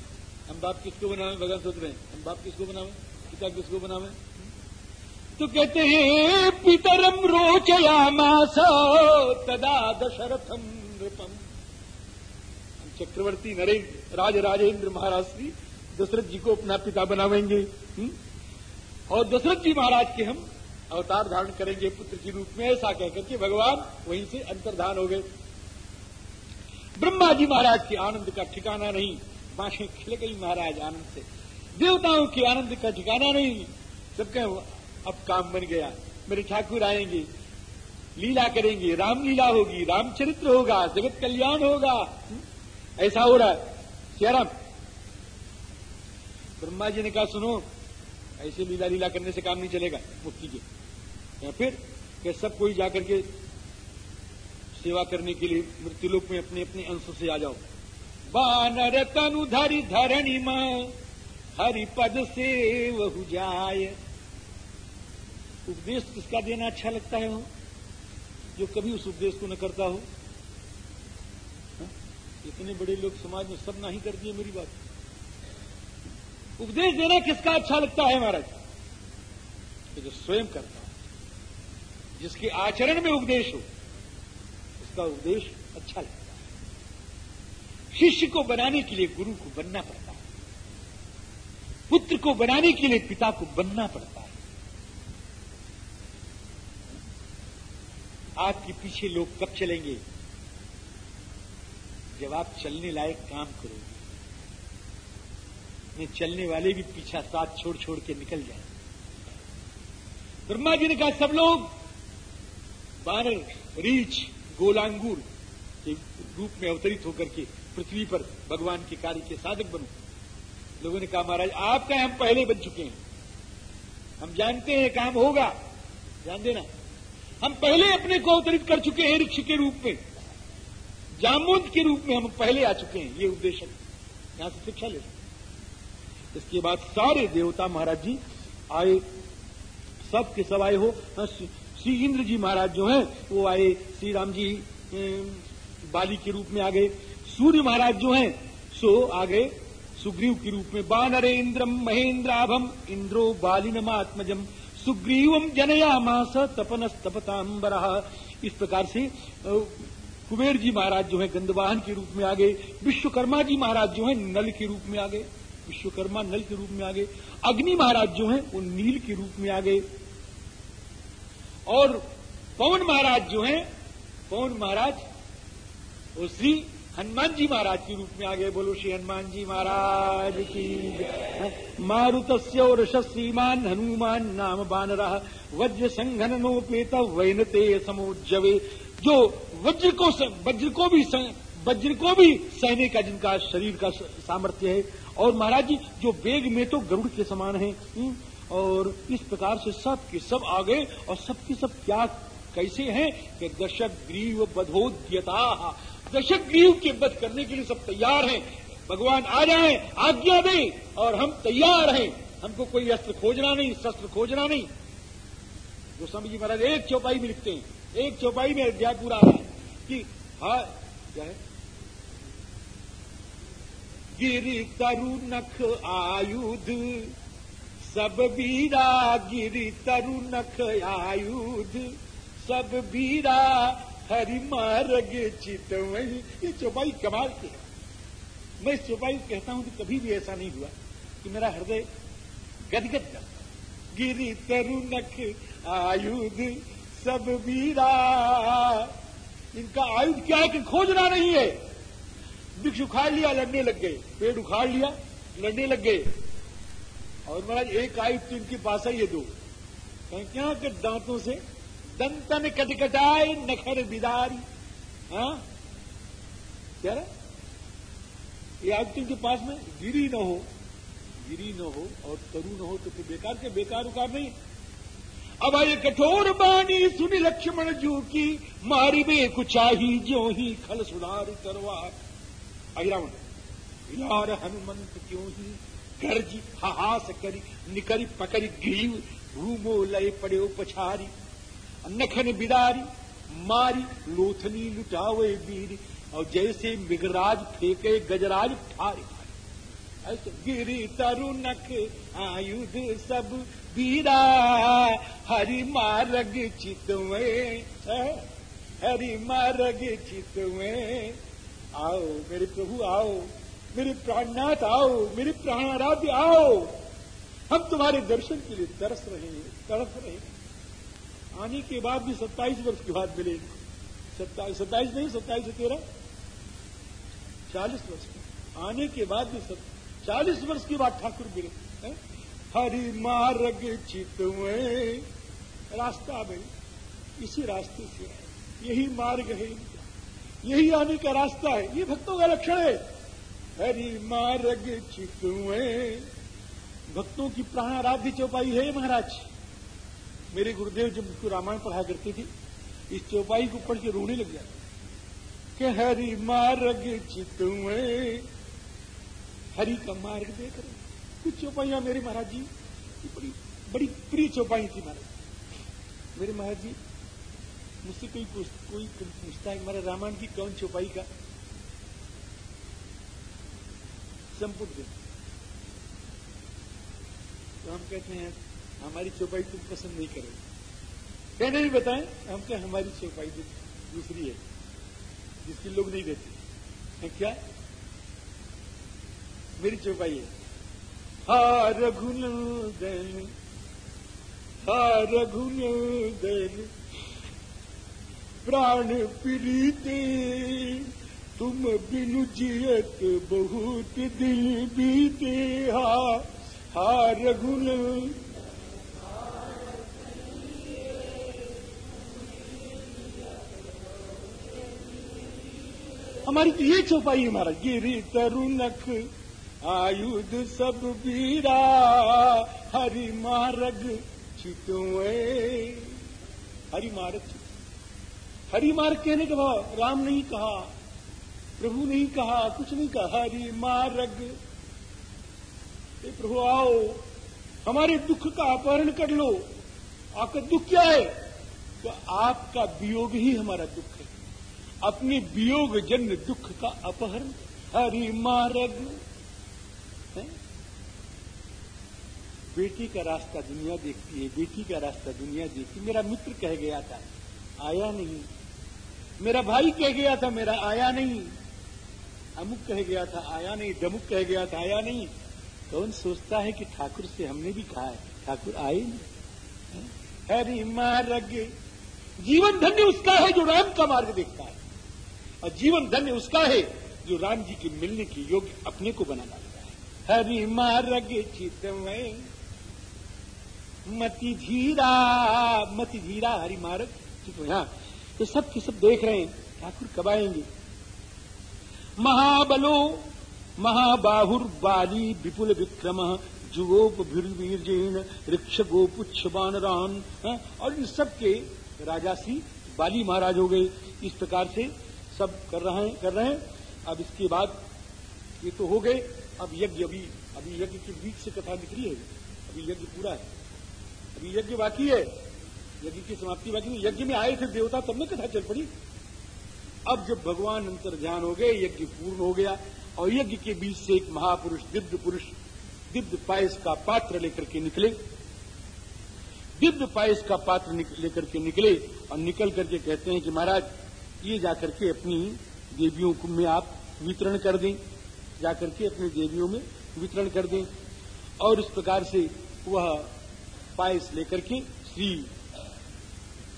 हम बाप किसको बनावे? भगवान सोच रहे हम बाप किसको बनावे? पिता किसको बनावे? तो कहते हैं पितरम रोचया रोचयामास तदा दशरथम नृपम। हम चक्रवर्ती नरेंद्र राज राजेंद्र महाराज श्री दशरथ जी को अपना पिता बनावेंगे। हम्म? और दशरथ जी महाराज के हम अवतार धारण करेंगे पुत्र के रूप में, ऐसा कहकर के भगवान वहीं से अंतर्धान हो गए। ब्रह्मा जी महाराज के आनंद का ठिकाना नहीं बांखें खिल गई महाराज आनंद से। देवताओं के आनंद का ठिकाना नहीं। सब कहें, अब काम बन गया, मेरे ठाकुर आएँगे, लीला करेंगे, रामलीला होगी, रामचरित्र होगा, जगत कल्याण होगा। ऐसा हो रहा है। सियाराम ब्रह्मा जी ने कहा, सुनो, ऐसे लीला लीला करने से काम नहीं चलेगा, मुक्ति के। या फिर सब कोई जाकर के सेवा करने के लिए मृत्युलोक में अपने अपने अंश से आ जाओ। बानर तनु धरि धरणी में, हरि पद से वह जाय उपदेश किसका देना अच्छा लगता है वो जो कभी उस उपदेश को न करता हो। हा? इतने बड़े लोग समाज में सब ना ही कर दिए मेरी बात। उपदेश देना किसका अच्छा लगता है महाराज? तो जो स्वयं करता हो, जिसके आचरण में उपदेश हो। उसका उपदेश अच्छा लगता है। शिष्य को बनाने के लिए गुरु को बनना पड़ता है। पुत्र को बनाने के लिए पिता को बनना पड़ता है। आपके पीछे लोग कब चलेंगे? जब आप चलने लायक काम करोगे। चलने वाले भी पीछा साथ छोड़ छोड़ के निकल जाए ब्रह्मा जी ने कहा, सब लोग बानर रीछ गोलांगूर के रूप में अवतरित होकर के पृथ्वी पर भगवान के कार्य के साधक बनो। लोगों ने कहा महाराज आपका हम पहले बन चुके हैं। हम जानते हैं काम होगा। ध्यान देना। हम पहले अपने को अवतरित कर चुके हैं ऋक्ष के रूप में। जामुन के रूप में हम पहले आ चुके हैं। ये उद्देश्य यहाँ से शिक्षा ले इसके बाद सारे देवता महाराज जी आए। सब के सब आए हाँ, श्री इंद्र जी महाराज जो हैं, वो आए, श्री राम जी बाली के रूप में आ गए। सूर्य महाराज जो हैं, सो आ गए। सुग्रीव के रूप में, बानरे इंद्रम, महेंद्राभम, इंद्रो बालिनमात्मजम सुग्रीवम जनया मास तपन तपतांबर इस प्रकार से कुबेर जी महाराज जो है गंदवाहन के रूप में आ गए। विश्वकर्मा जी महाराज जो है, नल के रूप में आ गए। विश्वकर्मा नल के रूप में आ गए। अग्नि महाराज जो है, वो नील के रूप में आ गए। और पवन महाराज जो है पवन महाराज वो श्री हनुमान जी महाराज के रूप में आ गए बोलो श्री हनुमान जी महाराज की मारुत और श्रीमान हनुमान नाम बान रहा वज्र नोपेत वैनते समोजवे जो वज्र को वज्र को भी वज्र को भी सहने का जिनका शरीर का सामर्थ्य है। और महाराज जी जो वेग में तो गरुड़ के समान है हम्म, और इस प्रकार से सब के सब आ गए और सबके सब क्या कैसे हैं कि दशक ग्रीव बधोद्यता। दशक ग्रीव के बध करने के लिए सब तैयार हैं। भगवान आ जाए, आज्ञा दे और हम तैयार हैं। हमको कोई अस्त्र खोजना नहीं, शस्त्र खोजना नहीं। गोस्वामी जी महाराज, एक चौपाई में लिखते हैं। एक चौपाई में अध्याय पूरा है कि हा, क्या है? गिरी तरु नख आयुध सब बीरा गिरी तरु नख आयुध। सब बीरा हरि मार्ग चित वही। ये चौपाई कमाल की है। मैं इस चौपाई कहता हूँ कि कभी भी ऐसा नहीं हुआ कि मेरा हृदय गदगद कर गिरी तरु नख आयुध, सब बीरा इनका आयुध क्या है कि खोजना नहीं है? वृक्ष उखाड़ लिया, लड़ने लग गए। पेड़ उखाड़ लिया, लड़ने लग गए। और महाराज, एक आयुध तो इनके पास है, ये दो। क्या के दांतों से? दंतन कटकटाए नखर बिदारी। हाँ? क्या ये तो इनके पास में गिरी न हो। गिरी न हो और तरु न हो तो फिर बेकार के बेकार उकार नहीं। अब आए कठोर बानी सुनी लक्ष्मण जू की, मारी बे कुचाही ज्यो ही खल सुधार करवा। यार हनुमंत क्यों ही गर्जी, हाहास करी, निकरी पकड़ी ग्रीव रूमो लय पड़े पछारी नखन बिदारी, मारी लोथनी लुटावे वीर और जैसे मिगराज फेंके गजराज ठारे। गिरी तरुणक, आयुध सब बीरा, हरि मारग चितवे हरि मारग चितवे। आओ मेरे प्रभु, आओ। मेरे प्राणनाथ आओ, मेरे प्राणाराध्य आओ। हम तुम्हारे दर्शन के लिए तरस रहे हैं, तड़प रहे हैं। आने के बाद भी सत्ताईस वर्ष के बाद मिले। सत्ताईस सत्ताईस नहीं, सत्ताईस से तेरह। चालीस वर्ष आने के बाद भी चालीस वर्ष के बाद ठाकुर मिले। हरि मार्ग चित रास्ता में इसी रास्ते से यही मार्ग है यही आने का रास्ता है। ये भक्तों का लक्षण है। हरि मार्ग चितुए। भक्तों की प्राणाराध्य चौपाई है महाराज। मेरे गुरुदेव जब उसको रामायण पढ़ा करते थे। इस चौपाई को पढ़ के रोने लग जाते। कि हरि मार्ग चितुए। हरि का मार्ग देख रहे कुछ चौपाइया मेरे महाराज जी बड़ी बड़ी प्रिय चौपाई थी महाराज। मेरे महाराज जी, मुझसे कोई कोई पूछता है हमारे रामायण की कौन चौपाई का? संपूर्ण तो हम कहते हैं, हमारी चौपाई तुम पसंद नहीं करोगे। क्या नहीं बताएँ, हम क्या हमारी चौपाई दूसरी है, जिसकी लोग नहीं देते। क्या? मेरी चौपाई है। हा रघुनंदन हा रघुनंदन प्राण प्रीते तुम बिनु जियत बहुत दिल बीते हा हा रघुनंदन हमारी तो ये चौपाई है महाराज, गिरी तरुणक, आयुध सब बीरा, हरि मारग चितुए हरि मारग हरि मार्ग कहने के बाद राम नहीं कहा प्रभु नहीं कहा, कुछ नहीं कहा। हरि मारग प्रभु, आओ। हमारे दुख का अपहरण कर लो। आपका दुख क्या है? तो आपका वियोग ही हमारा दुख है। अपने वियोग जन्य दुख का अपहरण। हरि मार्ग बेटी का रास्ता दुनिया देखती है, बेटी का रास्ता दुनिया देखती। मेरा मित्र कह गया था, आया नहीं। मेरा भाई कह गया था, मेरा आया नहीं। अमुक कह गया था, आया नहीं, दमुक कह गया था, आया नहीं। कौन सोचता है कि ठाकुर से हमने भी कहा है? ठाकुर आए नहीं। हरि मार्ग। जीवन धन्य उसका है जो राम का मार्ग देखता है। और जीवन धन्य उसका है जो राम जी के मिलने के योग्य अपने को बना डालता है। हरि मार्ग चितमय मति धीरा मति धीरा, हरि मार्ग। हाँ। तो सब के सब देख रहे हैं। ठाकुर कब आएँगे? महाबलो, महाबाहुर बाली विपुल विक्रम जुगोपीर्वीर्जेन ऋक्ष गोपुच्छ बानरान और इन सब के राजा सी बाली महाराज हो गए। इस प्रकार से सब कर रहे हैं, कर रहे हैं। अब इसके बाद ये तो हो गए। अब यज्ञ, अभी अभी यज्ञ के बीच से कथा निकली है। अभी यज्ञ पूरा है। अभी यज्ञ बाकी है। यज्ञ की समाप्ति बाकी यज्ञ में आए थे देवता, तब में कथा चल पड़ी। अब जब भगवान अंतर ध्यान हो गए, यज्ञ पूर्ण हो गया, और यज्ञ के बीच से एक महापुरुष, दिव्य पुरुष, दिव्य पायस का पात्र लेकर के निकले। दिव्य पायस का पात्र लेकर के निकले और निकल करके कहते हैं कि महाराज, ये जाकर के अपनी देवियों को में आप वितरण कर दें। जाकर के अपनी देवियों में वितरण कर दें। और इस प्रकार से वह पायस लेकर के श्री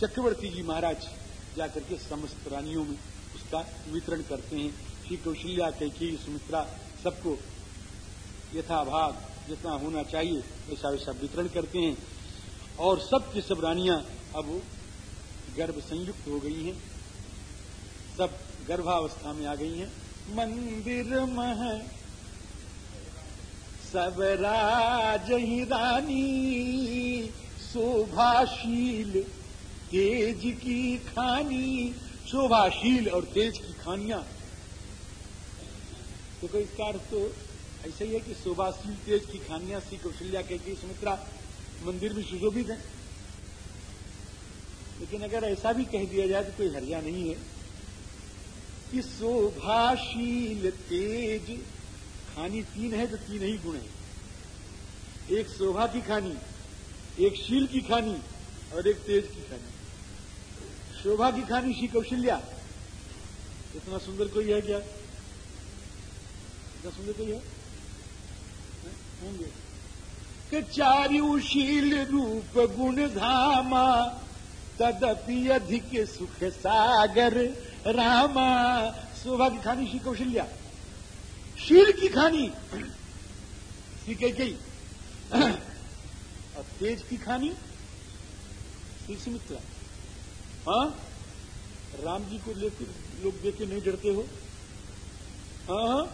चक्रवर्ती जी महाराज जाकर के समस्त प्राणियों में उसका वितरण करते हैं। श्री कौशल्या कैकी सुमित्रा, सबको यथाभाग जितना होना चाहिए ऐसा वैसा वितरण करते हैं। और सब की सब रानियाँ अब गर्भ संयुक्त हो गई हैं। सब गर्भावस्था में आ गई हैं। मंदिर मह सब राज ही रानी, शोभाशील, तेज की खानी शोभाशील और तेज की खानियाँ। तो कोई इसका अर्थ तो ऐसा ही है कि शोभाशील तेज की खानियाँ श्री कौशल्या कहती सुमित्रा, मंदिर में सुशोभित है। लेकिन अगर ऐसा भी कह दिया जाए तो कोई हरिया नहीं है कि शोभाशील तेज खानी तीन है तो तीन ही गुण है। एक शोभा की खानी, एक शील की खानी और एक तेज की खानी। शोभा की खानी श्री कौशल्या। इतना सुंदर कोई है क्या? इतना सुंदर कोई है? होंगे। चारुशील रूप गुण धामा, तदपि अधिक सुख सागर रामा। शोभा की खानी श्री कौशल्या। शील की खानी। श्री कई कई और तेज की खानी। श्री सुमित्रा हाँ? राम जी को लेकर लोग देख के नहीं डरते हो? हाँ हाँ?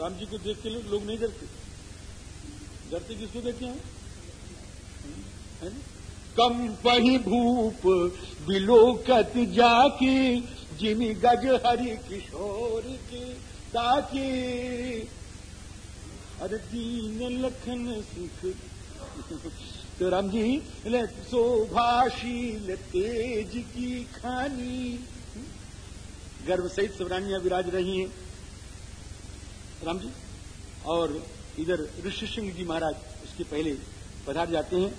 राम जी को देख के लोग नहीं डरते? डरते किसको देखे हैं? है? कम पही भूप बिलोकत जाके जिन गज हरि किशोर के ताके। अरे दीन लखन सुख। राम जी शोभाशील तेज की खानी। गर्भ सहित सबरानियाँ विराज रही हैं। राम जी, और इधर ऋषि सिंह जी महाराज उसके पहले पधार जाते हैं।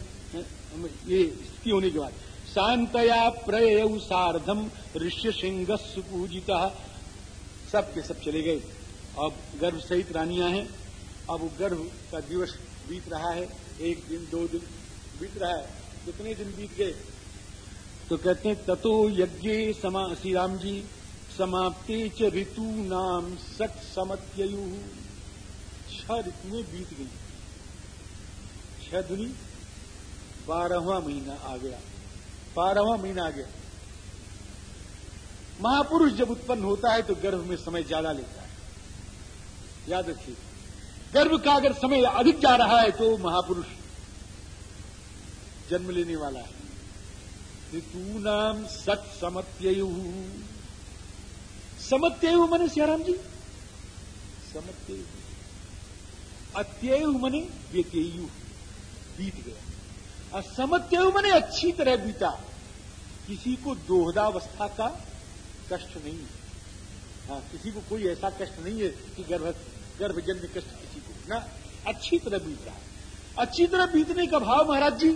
ये स्थिति होने के बाद। शांतया प्रय सार्धम ऋष्य सिंह सुपूजिता सब के सब चले गए। अब गर्भ सहित रानियाँ हैं। अब गर्भ का दिवस बीत रहा है। एक दिन, दो दिन बीत रहा है। कितने दिन बीत गए? तो कहते हैं, ततो यज्ञ समा श्री राम जी, समाप्ते च ऋतु नाम सट समत्ययु। छह ऋतुएँ बीत गई। छह दुनी बारहवा महीना आ गया। बारहवा महीना आ गया। महापुरुष जब उत्पन्न होता है तो गर्भ में समय ज़्यादा लेता है। याद रखिए, गर्भ का अगर समय अधिक जा रहा है तो महापुरुष जन्म लेने वाला है। ऋतु नाम सत समत्ययु। समत्ययु मने सियाराम जी? समत्ययु। अत्ययु मने व्यत्ययु। बीत गया। और समत्ययु मने अच्छी तरह बीता। किसी को दोहदावस्था का कष्ट नहीं है। हाँ किसी को कोई ऐसा कष्ट नहीं है कि गर्भ, गर्भजन्य कष्ट किसी को। ना, अच्छी तरह बीत। रहा है अच्छी तरह बीतने का भाव महाराज जी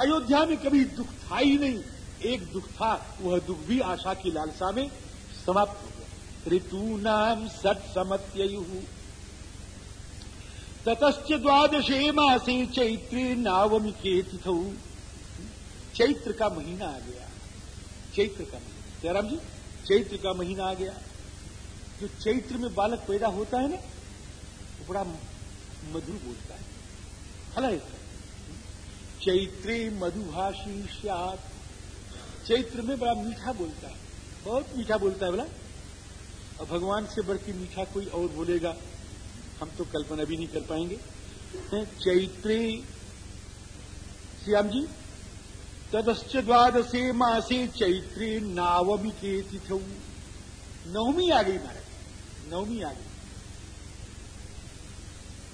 अयोध्या में कभी दुख था ही नहीं। एक दुख था, वह दुख भी आशा की लालसा में समाप्त हो गया। ऋतु नाम सट समत्ययु ततश्च द्वादशे मासे चैत्र नावमी के चैत्र का महीना आ गया। चैत्र का महीना। जयराम जी, चैत्र का महीना आ गया। जो चैत्र में बालक पैदा होता है ना, वो बड़ा मधुर बोलता है। हला चैत्रे मधुभाषी श्यात चैत्र में बड़ा मीठा बोलता है। बहुत मीठा बोलता है बोला। और भगवान से बढ़ के मीठा कोई और बोलेगा, हम तो कल्पना भी नहीं कर पाएँगे। चैत्रे। श्याम जी, तदश्च द्वादशे मासे चैत्रे नावमी के तिथौ नवमी आ गई महाराज, नवमी आ गई।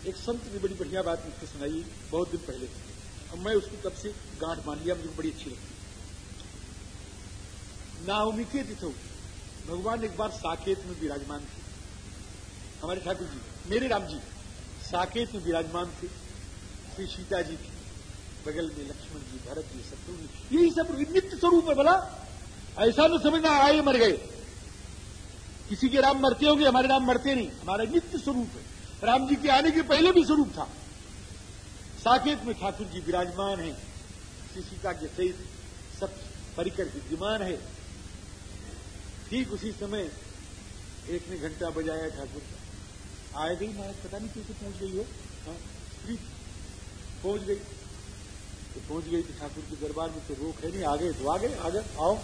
एक संत ने बड़ी बढ़िया बात मुझको सुनाई, बहुत दिन पहले। मैं उसको तब से गांठ मान लिया, मुझे बड़ी अच्छी लगती नावमी के तिथौ भगवान एक बार साकेत में विराजमान थे। हमारे ठाकुर जी, मेरे राम जी, साकेत में विराजमान थे, श्री सीता जी थी, बगल में लक्ष्मण जी, भरत जी, शत्रुघ्न यही सब नित्य स्वरूप है बोला, ऐसा न समझना, आए मर गए। किसी के राम मरते होंगे, हमारे राम मरते नहीं, हमारा नित्य स्वरूप है। राम जी के आने के पहले भी स्वरूप था। साकेत में ठाकुर जी विराजमान है। सीता के सहित सब परिकर विद्यमान है। ठीक उसी समय एक ने घंटा बजाया ठाकुर का। आए गई महाराज, पता नहीं कैसे पहुँच गई हो? स्त्री पहुँच गई। तो पहुँच गई तो ठाकुर के दरबार में तो रोक है नहीं। आ गए तो आ गए। आ गए आओ।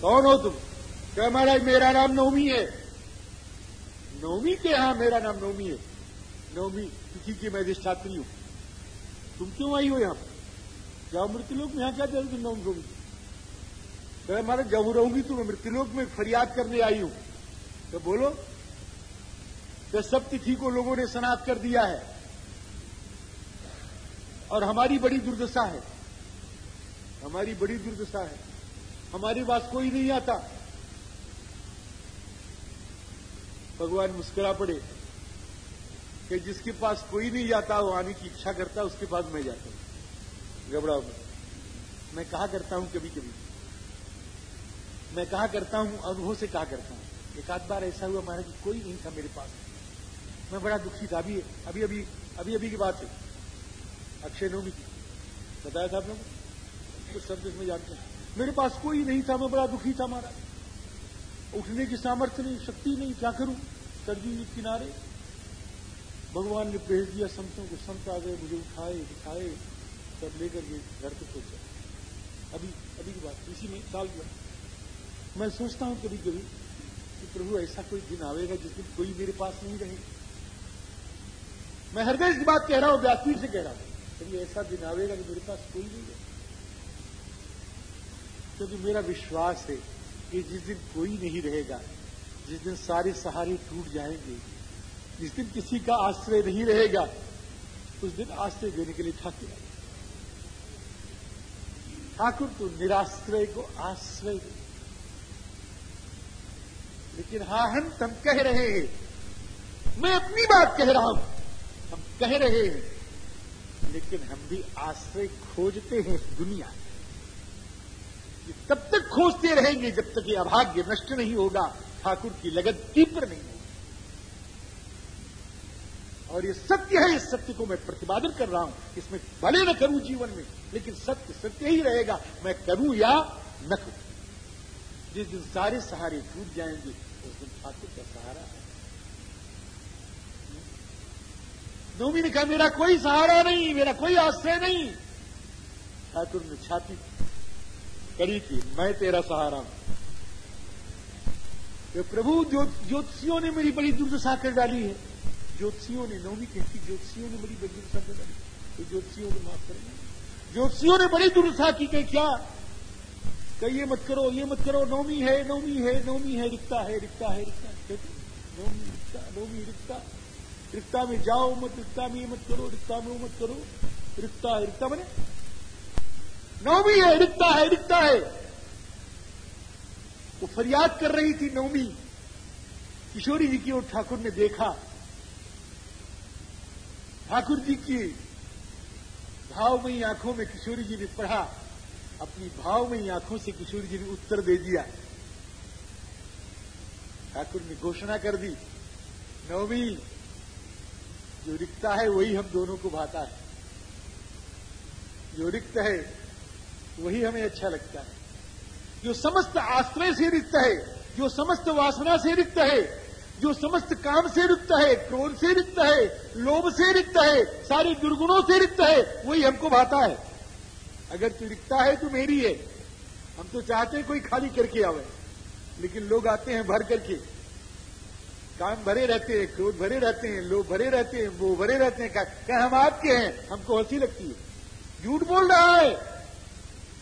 कौन हो तुम? क्या महाराज, मेरा नाम नवमी है। नवमी के यहाँ मेरा नाम नवमी है। नवमी तिथि की मैं अधिष्ठात्री हूँ तुम क्यों आई हो यहाँ? पर जाओ मृत्युलोक में यहाँ क्या चल तुम नवमी नवमी तो महाराज जब रहूँगी तो मैं मृत्युलोक में फरियाद करने आई हूँ। तो बोलो तो सब तिथि को लोगों ने सनात कर दिया है और हमारी बड़ी दुर्दशा है, हमारी बड़ी दुर्दशा है, हमारे पास कोई नहीं आता। भगवान मुस्कुरा पड़े। कि जिसके पास कोई नहीं जाता, वो आने की इच्छा करता है उसके पास मैं जाता हूँ। घबराओ में मैं कहा करता हूँ कभी कभी मैं कहा करता हूँ, अनुभव से कहा करता हूँ। एक आध बार ऐसा हुआ महाराज कोई नहीं था मेरे पास। मैं बड़ा दुखी था। अभी अभी अभी अभी अभी की बात है। अक्षय नवमी की। बताया था आप कुछ शब्द इसमें जानते हैं। मेरे पास कोई नहीं था, मैं बड़ा दुखी था महाराज। उठने की सामर्थ्य नहीं, शक्ति नहीं, क्या करूँ? सरजू जी किनारे भगवान ने भेज दिया, संतों को, संत आ गए, मुझे उठाए, दिखाए, सब लेकर के घर पे पहुँचा। अभी अभी की बात, इसी में साल हुआ। मैं सोचता हूँ कभी कभी कि प्रभु, ऐसा कोई दिन आवेगा जिस दिन कोई मेरे पास नहीं रहे। मैं हृदय की बात कह रहा हूँ व्यासपीठ से कह रहा हूँ कभी ऐसा दिन आवेगा कि मेरे पास कोई नहीं है। क्योंकि मेरा विश्वास है कि जिस दिन कोई नहीं रहेगा, जिस दिन सारे सहारे टूट जाएँगे जिस दिन किसी का आश्रय नहीं रहेगा, उस दिन आश्रय देने के लिए ठाकुर आए। ठाकुर तो निराश्रय को आश्रय दे। लेकिन हा, हम तम कह रहे हैं, मैं अपनी बात कह रहा हूँ, हम कह रहे हैं, लेकिन हम भी आश्रय खोजते हैं इस दुनिया तब तक खोजते रहेंगे जब तक ये अभाग्य नष्ट नहीं होगा, ठाकुर की लगन तीव्र नहीं होगी। और ये सत्य है, इस सत्य को मैं प्रतिपादन कर रहा हूँ इसमें भले न करूँ जीवन में, लेकिन सत्य सत्य ही रहेगा, मैं करूँ या न करूँ। जिस दिन सारे सहारे टूट जाएँगे, उस दिन ठाकुर का सहारा है। नौमी ने कहा, मेरा कोई सहारा नहीं, मेरा कोई आश्रय नहीं। ठाकुर ने छाती करी थी मैं तेरा सहारा हूँ। तो प्रभु ज्योतिषियों ने मेरी बड़ी दुर्दशा कर डाली है। ज्योतिषियों ने नौवीं कहती ज्योतिषियों ने बड़ी दुर्दशा कर तो ज्योतिषियों को माफ़ करेंगे ज्योतिषियों ने बड़ी दुर्दशा की, कहीं क्या? कही ये मत करो, ये मत करो नौमी है नौमी है नौमी है, रिक्ता है रिक्ता है रिक्ता है। नौमी रिक्ता नौमी रिक्ता। रिक्ता में जाओ मत, रिक्ता में ये मत करो, रिक्ता में वो मत करो। रिक्ता है, रिक्ता बने। नौमी है, रिक्ता है रिक्ता है। वो फरियाद कर रही थी नौमी किशोरी जी की ओर ठाकुर ने देखा ठाकुर जी की भावमयी आँखों में किशोरी जी ने पढ़ा, अपनी भावमयी आँखों से किशोरी जी ने उत्तर दे दिया। ठाकुर ने घोषणा कर दी नौमी जो रिक्ता है वही हम दोनों को भाता है। जो रिक्त है वही हमें अच्छा लगता है। जो समस्त आश्रय से रिक्त है, जो समस्त वासना से रिक्त है जो समस्त काम से रिक्त है, क्रोध से रिक्त है, लोभ से रिक्त है, सारे दुर्गुणों से रिक्त है, वही हमको भाता है। अगर तू रिक्ता है तो मेरी है। हम तो चाहते हैं कोई खाली करके आवे, लेकिन लोग आते हैं भर करके। काम भरे रहते हैं, क्रोध भरे रहते हैं लोग भरे रहते हैं वो भरे रहते हैं। क्या हम आपके हैं, हमको हँसी लगती है। झूठ बोल रहा है।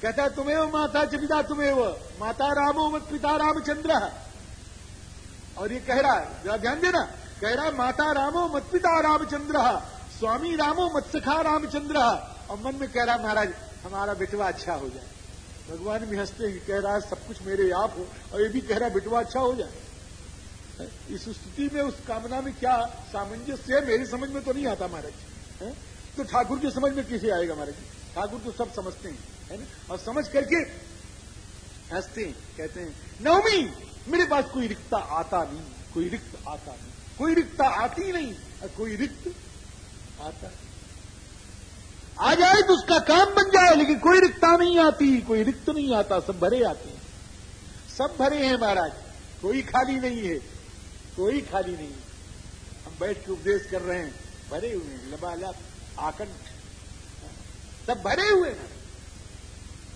कहता तुम्हें वो माता च तुम्हें वो माता रामो मत पिता रामचंद्र। और ये कह रहा है, जरा ध्यान देना, कह रहा है, माता रामो मत पिता रामचंद्र, स्वामी रामो मत सखा रामचंद्र। और मन में कह रहा महाराज, हमारा बेटवा अच्छा हो जाए। भगवान भी हँसते हैं, कह रहा है, सब कुछ मेरे आप हो। और ये भी कह रहा बेटवा अच्छा हो जाए। इस स्थिति में, उस कामना में क्या सामंजस्य है? मेरी समझ में तो नहीं आता, महाराज। तो ठाकुर की समझ में किसे आएगा, महाराज? ठाकुर तो सब समझते हैं, है ना? और समझ करके हँसते हैं, कहते हैं, नवमी! मेरे पास कोई रिक्ता आता नहीं, कोई रिक्त आता नहीं। कोई रिक्ता आती नहीं, और कोई रिक्त आता आ जाए तो उसका काम बन जाए, लेकिन कोई रिक्ता नहीं आती, कोई रिक्त नहीं आता, सब भरे आते हैं। सब भरे हैं महाराज, कोई खाली नहीं है, कोई खाली नहीं। हम बैठ के उपदेश कर रहे हैं, भरे हुए हैं, लबालब, आकंठ। सब भरे हुए हैं।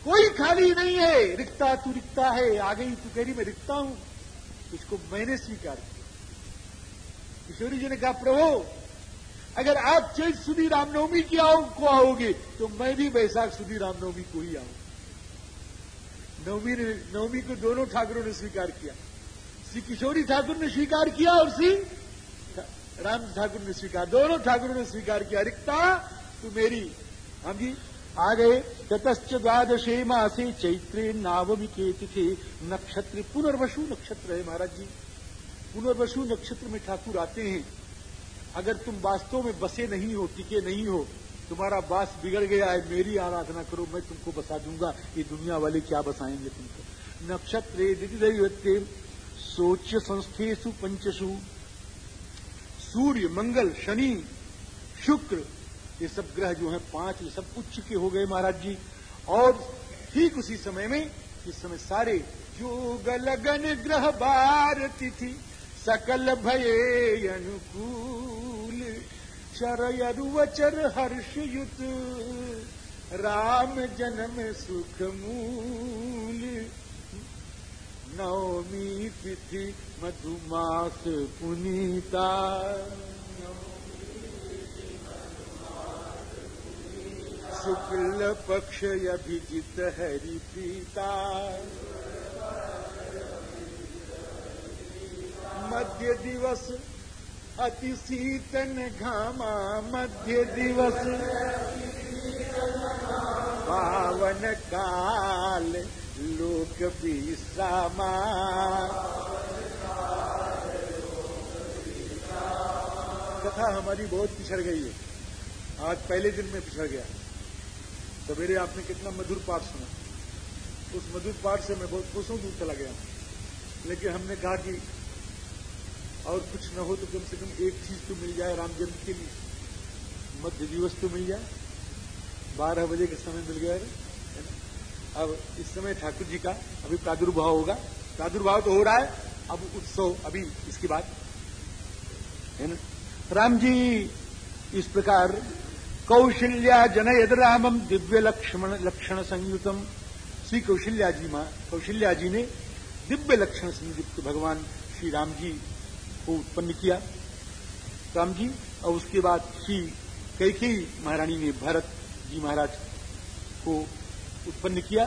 कोई खाली नहीं है। रिक्ता तू रिक्ता है। आ गई तू कह रही, मैं रिक्ता हूँ। इसको मैंने स्वीकार किया। किशोरी जी ने कहा, प्रभु, अगर आप चैत सुधी रामनवमी की आओ, को आओगे तो मैं भी बैसाख सुधी रामनवमी को ही आऊँगा नवमी ने, नवमी को दोनों ठाकुरों ने स्वीकार किया। श्री किशोरी ठाकुर ने स्वीकार किया और श्री राम ठाकुर ने स्वीकार, दोनों ठाकुरों ने स्वीकार किया, रिक्ता, तू मेरी हम जी आ गए ततश्च द्वादशे मासे चैत्रे नावमी के तिथि, नक्षत्र, पुनर्वसु नक्षत्र है महाराज जी। पुनर्वसु नक्षत्र में ठाकुर आते हैं। अगर तुम वास्तव में बसे नहीं हो, टिके नहीं हो, तुम्हारा वास बिगड़ गया है, मेरी आराधना करो, मैं तुमको बसा दूँगा। ये दुनिया वाले क्या बसाएँगे तुमको? नक्षत्रे सोच्य संस्थेशु पंचसु। सूर्य, मंगल, शनि, शुक्र ये सब ग्रह जो हैं, पाँच ये सब उच्च के हो गए महाराज जी। और ठीक उसी समय में, इस समय सारे योग लगन ग्रह बार तिथि, सकल भये अनुकूल। चर यरुवचर हर्षयुत राम जन्म सुख मूल। नवमी तिथि मधुमास पुनीता। शुक्ल पक्ष अभिजित हरि पीता मध्य दिवस, अति शीतन घामा मध्य दिवस। पावन काल, लोक विश्रामा। कथा हमारी बहुत पिछड़ गई है। आज पहले दिन में पिछड़ गया। सवेरे आपने कितना मधुर पाठ सुना। उस मधुर पाठ से मैं बहुत खुश हूँ, दूर चला गया। लेकिन हमने कहा कि और कुछ न हो तो कम से कम एक चीज़ तो मिल जाए राम जन्म के लिए। मध्य दिवस तो मिल जाए। बारह बजे के समय मिल गया है अब इस समय ठाकुर जी का अभी प्रादुर्भाव होगा। प्रादुर्भाव तो हो रहा है, अब उत्सव अभी इसके बाद, है ना? राम जी, इस प्रकार कौशल्या जनयद रामम दिव्य लक्ष्मण लक्षण संयुतम श्री कौशल्या जी माँ कौशल्या जी ने दिव्य लक्षण संयुक्त भगवान श्री राम जी को उत्पन्न किया। राम जी और उसके बाद श्री कैके महारानी ने भरत जी महाराज को उत्पन्न किया।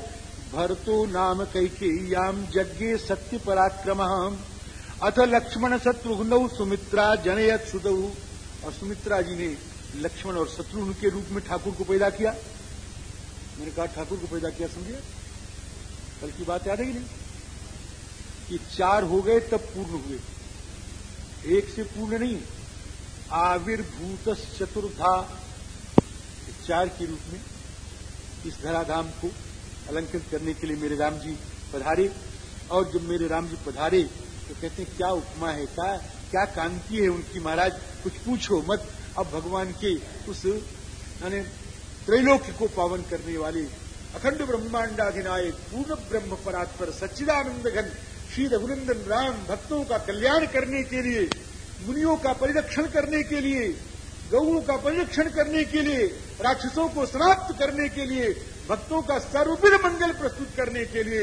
भरतो नाम कैकेय्याम यज्ञ सत्य पराक्रम अथ लक्ष्मण शत्रुघ्न सुमित्रा जनयत सुदऊ और सुमित्रा जी ने लक्ष्मण और शत्रुघ्न के रूप में ठाकुर को पैदा किया। मैंने कहा, ठाकुर को पैदा किया समझिए कल की बात याद है कि नहीं? कि चार हो गए, तब पूर्ण हुए। एक से पूर्ण नहीं आविर्भूत चतुर्धा। चार के रूप में इस धराधाम को अलंकृत करने के लिए मेरे राम जी पधारे। और जब मेरे राम जी पधारे तो कहते हैं, क्या उपमा है, क्या क्या कांति है उनकी महाराज? कुछ पूछो मत। अब भगवान के उस, यानी त्रैलोक्य को पावन करने वाले अखंड ब्रह्मांडाधिनायक, पूर्ण ब्रह्म परात्पर सच्चिदानंद घन, श्री रघुनंदन राम भक्तों का कल्याण करने के लिए, मुनियों का परिरक्षण करने के लिए गौओं का परिरक्षण करने के लिए, राक्षसों को समाप्त करने के लिए, भक्तों का सर्वविध मंगल प्रस्तुत करने के लिए,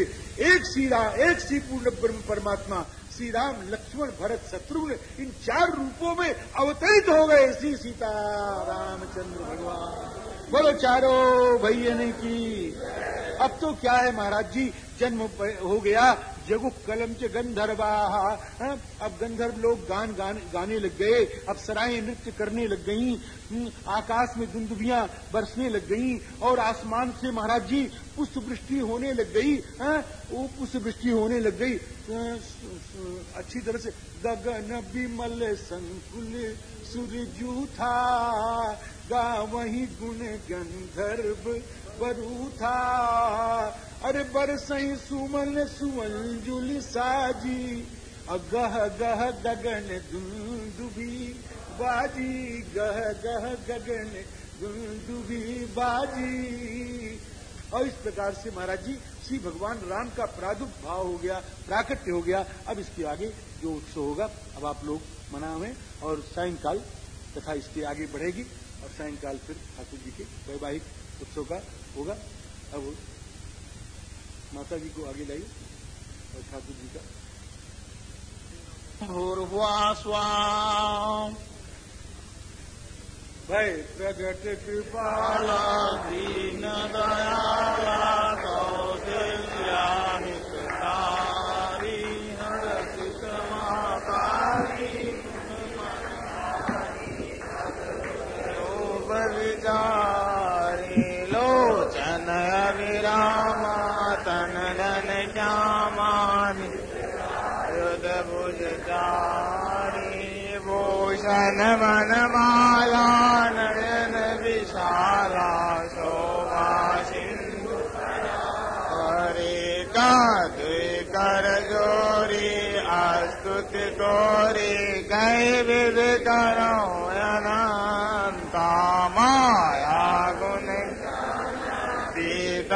एक सीरा एक सी पूर्ण ब्रह्म परमात्मा श्री राम लक्ष्मण, भरत शत्रुघ्न इन चार रूपों में अवतरित हो गए। श्री सीता रामचंद्र भगवान। बोलो, चारो भैया ने की। अब तो क्या है महाराज जी? जन्म हो गया। जगु कलम च गंधर्वा। हाँ, अब गंधर्व लोग गान गान गाने लग गए अब सराय नृत्य करने लग गई हम्म, आकाश में दुंदुबियाँ बरसने लग गई और आसमान से महाराज जी पुष्प वृष्टि होने लग गई हाँ, वो पुष्प वृष्टि होने लग गई। अच्छी तरह से गगन विमल संकुल सूर्यजू था गा वही गुण गंधर्व बरू था अरे बरसई सुमन सुमन जुली साजी। अगह गह गगन दुंदुबी बाजी। गह गह गगन दुंदुबी बाजी। और इस प्रकार से महाराज जी, श्री भगवान राम का प्रादुर्भाव हो गया, प्राकट्य हो गया। अब इसके आगे जो उत्सव होगा, अब आप लोग मनावे और सायंकाल तथा इसके आगे बढ़ेगी। और सायंकाल फिर ठाकुर जी के वैवाहिक उत्सव का होगा अब माता जी को आगे लाइए और ठाकुर जी का भूर्भुआ स्वाम भय प्रगट कृपाला दीन दयाला कौशल्याहितकारी विराम तनदन श्यामानि युधभुजचारी भूषण वनमाला नयन विशाला शोभा सिन्धु हरे का कर जोरी अस्तुति तोरी गै विद करो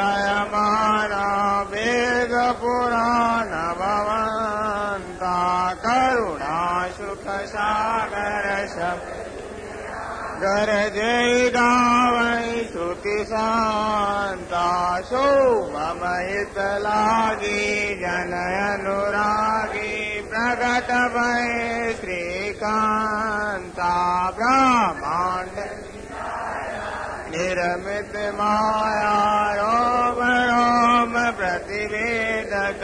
य मा वेद पुराणभवन्ता करुणा शुकसागर शरजै गा वै श्रुति शान्ता शोभमयितलागी प्रकट वै श्रीकान्ता गा निर्मित माया यो रोम प्रतिवेदक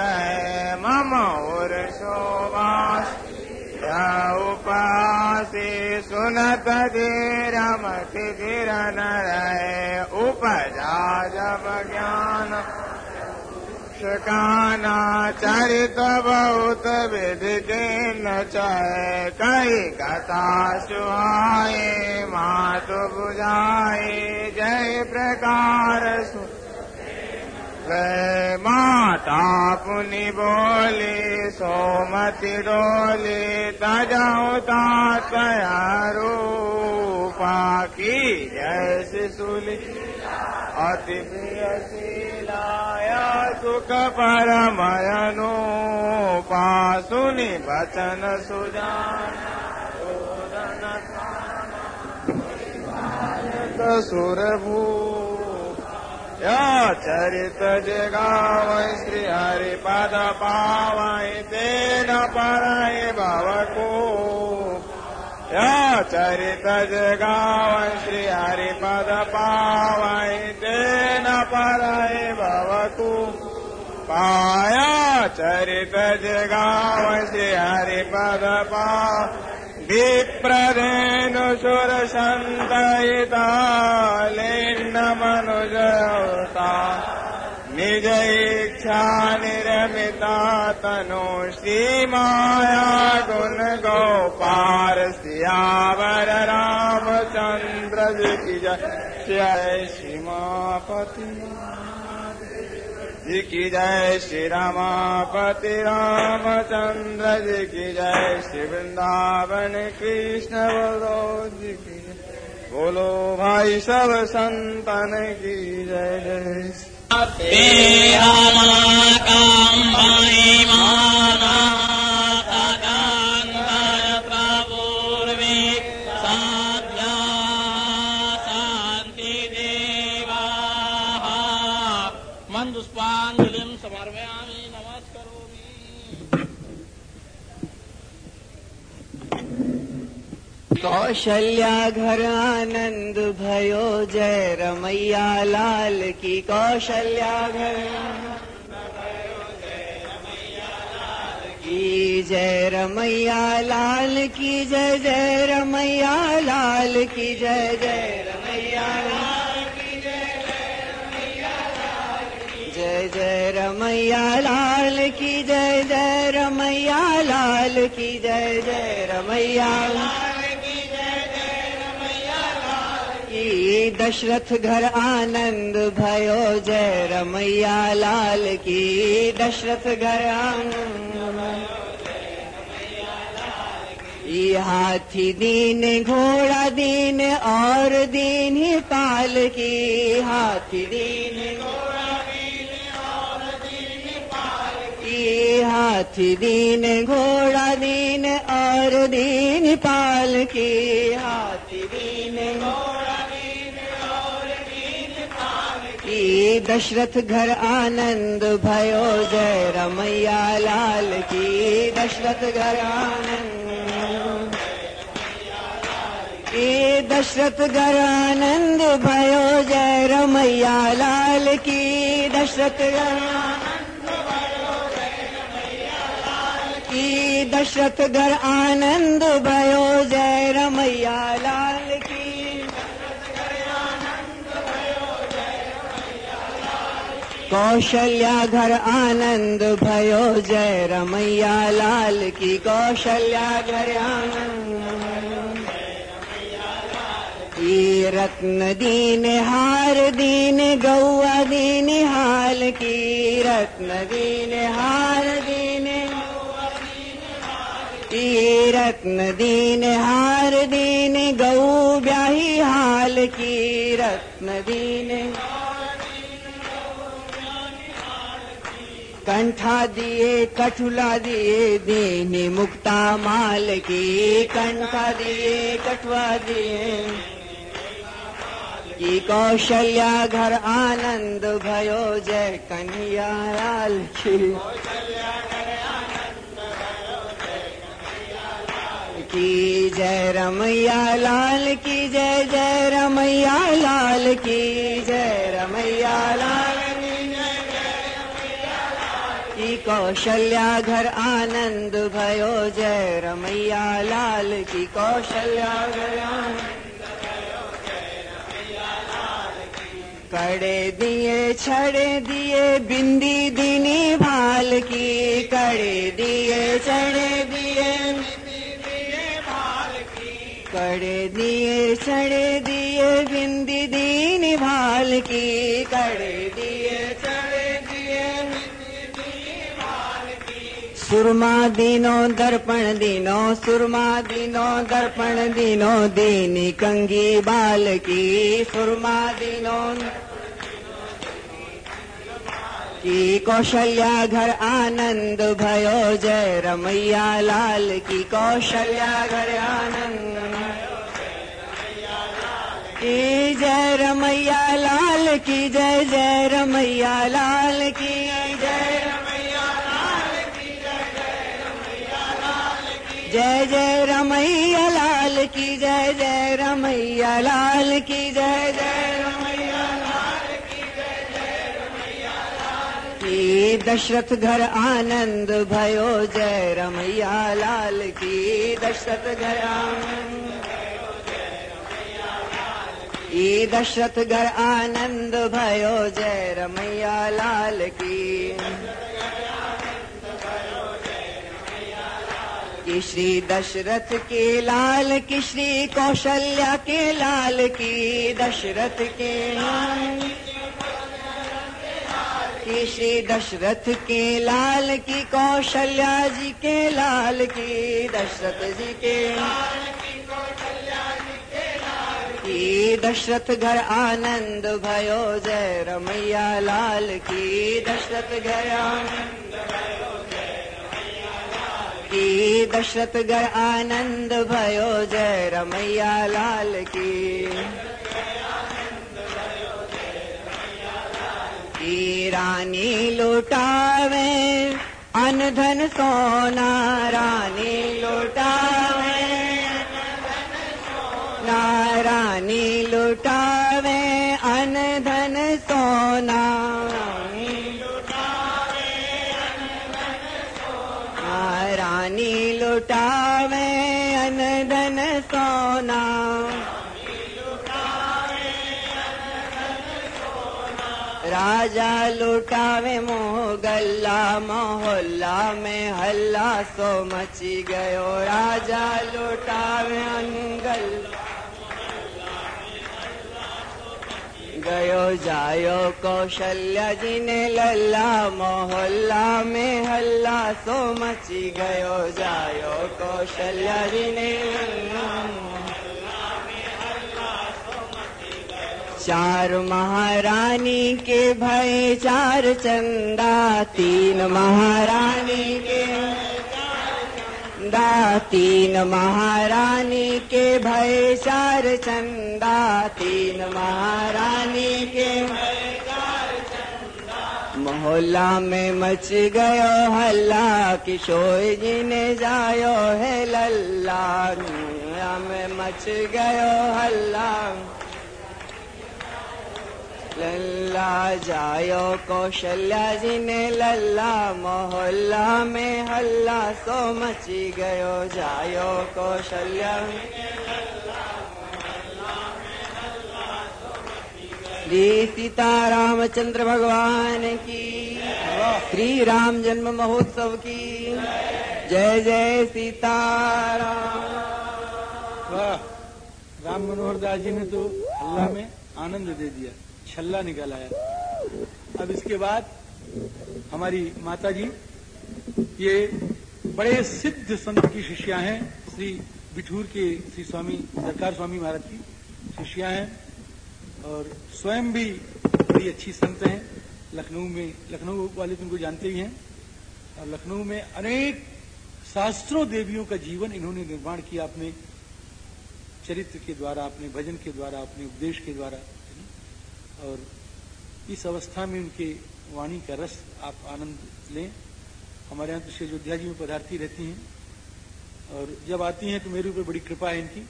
मम ऊर् सोमा उपासि सुनपदे रमति किरणरे उपजा यज्ञान चरित बहुत विधि के न चाहे कई कथा सुहाए मातु बुझाए जय प्रकार सु माता पुनि बोले सोमति डोले तजौता तया रूपा की जय शिशुली अति या सुख परमयनो पासुनि वचन सुजा सुरभू। य चरित जगावै श्री हरिपद पावै तेन परै भवको चरितज गाव श्री हरिपदपा वैतेन परै भवतु। पाया चरितज गाव श्री हरिपदपा विप्रधेनु सुरशन्तयिता लेन्न मनुजोता निज इच्छा निरमिता तनु श्रीमाया गुण गोपार सियावर रामचंद्र जी की जय श्रीमापति की जय श्री रामापति रामचंद्र जी की जय श्री वृंदावन कृष्ण बोलो जी की जय बोलो भाई सब संतन की जय जय ीमान कौशल्या घर आनंद भयो जय रमैया लाल की कौशल्या घर। की जय रमैया लाल की जय जय रमैया लाल की जय जय रमैया लाल की जय जय रमैया लाल की जय जय रमैया लाल की जय जय रमैया की दशरथ घर आनंद भयो। जय रमैया लाल की। दशरथ घर आनंद हाथी दीन, घोड़ा दीन, और दीन ही पाल की। हाथी दीन, घोड़ा दीन, और दीन पाल की। हाथी दीन, घोड़ा दीन, और दीन पाल की। हाथी दशरथ घर आनंद भयो। जय रमैया लाल की। दशरथ घर आनंद। दशरथ घर आनंद भयो। जय रमैया लाल की। दशरथ घर की। दशरथ घर आनंद भयो। जय रमैया लाल कौशल्या घर आनंद भयो, जय रमैया लाल की कौशल्या घर आनंद की रत्न दीन हार दीन गौआ दीन हाल की रत्न दीन हार दीन। की रत्न दीन हार दीन, गौ ब्याही हाल की रत्न दीन। कंठा दिए, कठुला दिए, दीनी मुक्ता माल की। कंठा दिए, कठुआ दिए। की कौशल्या घर आनंद, भयो जय कन्हैया लाल की। की जय रमैया लाल की, जय जय रमैया लाल की। जय रमैया लाल कौशल्या घर आनंद भयो जय रमैया लाल की कौशल्या घर कड़े दिए, छड़े दिए, बिंदी दीनी भाल की। कड़े दिए, छड़े दिए कड़े दिए, छड़े दिए, बिंदी दीनी भाल की। कड़े सुरमा दीनो दर्पण दीनो, सुरमा दीनो दर्पण दीनो, दीनी कंगी बाल की सुरमा दीनो की कौशल्या घर आनंद भयो, जय रमैया लाल की कौशल्या घर आनंद की जय रमैया लाल की, जय जय रमैया लाल की। जय जय रमैया लाल की जय जय रमैया लाल की जय जय रमैया दशरथ घर आनंद भयो जय रमैया लाल की दशरथ घर आनंद ई दशरथ घर आनंद भयो जय रमैया लाल की कि श्री दशरथ के लाल की, श्री कौशल्या के लाल की, दशरथ के लाल की, श्री दशरथ के लाल की, कौशल्या जी के लाल की, दशरथ जी के की, दशरथ घर आनंद भयो जय रमैया लाल की, दशरथ घर आनंद की दशरथ घर आनंद भयो जय रमैया लाल की रानी लुटावे अनधन सोना रानी लुटावे ना रानी लुटावे अनधन सोना सोना। राजा लुटावे मोहगल्ला मोहल्ला में हल्ला सो मची गयो। राजा लुटावे अंगल गयो जायो कौशल्या जी ने लल्ला मोहल्ला में हल्ला, सो मची गयो जायो कौशल्या जी ने चार महारानी के भय चार चंदा, तीन महारानी के दा तीन महारानी के भय चार चंदा, तीन महारानी के मोहल्ला में मच गयो हल्ला, किशोर जी ने जायो है लल्ला में मच गयो हल्ला। लल्ला जायो कौशल्या जी ने लल्ला, मोहल्ला में हल्ला, सो मची गयो जायो कौशल्या। श्री सीता रामचंद्र भगवान की श्री राम जन्म महोत्सव की। जय जय सीताराम वाह, राम मनोहर दास जी ने तो अल्लाह में आनंद दे दिया। छल्ला निकाल आया अब इसके बाद हमारी माता जी ये बड़े सिद्ध संत की शिष्या हैं, श्री बिठूर के श्री स्वामी, सरकार स्वामी महाराज की शिष्या हैं और स्वयं भी बड़ी अच्छी संत हैं। लखनऊ में, लखनऊ वाले तो इनको जानते ही हैं। और लखनऊ में अनेक शास्त्रों देवियों का जीवन इन्होंने निर्माण किया अपने चरित्र के द्वारा, अपने भजन के द्वारा, अपने उपदेश के द्वारा। और इस अवस्था में उनके वाणी का रस आप आनंद लें। हमारे यहाँ तो श्री अयोध्या जी में पधारती रहती हैं और जब आती हैं तो मेरे ऊपर बड़ी कृपा है इनकी।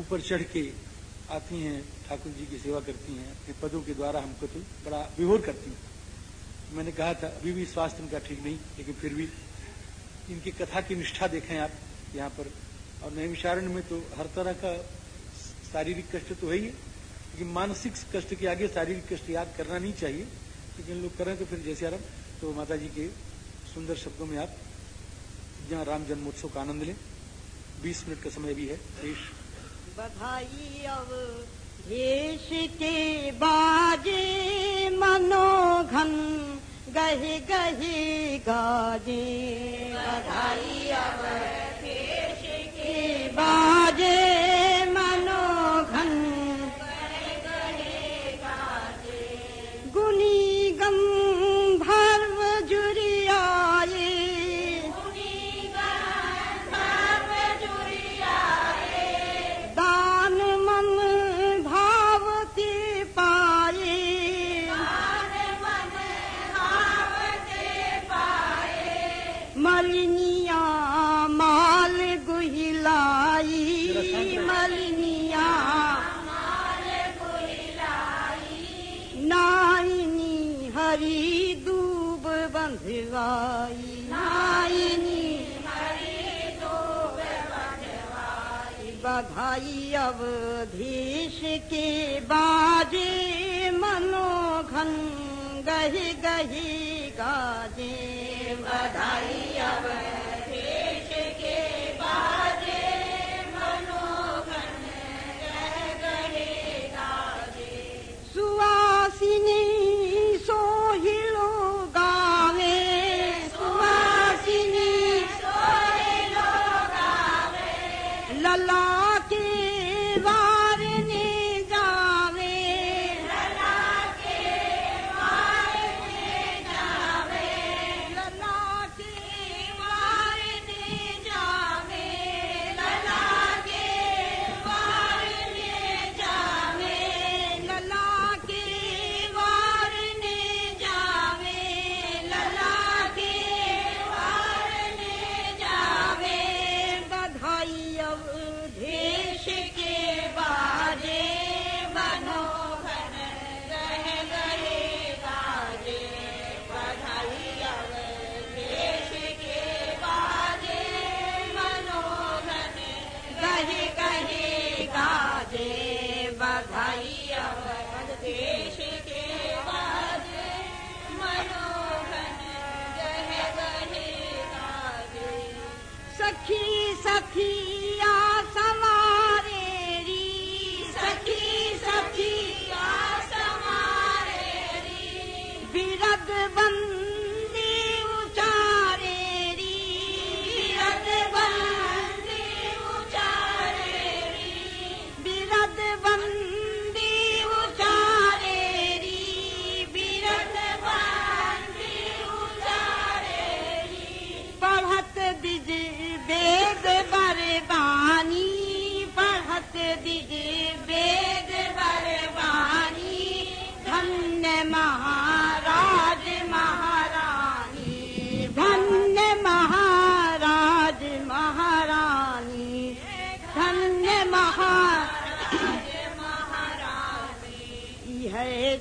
ऊपर चढ़ के आती हैं, ठाकुर जी की सेवा करती हैं, अपने पदों के द्वारा हमको तो बड़ा विभोर करती हैं। मैंने कहा था, अभी भी स्वास्थ्य इनका ठीक नहीं, लेकिन फिर भी इनकी कथा की निष्ठा देखें आप यहाँ पर। और नैमिषारण्य में तो हर तरह का शारीरिक कष्ट तो है ही। कि मानसिक कष्ट के आगे शारीरिक कष्ट याद करना नहीं चाहिए। लेकिन लोग करें तो फिर जैसे आराम। तो माता जी के सुंदर शब्दों में आप जहाँ राम जन्मोत्सव का आनंद लें। बीस मिनट का समय भी है। शेष बधाई अब देश के बाजे मनोघन गहे गहे गाजे। बधाई अब देश के बाजे। गुनी बधाई अवधेश के बाजे मनोघन गही गही गाजे बधाई अवधेश के बाजे मनोघन गह गहे गाजे सुवासिनी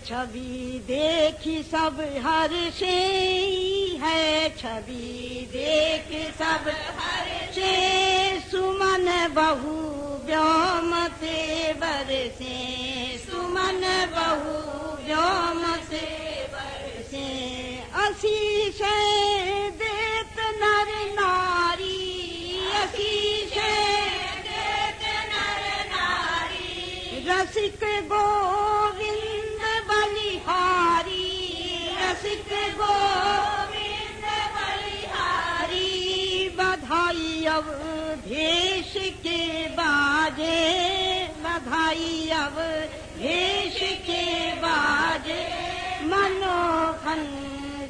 छवि देखी सब हर से है। छवि देख सब हर से सुमन बहु व्योम से बरसे। सुमन बहु व्योम से बरसे। अशीष देत नर नारी। अशीष देत नर नारी। रसिक गोविंद अवधेश के बाजे बधाई अवधेश के बाजे मनोघन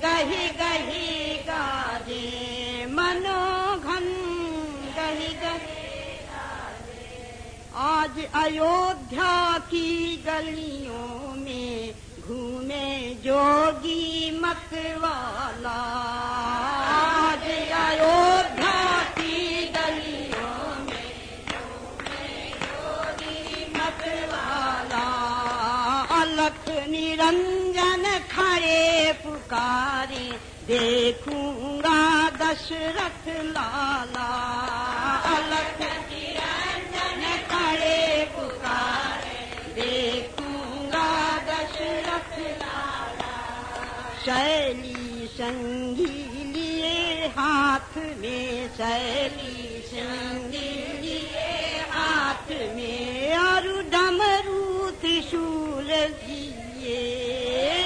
गही गही गाजे मनोघन गही गही आज अयोध्या की गलियों में घूमे जोगी अयोध्या की गलियों में जोगी मतवाला। अलख निरंजन खड़े पुकारे देखूंगा दशरथ लाला। अलख निरंजन खड़े पुकारे शैली संगी लिए हाथ में, शैली संगी लिए हाथ में। और डमरू त्रिशूल लिए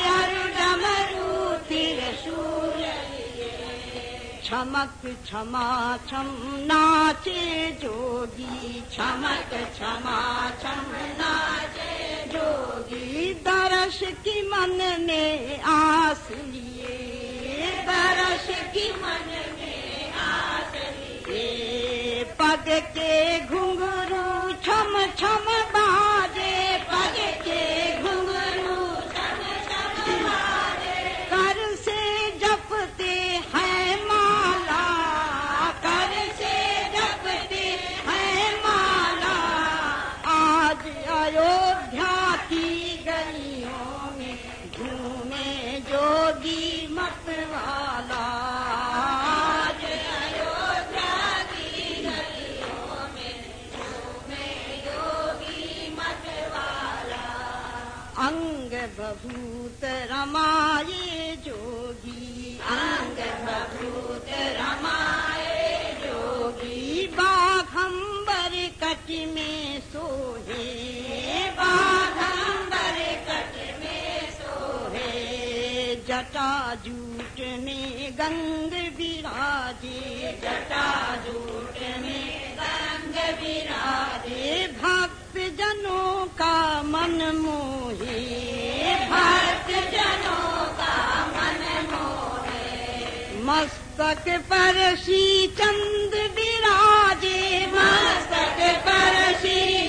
और डमरू त्रिशूल छमक क्षमा छम नाचे जोगी, छमक क्षमा छम नाचे जोगी। दरस की मन में आस लिए। दरस की मन के घुंघरू छम छम रमाये जोगी। अंग बभूत रमाये जोगी। बाघंबर कट में सोहे। बाघंबर कट में सोहे। जटा जूट में गंग विराजे। जटा जूट में गंग विराजे। भक्त जनों का मन मोहे। भक्त मस्तक पर श्री चंद विराजे मस्तक पर श्री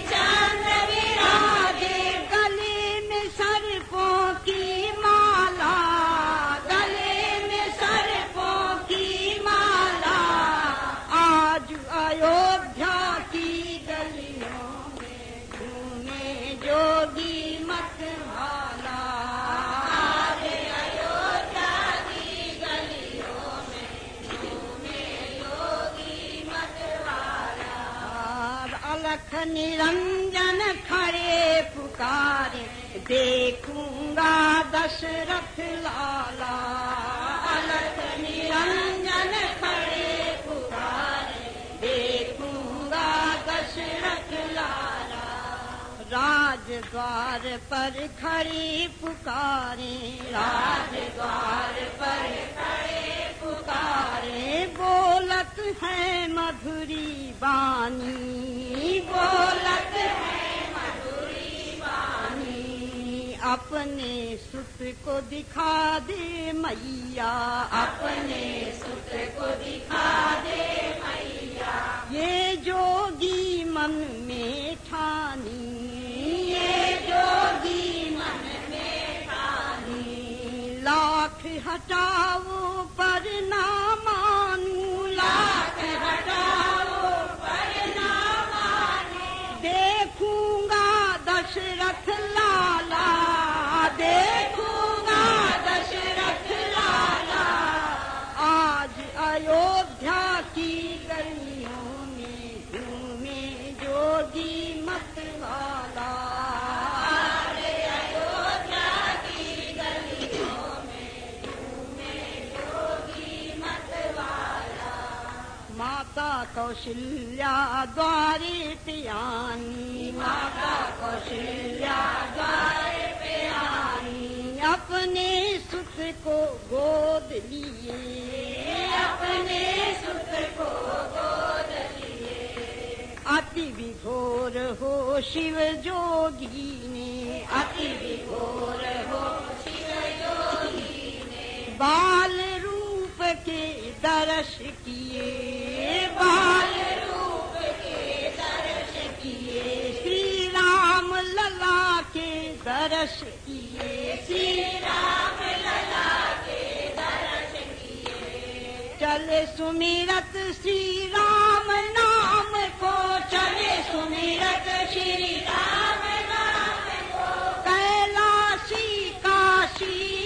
निरंजन खड़े पुकारे देखूँगा दशरथ लाला। अलग निरंजन खड़े पुकारे देखूँगा दशरथ लाला। राजद्वार पर खड़ी पुकारे। राजद्वार पर खड़े पुकारे। बोलत है मधुरी बानी। बोलत है मधुरी बानी। अपने सुत को दिखा दे मैया। अपने सुत को दिखा दे मैया। ये जोगी मन में ठानी। लाख हटाओ, पर ना मानू। लाख हटाओ, पर ना मानू। देखूँगा दशरथ लाला। देखूँगा दशरथ लाला। आज अयोध्या की गलियों में घूमे जोगी मत माता कौशल्या द्वारे पियानी। माता कौशल्या द्वारे पियानी। अपने सुत को गोद लिए। अपने सुत को गोद लिए। अति विभोर हो शिव जोगी ने। अति विभोर हो शिव जोगी ने। बाल के दर्श किए, बाल रूप के दर्श किए श्री राम लला के दर्श किए श्री राम लला के दर्श किए। चले सुमिरत श्री राम नाम को, चले सुमिरत श्री राम नाम को, कैलाशी काशी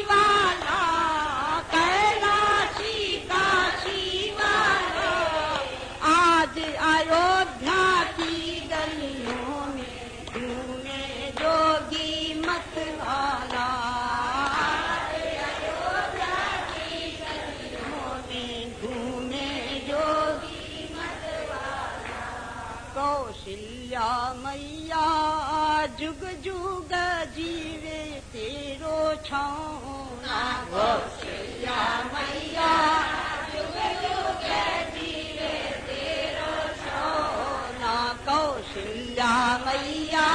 मया युग जुग जिवे ते छश्या मया युग युग जिवे ते छौ न कौशल्या मैया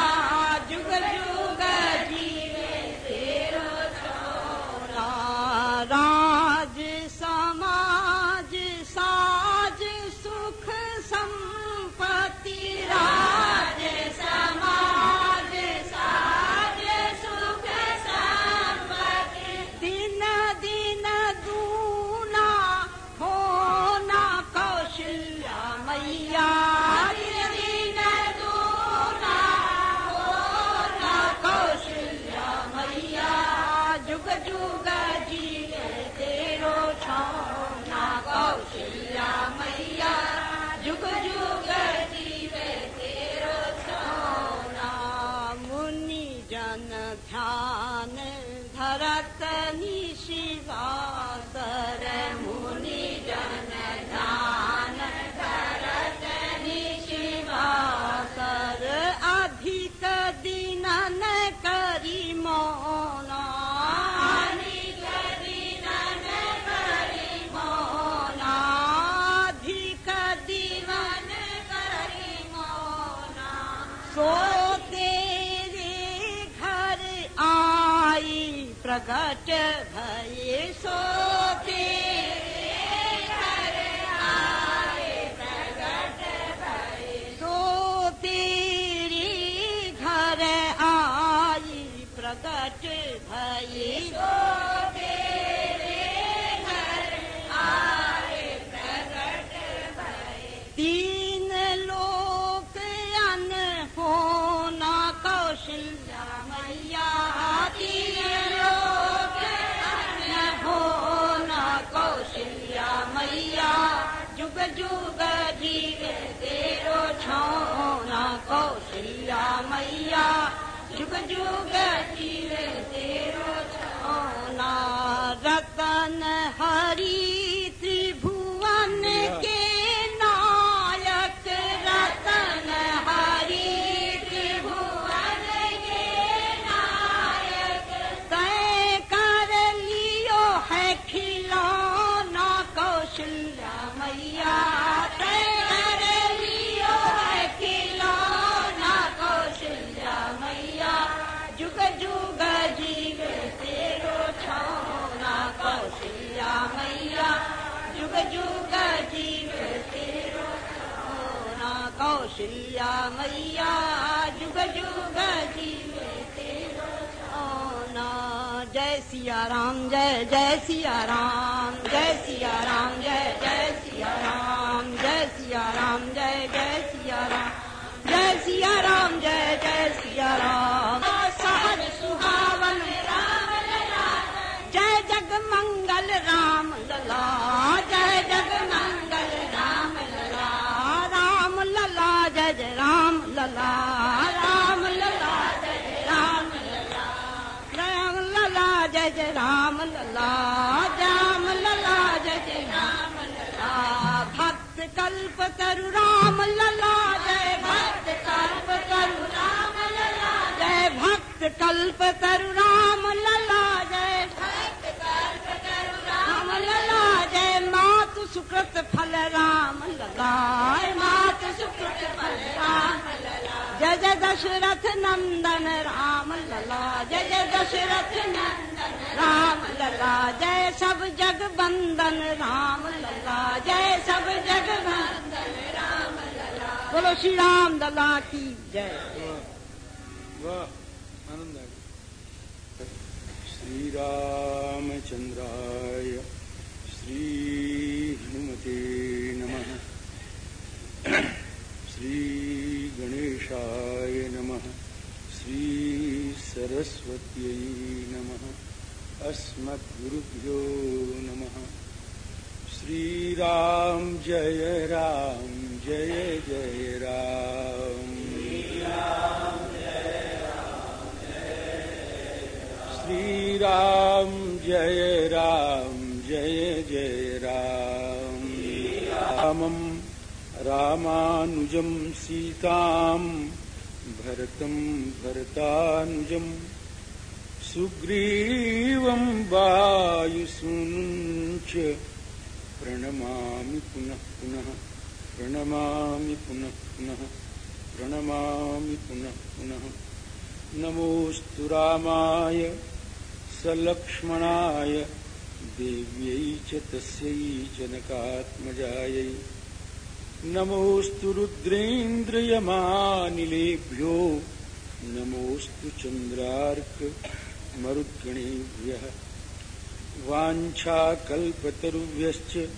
वाञ्छाकल्पतरुभ्यश्च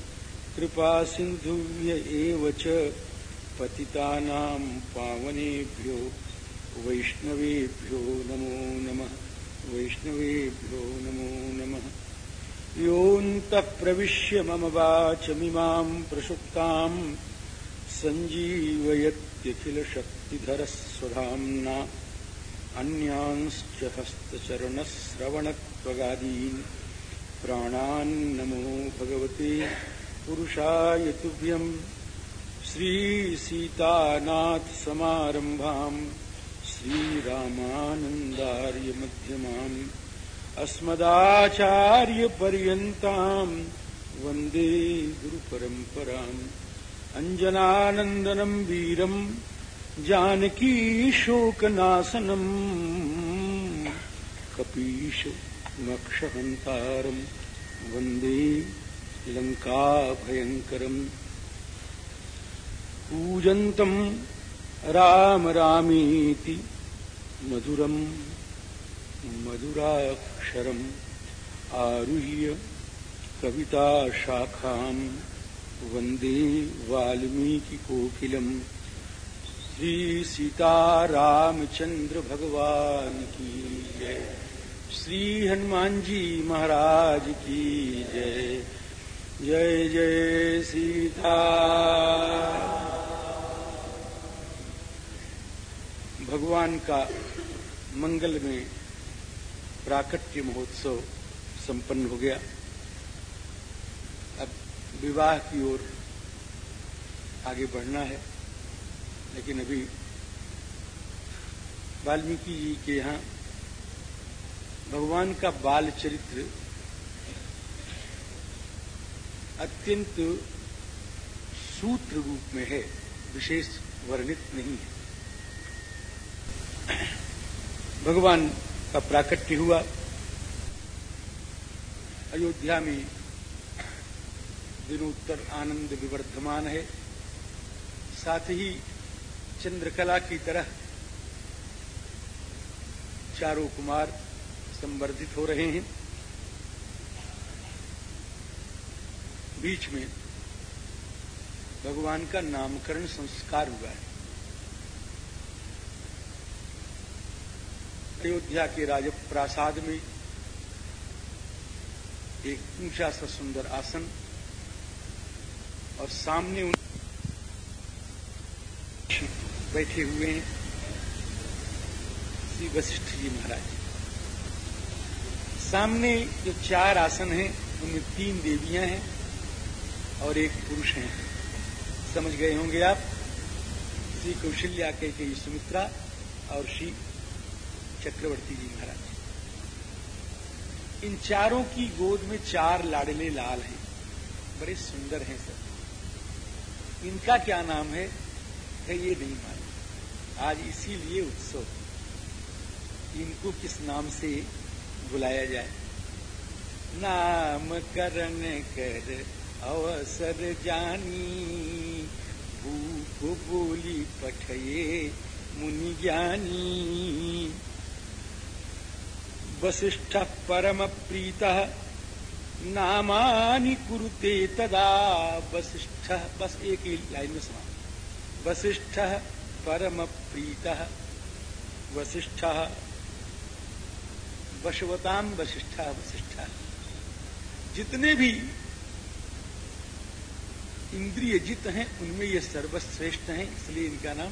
कृपासिन्धुभ्य एव च पावनेभ्यो वैष्णवेभ्यो नमो नमः, वैष्णवेभ्यो नमो नमः। योऽन्तः प्रविश्य मम वाचमिमाम् प्रसुप्ताम् सञ्जीवयत्यखिलशक्तिधरस्वधाम्ना, अन्यांश्च हस्तचरणश्रवणत्वगादीन् प्राणान्नमो भगवते पुरुषाय तुभ्यम् श्रीसीतानाथसमारम्भाम् श्रीरामानन्दार्यमध्यमाम् अस्मदाचार्यपर्यन्ताम् वंदे गुरुपरम्पराम् अञ्जनानन्दनम् वीरम् जानकीशोकनाशनम् कपीशमक्षहन्तारम् वंदे लङ्काभयङ्करम्। पूजन्तम् राम रामीति मधुरम्, मधुराक्षरम्, आरुह्य कविताशाखाम्, वंदे वाल्मीकिकोकिलम्। श्री सीतारामचंद्र भगवान की जय। श्री हनुमान जी महाराज की जय। जय जय सीता। भगवान का मंगल में प्राकट्य महोत्सव संपन्न हो गया। अब विवाह की ओर आगे बढ़ना है, लेकिन अभी वाल्मीकि जी के यहाँ भगवान का बाल चरित्र अत्यंत सूत्र रूप में है, विशेष वर्णित नहीं है। भगवान का प्राकट्य हुआ। अयोध्या में दिनोत्तर आनंद विवर्धमान है। साथ ही चंद्रकला की तरह चारों कुमार संवर्धित हो रहे हैं। बीच में भगवान का नामकरण संस्कार हुआ है। अयोध्या के राजप्रासाद में एक ऊँचा सा सुंदर आसन और सामने उन बैठे हुए हैं। श्री वशिष्ठ जी महाराज। सामने जो चार आसन हैं उनमें तीन देवियाँ हैं और एक पुरुष हैं। समझ गए होंगे आप? श्री कौशल्या के, के सुमित्रा और श्री चक्रवर्ती जी महाराज। इन चारों की गोद में चार लाडले लाल हैं। बड़े सुंदर हैं सब। इनका क्या नाम है, है ये नहीं मालूम। आज इसीलिए उत्सव। इनको किस नाम से बुलाया जाए। नामकरण कर अवसर जानी, भूख बोली पठये मुनि ज्ञानी। वसिष्ठ परम प्रीत नामानि कुरुते तदा। वसिष्ठ, बस एक ही लाइन में सुना वसिष्ठ परम प्रीत वशिष्ठ वशवताम वशिष्ठा वशिष्ठ। जितने भी इंद्रिय जित हैं, उनमें ये सर्वश्रेष्ठ हैं, इसलिए इनका नाम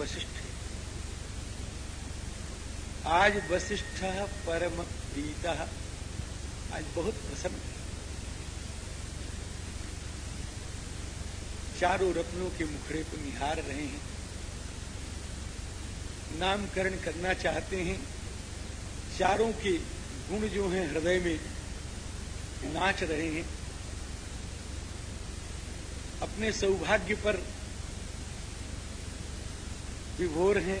वशिष्ठ है। आज वशिष्ठ परम प्रीत, आज बहुत प्रसन्न है। चारों रत्नों के मुखड़े को निहार रहे हैं। नामकरण करना चाहते हैं चारों के गुण जो हैं हृदय में नाच रहे हैं। अपने सौभाग्य पर विभोर हैं।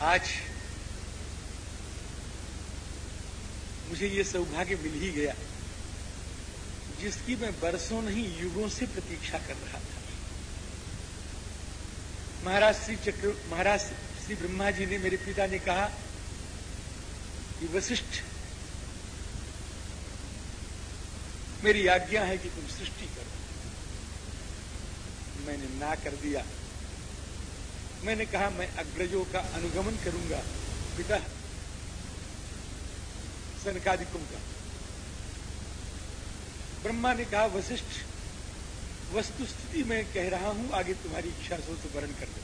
आज मुझे ये सौभाग्य मिल ही गया, जिसकी मैं बरसों नहीं, युगों से प्रतीक्षा कर रहा था। महाराज श्री चक्र, महाराज श्री ब्रह्मा जी ने मेरे पिता ने कहा कि वशिष्ठ, मेरी आज्ञा है कि तुम सृष्टि करो। मैंने ना कर दिया। मैंने कहा, मैं अग्रजों का अनुगमन करूँगा, पिता सनकादिकों का। ब्रह्मा ने कहा, वशिष्ठ, वस्तुस्थिति में कह रहा हूँ, आगे तुम्हारी इच्छा हो तो वर्ण कर दो।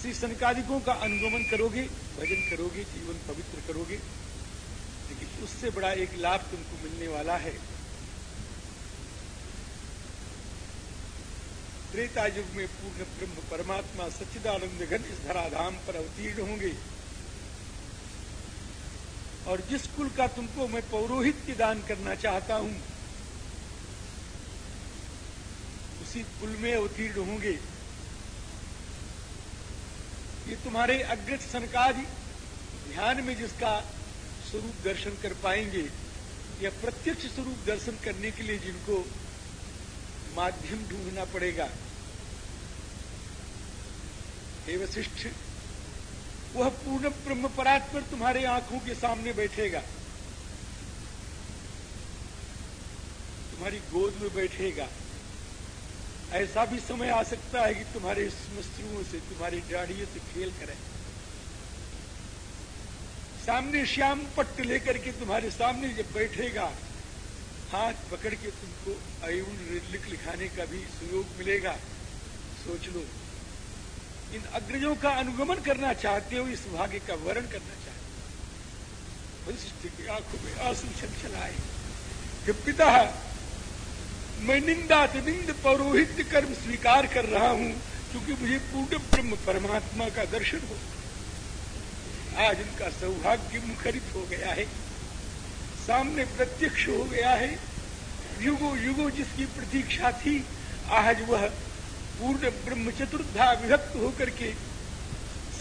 श्री सनकादिकों का अनुगमन करोगे, भजन करोगे, जीवन पवित्र करोगे, लेकिन उससे बड़ा एक लाभ तुमको मिलने वाला है। त्रेता युग में पूर्ण ब्रह्म परमात्मा सच्चिदानंद घन इस धराधाम पर अवतीर्ण होंगे। और जिस कुल का तुमको मैं पौरोहित्य दान करना चाहता हूँ, उसी कुल में अवतीर्ण होंगे। तुम्हारे अग्रज सनकादि ध्यान में जिसका स्वरूप दर्शन कर पाएँगे, या प्रत्यक्ष स्वरूप दर्शन करने के लिए जिनको माध्यम ढूंढना पड़ेगा। हे वशिष्ठ, वह पूर्ण ब्रह्म परात्पर तुम्हारे आँखों के सामने बैठेगा। तुम्हारी गोद में बैठेगा। ऐसा भी समय आ सकता है कि तुम्हारे श्मश्रुओं से, तुम्हारी डाढ़ियों से खेल करें। सामने श्याम पट्ट लेकर के तुम्हारे सामने जब बैठेगा, हाथ पकड़ के तुमको अयुन लिख लिखाने का भी सुयोग मिलेगा। सोच लो, इन अग्रजों का अनुगमन करना चाहते हो, इस भाग्य का वर्ण करना चाहते हो। वशिष्ठ की आँखों में आँसू छलछलाए। कि पिता मैं निंदा निंद पौरोहित्य कर्म स्वीकार कर रहा हूँ, क्योंकि मुझे पूर्ण ब्रह्म परमात्मा का दर्शन हो। आज इनका सौभाग्य मुखरित हो गया है। सामने प्रत्यक्ष हो गया है। युगो युगो जिसकी प्रतीक्षा थी, आज वह पूर्ण ब्रह्म चतुर्धा विभक्त होकर के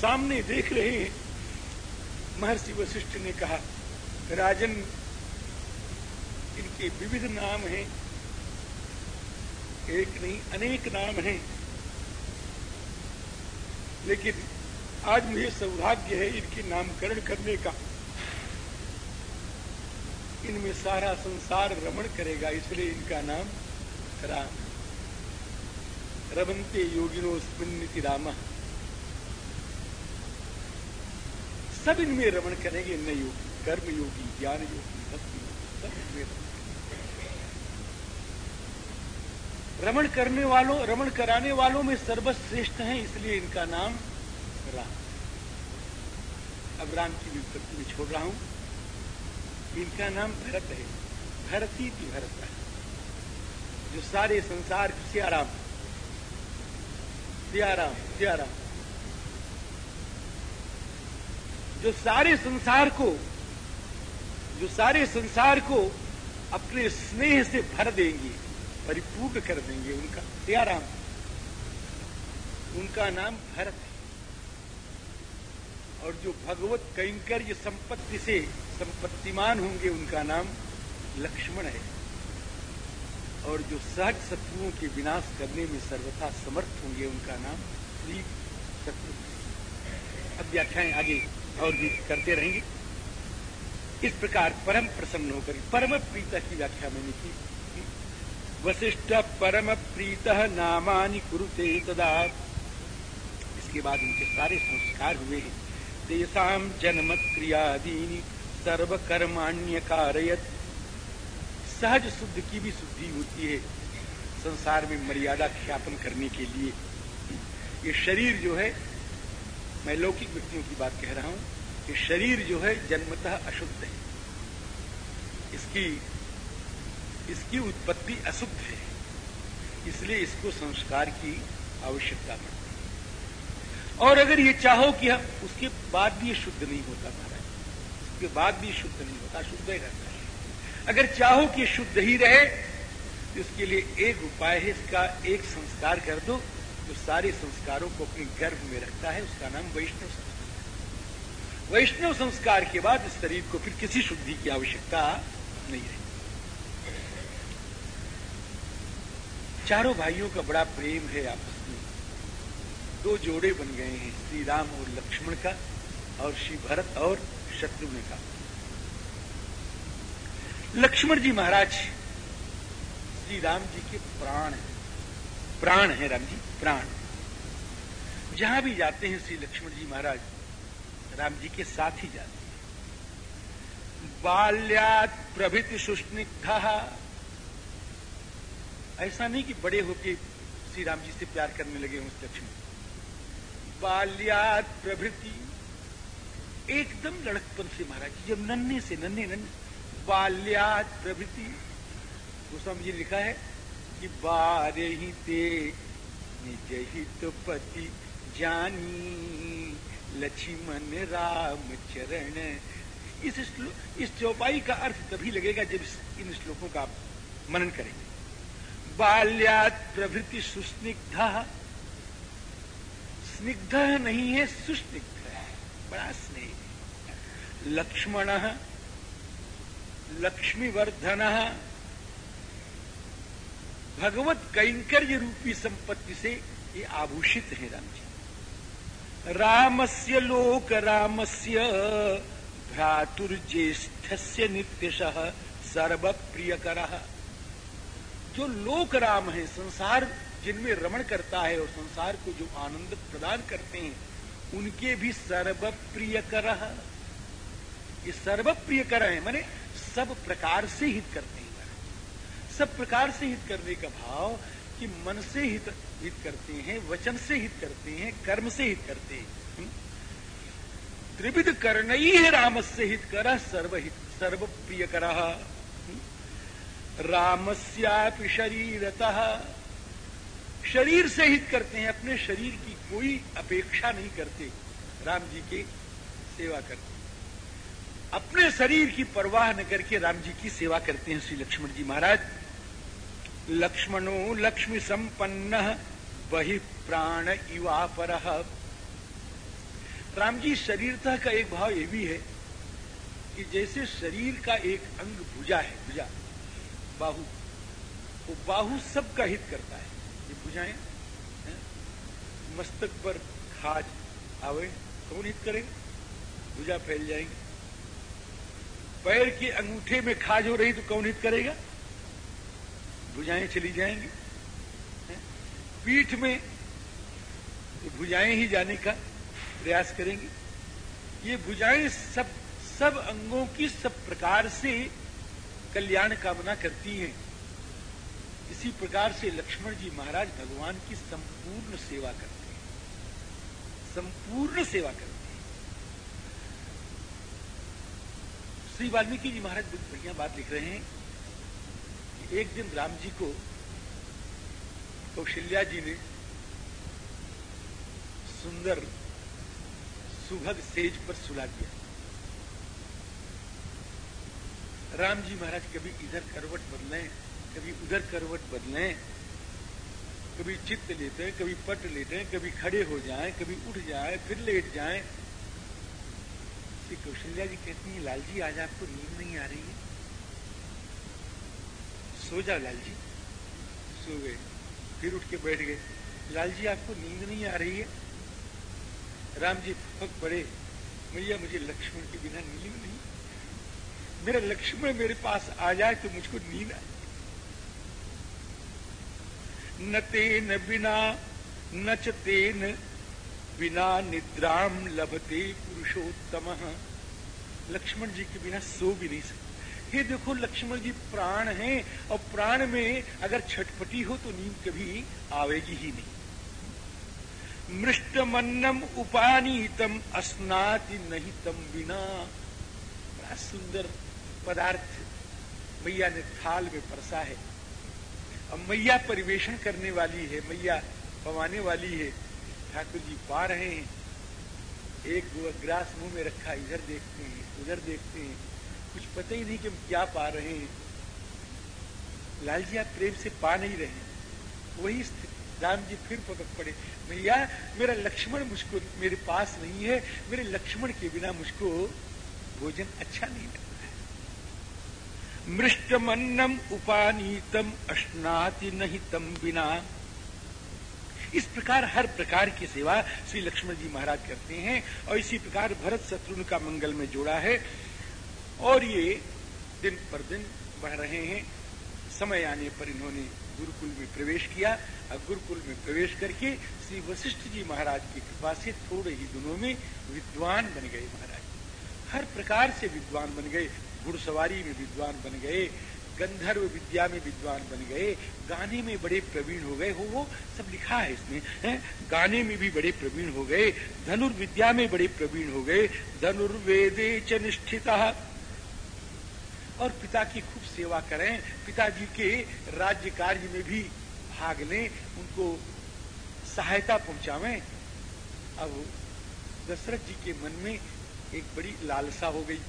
सामने देख रहे हैं। महर्षि वशिष्ठ ने कहा, राजन, इनके विविध नाम हैं। एक नहीं, अनेक नाम हैं। लेकिन आज मुझे सौभाग्य है इनके नामकरण करने का। इनमें सारा संसार रमण करेगा, इसलिए इनका नाम राम। रमनते योगिनो स्मृति राम। सब इनमें रमण करेंगे न योगी कर्म योगी ज्ञान योगी भक्ति योगी सब इनमें रमण रमण करने वालों, रमण कराने वालों में सर्वश्रेष्ठ हैं, इसलिए इनका नाम राम। अब राम की विपत्ति में छोड़ रहा हूँ। इनका नाम भरत है। भरती थी भरत है। जो सारे संसार सियाराम सियाराम सियाराम। जो सारे संसार को, जो सारे संसार को अपने स्नेह से भर देंगे। परिपूर्ण कर देंगे उनका। सियाराम उनका नाम भरत है। और जो भगवत कैंकर्य संपत्ति से संपत्तिमान होंगे, उनका नाम लक्ष्मण है। और जो सहज शत्रुओं के विनाश करने में सर्वथा समर्थ होंगे, उनका नाम श्री शत्रु अब व्याख्याएँ आगे और भी करते रहेंगे। इस प्रकार परम प्रसन्न होकर, परम प्रीता की व्याख्या मैंने की। वशिष्ठ परम प्रीत नामानि कुरुते तदा। इसके बाद उनके सारे संस्कार हुए हैं। तेसाम जन्म क्रियादीनी सर्वकर्माण्य कारयत सहज शुद्ध की भी शुद्धि होती है संसार में मर्यादा ख्यापन करने के लिए। ये शरीर जो है, मैं लौकिक व्यक्तियों की बात कह रहा हूँ कि शरीर जो है जन्मतः अशुद्ध है। इसकी इसकी उत्पत्ति अशुद्ध है, इसलिए इसको संस्कार की आवश्यकता पड़ती है। और अगर ये चाहो कि हम उसके बाद भी शुद्ध नहीं होता महाराज, उसके बाद भी शुद्ध नहीं होता, शुद्ध ही रहता है। अगर चाहो कि शुद्ध ही रहे तो इसके लिए एक उपाय है, इसका एक संस्कार कर दो, जो तो सारे संस्कारों को अपने गर्भ में रखता है, उसका नाम वैष्णव संस्कार। वैष्णव संस्कार के बाद इस शरीर को फिर किसी शुद्धि की आवश्यकता नहीं रही। चारों भाइयों का बड़ा प्रेम है आपस में। दो जोड़े बन गए हैं श्री राम और लक्ष्मण का और श्री भरत और शत्रुघ्न का। लक्ष्मण जी महाराज श्री राम जी के प्राण हैं। प्राण है राम जी, प्राण। जहाँ भी जाते हैं श्री लक्ष्मण जी महाराज, राम जी के साथ ही जाते हैं। बाल्यात प्रभृति सुस्निग्धा ऐसा नहीं कि बड़े होके श्री राम जी से प्यार करने लगे उस लक्ष्मण बाल्यात प्रभृति, एकदम लड़कपन से महाराज जब नन्हे से नन्हे नन्हे बाल्यात प्रभृति, गोस्वामी जी लिखा है कि बारे ही ते, निज हित पति जानी, लक्ष्मण राम चरण। इस इस चौपाई का अर्थ तभी लगेगा जब इन श्लोकों का आप मनन करेंगे। बाल्यात प्रभृति सुस्निग्ध। स्निग्ध नहीं है, सुस्निग्ध है। बड़ा स्नेह लक्ष्मण, लक्ष्मीवर्धन, भगवत कैंकर्य रूपी संपत्ति से ये आभूषित है राम जी। रामस्य लोक, रामस्य नित्यश सर्व प्रियकर जो लोक राम है, संसार जिनमें रमण करता है और संसार को जो आनंद प्रदान करते हैं, उनके भी सर्वप्रिय कर ये सर्वप्रिय कर है, माने सब प्रकार से हित करते हैं। सब प्रकार से हित करने का भाव कि मन से हित हित करते हैं, वचन से हित करते हैं, कर्म से हित करते हैं। त्रिविध कर्ण ही है राम से हित कर सर्वहित सर्व प्रिय कर रामस्यापि शरीरतः। शरीर से हित करते हैं, अपने शरीर की कोई अपेक्षा नहीं करते। राम जी के सेवा करते अपने शरीर की परवाह न करके राम जी की सेवा करते हैं, श्री लक्ष्मण जी महाराज। लक्ष्मणो लक्ष्मी संपन्न वही प्राण युवा पर राम जी, शरीरता का एक भाव ये भी है कि जैसे शरीर का एक अंग भुजा है, भुजा। बाहु। वो बाहु सबका हित करता है। ये भुजाएँ मस्तक पर खाज आवे, कौन हित करेगा? भुजा फैल जाएँगे। पैर के अंगूठे में खाज हो रही तो कौन हित करेगा? भुजाएँ चली जाएँगी पीठ में तो भुजाएँ ही जाने का प्रयास करेंगी। ये भुजाएँ सब सब अंगों की सब प्रकार से कल्याण कामना करती हैं। इसी प्रकार से लक्ष्मण जी महाराज भगवान की संपूर्ण सेवा करते हैं। संपूर्ण सेवा करते हैं। श्री वाल्मीकि जी महाराज बहुत बढ़िया बात लिख रहे हैं कि एक दिन राम जी को कौशल्या जी ने सुंदर सुभग सेज पर सुला दिया। राम जी महाराज, कभी इधर करवट बदले, कभी उधर करवट बदले, कभी चित्त लेते हैं, कभी पट लेते हैं, कभी खड़े हो जाएँ, कभी उठ जाएँ, फिर लेट जाएँ। श्री कौशल्या जी कहती हैं लाल जी आज आपको नींद नहीं आ रही है? सो जा लाल जी सो गए, फिर उठ के बैठ गए। लाल जी आपको नींद नहीं आ रही है? राम जी फक पड़े मैया, मुझे लक्ष्मण के बिना नींद नहीं मेरा लक्ष्मण मेरे पास आ जाए तो मुझको नींद आए। न तेन बिना, न च तेन बिना निद्राम लभते पुरुषोत्तम। लक्ष्मण जी के बिना सो भी नहीं सकते। ये देखो, लक्ष्मण जी प्राण हैं और प्राण में अगर छटपटी हो तो नींद कभी आवेगी ही नहीं। मृष्टमन्नम उपानीतम, अस्नाति नहीं तम बिना। बड़ा सुंदर पदार्थ मैया ने थाल में परसा है। अब मैया परिवेशन करने वाली है, मैया पवाने वाली है। ठाकुर जी पा रहे हैं। एक ग्रास मुँह में रखा, इधर देखते हैं, उधर देखते हैं। कुछ पता ही नहीं कि हम क्या पा रहे हैं। लाल जी, आप प्रेम से पा नहीं रहे वही स्थिति। राम जी फिर पकड़ पड़े। भैया मेरा लक्ष्मण मुझको मेरे पास नहीं है। मेरे लक्ष्मण के बिना मुझको भोजन अच्छा नहीं लगता। मृष्टमन्नम उपानीतम अश्नाति नहीं तम बिना इस प्रकार, हर प्रकार की सेवा श्री लक्ष्मण जी महाराज करते हैं और इसी प्रकार भरत शत्रुघ्न का मंगल में जोड़ा है और ये दिन पर दिन बढ़ रहे हैं। समय आने पर इन्होंने गुरुकुल में प्रवेश किया। और गुरुकुल में प्रवेश करके श्री वशिष्ठ जी महाराज की कृपा से थोड़े ही दिनों में विद्वान बन गए महाराज। हर प्रकार से विद्वान बन गए। घुड़सवारी में विद्वान बन गए, गंधर्व विद्या में विद्वान बन गए, गाने में बड़े प्रवीण हो गए, हो वो सब लिखा है इसमें, है? गाने में भी बड़े प्रवीण हो गए, धनुर्विद्या में बड़े प्रवीण हो गए, धनुर्वेदे च निष्ठिता। और पिता की खूब सेवा करें, पिताजी के राज्य कार्य में भी भाग लें, उनको सहायता पहुंचावें। अब दशरथ जी के मन में एक बड़ी लालसा हो गई।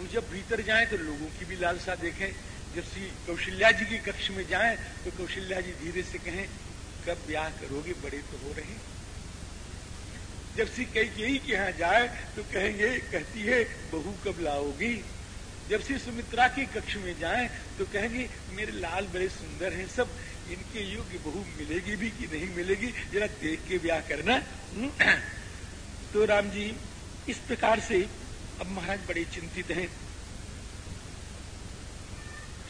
अब जब भीतर जाएँ तो लोगों की भी लालसा देखें। जब श्री कौशल्या जी के कक्ष में जाएँ तो कौशल्या जी धीरे से कहें, कब ब्याह करोगे, बड़े तो हो रहे जब श्री कई के यहाँ जाए तो कहेंगे, कहती है, बहू कब लाओगी? जब श्री सुमित्रा के कक्ष में जाए तो कहेंगे, मेरे लाल बड़े सुंदर हैं सब, इनके योग्य बहू मिलेगी भी कि नहीं मिलेगी? जरा देख के ब्याह करना। तो राम जी, इस प्रकार से अब महाराज बड़े चिंतित हैं।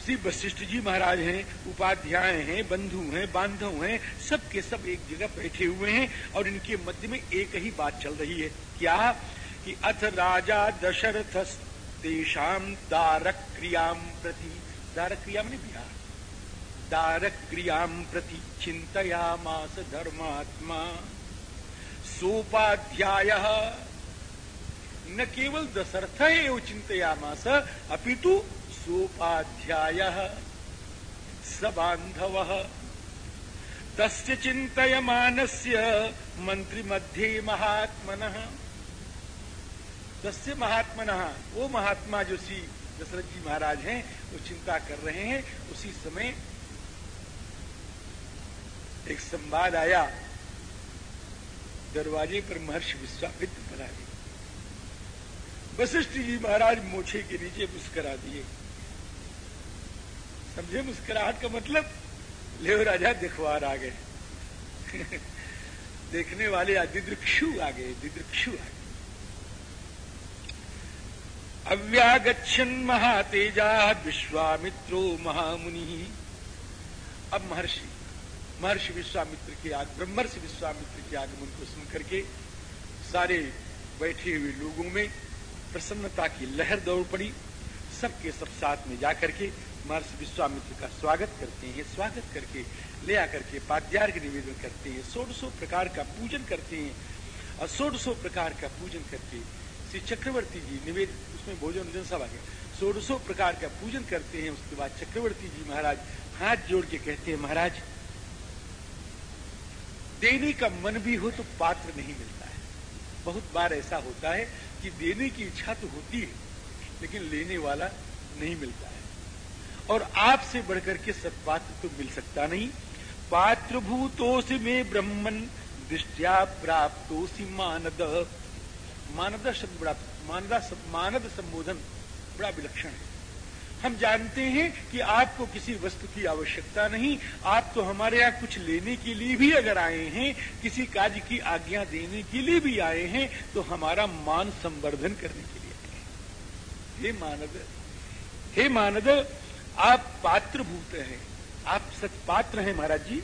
श्री वशिष्ठ जी महाराज हैं, उपाध्याय हैं, बंधु हैं, बांधव हैं, सब के सब एक जगह बैठे हुए हैं और इनके मध्य में एक ही बात चल रही है। क्या? कि अथ राजा दशरथ तेषाम दारक क्रियाम प्रति दारक क्रिया मैंने बिहार दारक क्रियाम प्रति चिंतया मास धर्मात्मा। सोपाध्याय न केवल दशरथ एव चिंतयामास अपितु सोपाध्याय, स बांधव तस्य चिंतयमानस्य मंत्री मध्ये महात्मन। तस्य महात्मन, वो महात्मा जो श्री दशरथ जी महाराज हैं, वो चिंता कर रहे हैं। उसी समय एक संवाद आया। दरवाजे पर महर्षि विश्वामित्र बना दिए। वशिष्ठ जी महाराज मोछे के नीचे मुस्करा दिए। समझे? मुस्कुराहट का मतलब ले राजा दिखवार आ गए। देखने वाले दिदृक्षु आ गए दिदृक्षु आ गए। अव्यागछन महातेजा विश्वामित्रो महामुनि। अब महर्षि महर्षि विश्वामित्र के आग, ब्रह्मर्षि विश्वामित्र के आगमन को सुन करके सारे बैठे हुए लोगों में प्रसन्नता की लहर दौड़ पड़ी। सबके सब साथ में जाकर के महर्षि विश्वामित्र का स्वागत करते हैं, स्वागत करके ले आकर के पाद्यार्घ निवेदन करते हैं सोलसो प्रकार का पूजन करते हैं। और सोलसो प्रकार का पूजन करके श्री चक्रवर्ती जी निवेद, उसमें भोजन भोजन सब आ गया। सोलसो प्रकार का पूजन करते हैं, उसके बाद चक्रवर्ती जी महाराज हाथ जोड़ के कहते हैं, महाराज, देने का मन भी हो तो पात्र नहीं मिलता है। बहुत बार ऐसा होता है कि देने की इच्छा तो होती है, लेकिन लेने वाला नहीं मिलता है। और आपसे बढ़कर के सत्पात्र तो मिल सकता नहीं। पात्र भूतोष में ब्रह्मन दृष्टिया प्राप्तोसी मानद। मानद शब्द बड़ा मानदा मानद संबोधन बड़ा विलक्षण है। हम जानते हैं कि आपको किसी वस्तु की आवश्यकता नहीं। आप तो हमारे यहाँ कुछ लेने के लिए भी अगर आए हैं, किसी कार्य की आज्ञा देने के लिए भी आए हैं तो हमारा मान संवर्धन करने के लिए आए हैं। मानद, हे मानद, आप पात्र भूत हैं। आप सत्पात्र हैं महाराज जी।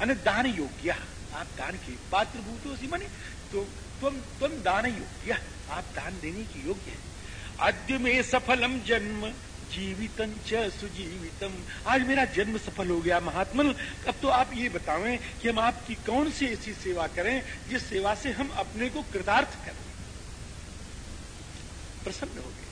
अने दान योग्य। आप दान के पात्र भूत हो सी माने तो तुम तुम दान योग्य। आप दान देने की योग्य है। अद्य में सफलम जन्म। जीवितम च सुजीवितम। आज मेरा जन्म सफल हो गया, महात्मन। अब तो आप ये बतावें कि हम आपकी कौन सी ऐसी सेवा करें जिस सेवा से हम अपने को कृतार्थ करें? प्रसन्न हो गए।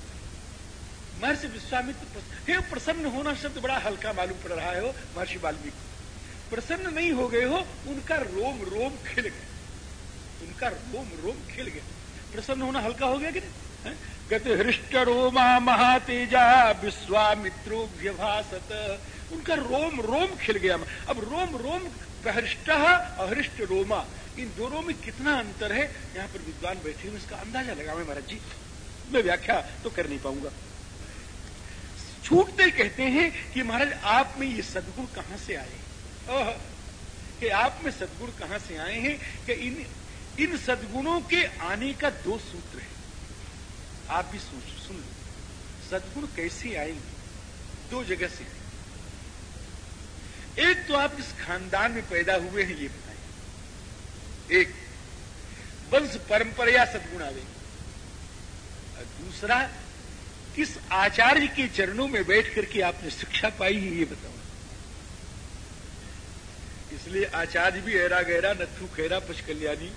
महर्षि विश्वामित्र हे प्रसन्न होना शब्द बड़ा हल्का मालूम पड़ रहा है हो, महर्षि वाल्मीकि। प्रसन्न नहीं हो गए हो, उनका रोम रोम खिल गया। उनका रोम रोम खिल गया। प्रसन्न होना हल्का हो गया कि नहीं? हृष्ट रोमा महातेजा विश्वामित्रो व्यभासत उनका रोम रोम खिल गया। अब रोम रोम हृष्ट अहृष्ट रोमा। इन दोनों में कितना अंतर है? यहाँ पर विद्वान बैठे हुए इसका अंदाज़ा लगा लगावे महाराज जी। मैं व्याख्या तो कर नहीं पाऊँगा। छूटते कहते हैं कि महाराज, आप में ये सदगुण कहाँ से आए? कि आप में सदगुण कहाँ से आए हैं? कि इन इन सदगुणों के आने का दो सूत्र है। आप भी सोच, सुन लो। सदगुण कैसे आएँगे? दो जगह से। एक तो आप इस खानदान में पैदा हुए हैं, ये बताइए। एक, वंश, परंपरा या सदगुण आवेंगे और दूसरा, किस आचार्य के चरणों में बैठ करके आपने शिक्षा पाई है, ये बताओ। इसलिए आचार्य भी ऐरा गहरा नथु खैरा पचकल्याणी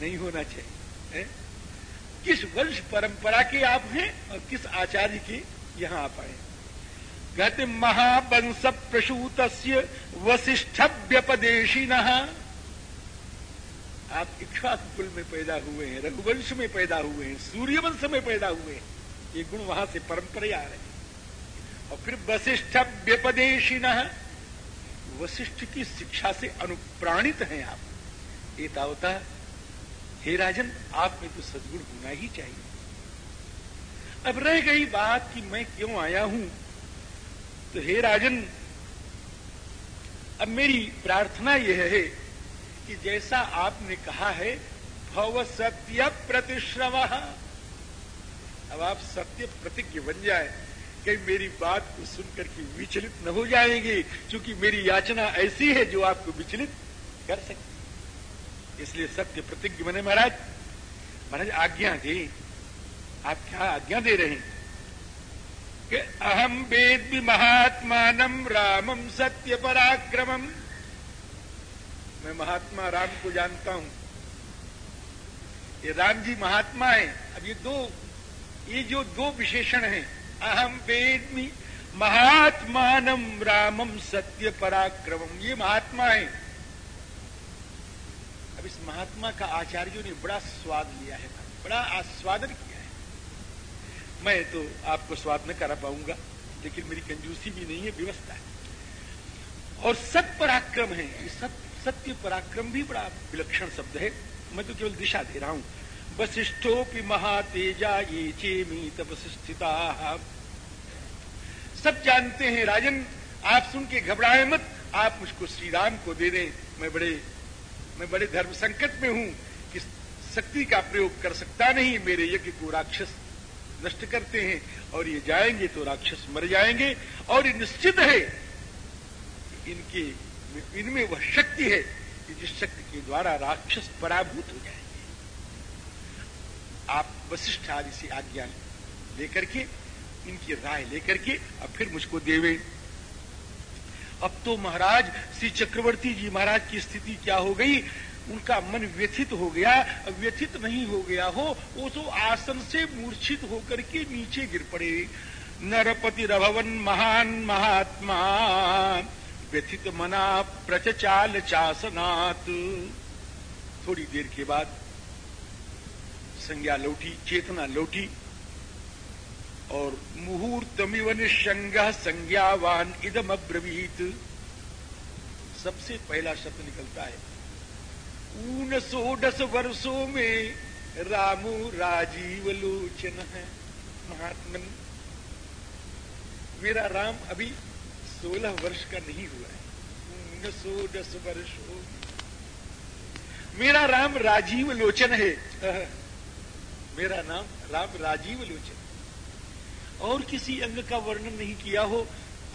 नहीं होना चाहिए, है? किस वंश परंपरा के आप हैं और किस आचार्य के यहाँ आप आए कहते महावंश प्रसूत वशिष्ठ व्यपदेशी आप इक्ष्वाक कुल में पैदा हुए हैं, रघुवंश में पैदा हुए हैं, सूर्यवंश में पैदा हुए हैं। ये गुण वहाँ से परंपरा आ रहे हैं। और फिर वशिष्ठ व्यपदेशी वशिष्ठ की शिक्षा से अनुप्राणित हैं आप। ये हे राजन, आप में तो सदगुण होना ही चाहिए। अब रह गई बात कि मैं क्यों आया हूँ? तो हे राजन, अब मेरी प्रार्थना यह है कि जैसा आपने कहा है, भव सत्य प्रतिश्रव। अब आप सत्य प्रतिज्ञ बन जाए, कहीं मेरी बात को सुनकर के विचलित न हो जाएँगे, क्योंकि मेरी याचना ऐसी है जो आपको विचलित कर सकती इसलिए सत्य प्रतिज्ञ बने महाराज। महाराज, आज्ञा दे। आप क्या आज्ञा दे रहे हैं? कि अहम वेद भी महात्मानम रामम सत्य पराक्रमम मैं महात्मा राम को जानता हूँ। ये राम जी महात्मा है। अब ये दो, ये जो दो विशेषण हैं अहम वेद महात्मानम रामम सत्य पराक्रमम ये महात्मा है। अब इस महात्मा का आचार्यों ने बड़ा स्वाद लिया है बड़ा आस्वादन किया है। मैं तो आपको स्वाद न करा पाऊँगा लेकिन मेरी कंजूसी भी नहीं है व्यवस्था है। और सत पराक्रम है सत, सत्य पराक्रम भी बड़ा विलक्षण शब्द है। मैं तो केवल दिशा दे रहा हूँ। वशिष्ठोपि महातेजा ये चेमी तपस्थिता सब जानते हैं राजन आप सुन के घबराए मत आप मुझको श्री राम को दे दें मैं बड़े मैं बड़े धर्म संकट में हूँ कि शक्ति का प्रयोग कर सकता नहीं। मेरे यज्ञ को राक्षस नष्ट करते हैं और ये जाएँगे तो राक्षस मर जाएँगे। और ये निश्चित है इनके इनमें वह शक्ति है कि जिस शक्ति के द्वारा राक्षस पराभूत हो जाएँगे। आप वशिष्ठ आदि से आज्ञा लेकर के, इनकी राय लेकर के, अब फिर मुझको देवे। अब तो महाराज, श्री चक्रवर्ती जी महाराज की स्थिति क्या हो गई? उनका मन व्यथित हो गया, व्यथित नहीं हो गया हो, वो तो आसन से मूर्छित होकर के नीचे गिर पड़े। नरपति रभवन महान महात्मा व्यथित मना प्रचाल चासनात थोड़ी देर के बाद संज्ञा लौटी, चेतना लौटी। और मुहूर्तमिव निशंग संज्ञावान इदम अब्रवीत सबसे पहला शब्द निकलता है ऊन सोडस वर्षों में रामू राजीव लोचन है, महात्मन। मेरा राम अभी सोलह वर्ष का नहीं हुआ है ऊन सोडस वर्षों मेरा राम राजीव लोचन है मेरा नाम राम राजीव लोचन और किसी अंग का वर्णन नहीं किया हो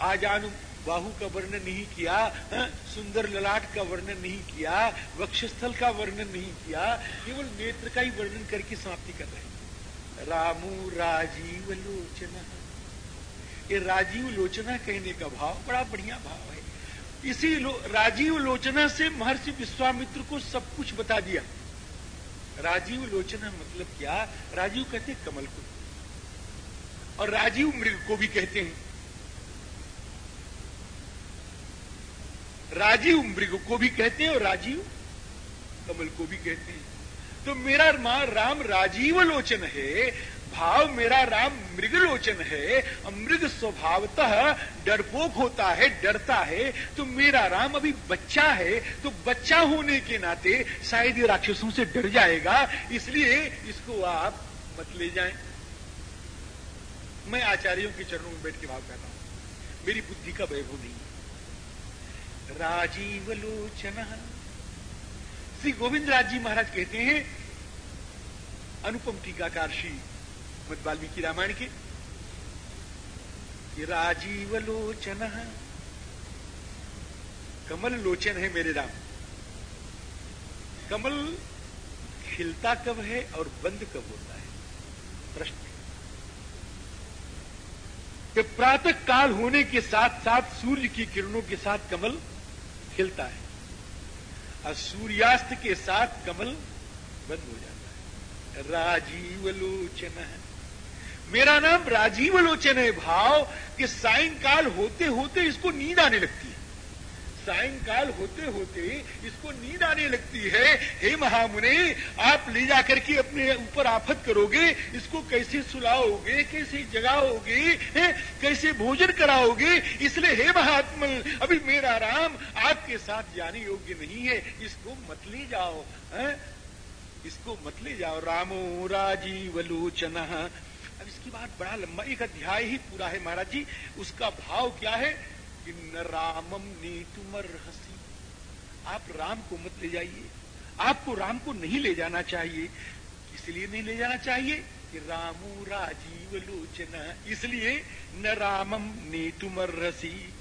आजानु बाहु का वर्णन नहीं किया हा? सुंदर ललाट का वर्णन नहीं किया वक्षस्थल का वर्णन नहीं किया केवल नेत्र का ही वर्णन करके समाप्ति कर रहे रामू राजीव लोचना। ये राजीव लोचना कहने का भाव बड़ा बढ़िया भाव है। इसी लो, राजीव लोचना से महर्षि विश्वामित्र को सब कुछ बता दिया। राजीव लोचना मतलब क्या? राजीव कहते कमल को और राजीव मृग को भी कहते हैं। राजीव मृग को भी कहते हैं और राजीव कमल को भी कहते हैं। तो मेरा माँ राम राजीव लोचन है, भाव मेरा राम मृगलोचन है और मृग स्वभावतः डरपोक होता है, डरता है। तो मेरा राम अभी बच्चा है तो बच्चा होने के नाते शायद ये राक्षसों से डर जाएगा, इसलिए इसको आप मत ले जाएँ। मैं आचार्यों के चरणों में बैठ के भाव कहता हूँ। मेरी बुद्धि का वैभव नहीं है। राजीव लोचन। श्री गोविंद राज जी महाराज कहते हैं, अनुपम टीकाकार श्री मत वाल्मीकि रामायण के, कि राजीव लोचन। कमल लोचन है मेरे राम। कमल खिलता कब है और बंद कब होता है? प्रश्न कि प्रातः काल होने के साथ साथ सूर्य की किरणों के साथ कमल खिलता है। और सूर्यास्त के साथ कमल बंद हो जाता है। राजीव लोचन है। मेरा नाम राजीव लोचन है। भाव कि सायंकाल होते होते इसको नींद आने लगती है। सायंकाल होते होते इसको नींद आने लगती है। हे महामुने, आप ले जाकर के अपने ऊपर आफत करोगे, इसको कैसे सुलाओगे, कैसे जगाओगे? कैसे भोजन कराओगे? इसलिए हे महात्मा अभी मेरा राम आपके साथ जाने योग्य नहीं है। इसको मत ले जाओ, है? इसको मत ले जाओ। रामो राजीव लोचन अब इसकी बात बड़ा लंबा एक अध्याय ही पूरा है महाराज जी। उसका भाव क्या है? कि न रामम नीतुमर हसी। आप राम को मत ले जाइए। आपको राम को नहीं ले जाना चाहिए। इसलिए नहीं ले जाना चाहिए कि रामू राजीव लोचना। इसलिए न रामम नेतुमर रसी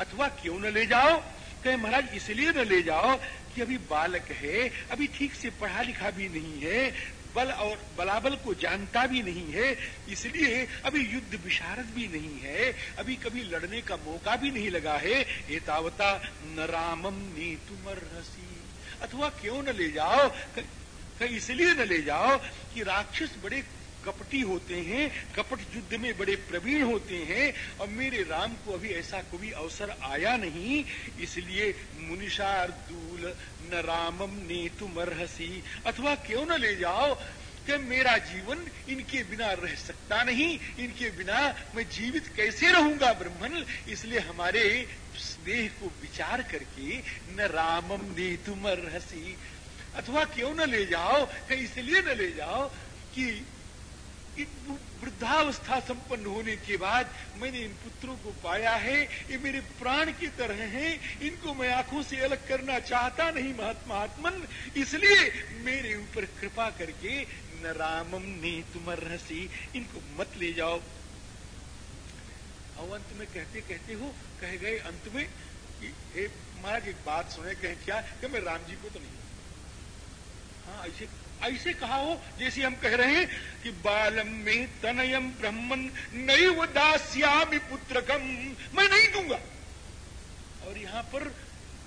अथवा क्यों न ले जाओ? कहे महाराज, इसलिए न ले जाओ कि अभी बालक है, अभी ठीक से पढ़ा लिखा भी नहीं है बल और बलाबल को जानता भी नहीं है, इसलिए अभी युद्ध विशारद भी नहीं है, अभी कभी लड़ने का मौका भी नहीं लगा है। एतावता न रामम नी तुमर अथवा क्यों न ले जाओ? इसलिए न ले जाओ कि राक्षस बड़े कपटी होते हैं, कपट युद्ध में बड़े प्रवीण होते हैं, और मेरे राम को अभी ऐसा कोई अवसर आया नहीं, इसलिए मुनिषार दूल न रामम ने तुम अर्सी अथवा क्यों न ले जाओ कि मेरा जीवन इनके बिना रह सकता नहीं, इनके बिना मैं जीवित कैसे रहूँगा ब्रह्मन? इसलिए हमारे स्नेह को विचार करके न रामम ने तुम अर्सी अथवा क्यों न ले जाओ इसलिए न ले जाओ कि वृद्धावस्था संपन्न होने के बाद मैंने इन पुत्रों को पाया है, ये मेरे प्राण की तरह हैं, इनको मैं आँखों से अलग करना चाहता नहीं, महात्मा आत्मन। इसलिए मेरे ऊपर कृपा करके न रामम ने तुम रहसी इनको मत ले जाओ। और अंत में कहते कहते हो, कह गए अंत में कि महाराज, एक बात सुने, कहे क्या, कि मैं राम जी को तो नहीं हाँ ऐसे ऐसे कहा हो, जैसे हम कह रहे हैं कि बालम में तनयम ब्रह्मन नहीं वो दास्यामी पुत्रकम। मैं नहीं दूँगा। और यहाँ पर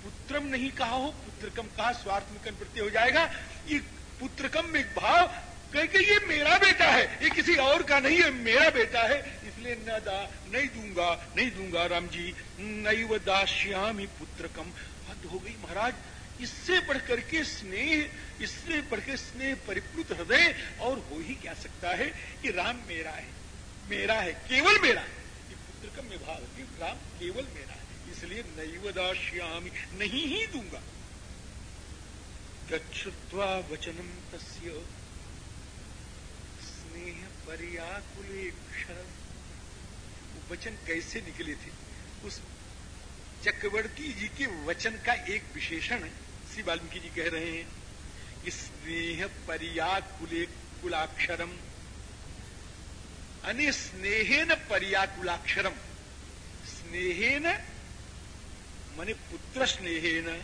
पुत्रम नहीं कहा हो, पुत्रकम कहा स्वार्थ में प्रत्यय हो जाएगा। ये पुत्रकम में भाव कह के ये मेरा बेटा है। ये किसी और का नहीं है, मेरा बेटा है। इसलिए न दा, नहीं दूँगा नहीं दूँगा राम जी नहीं वो दास्यामी पुत्रकम। हद हो गई महाराज। इससे बढ़कर के स्नेह इससे बढ़कर स्नेह परिप्लुत हृदय और हो ही क्या सकता है कि राम मेरा है। मेरा है, केवल मेरा। ये पुत्र का मैं भाव कि राम केवल मेरा है। इसलिए नैव दाश्यामी नहीं ही दूँगा। गच्छ्वा वचनम तस्य। स्नेह पर्याकुले वचन कैसे निकले थे? उस चक्रवर्ती जी के वचन का एक विशेषण श्री वाल्मीकि जी कह रहे हैं। स्नेह पर्याकुले कुलाक्षरम अनि स्नेहेन पर्याकुलाक्षरम। स्नेहेन, मने पुत्र स्नेहेन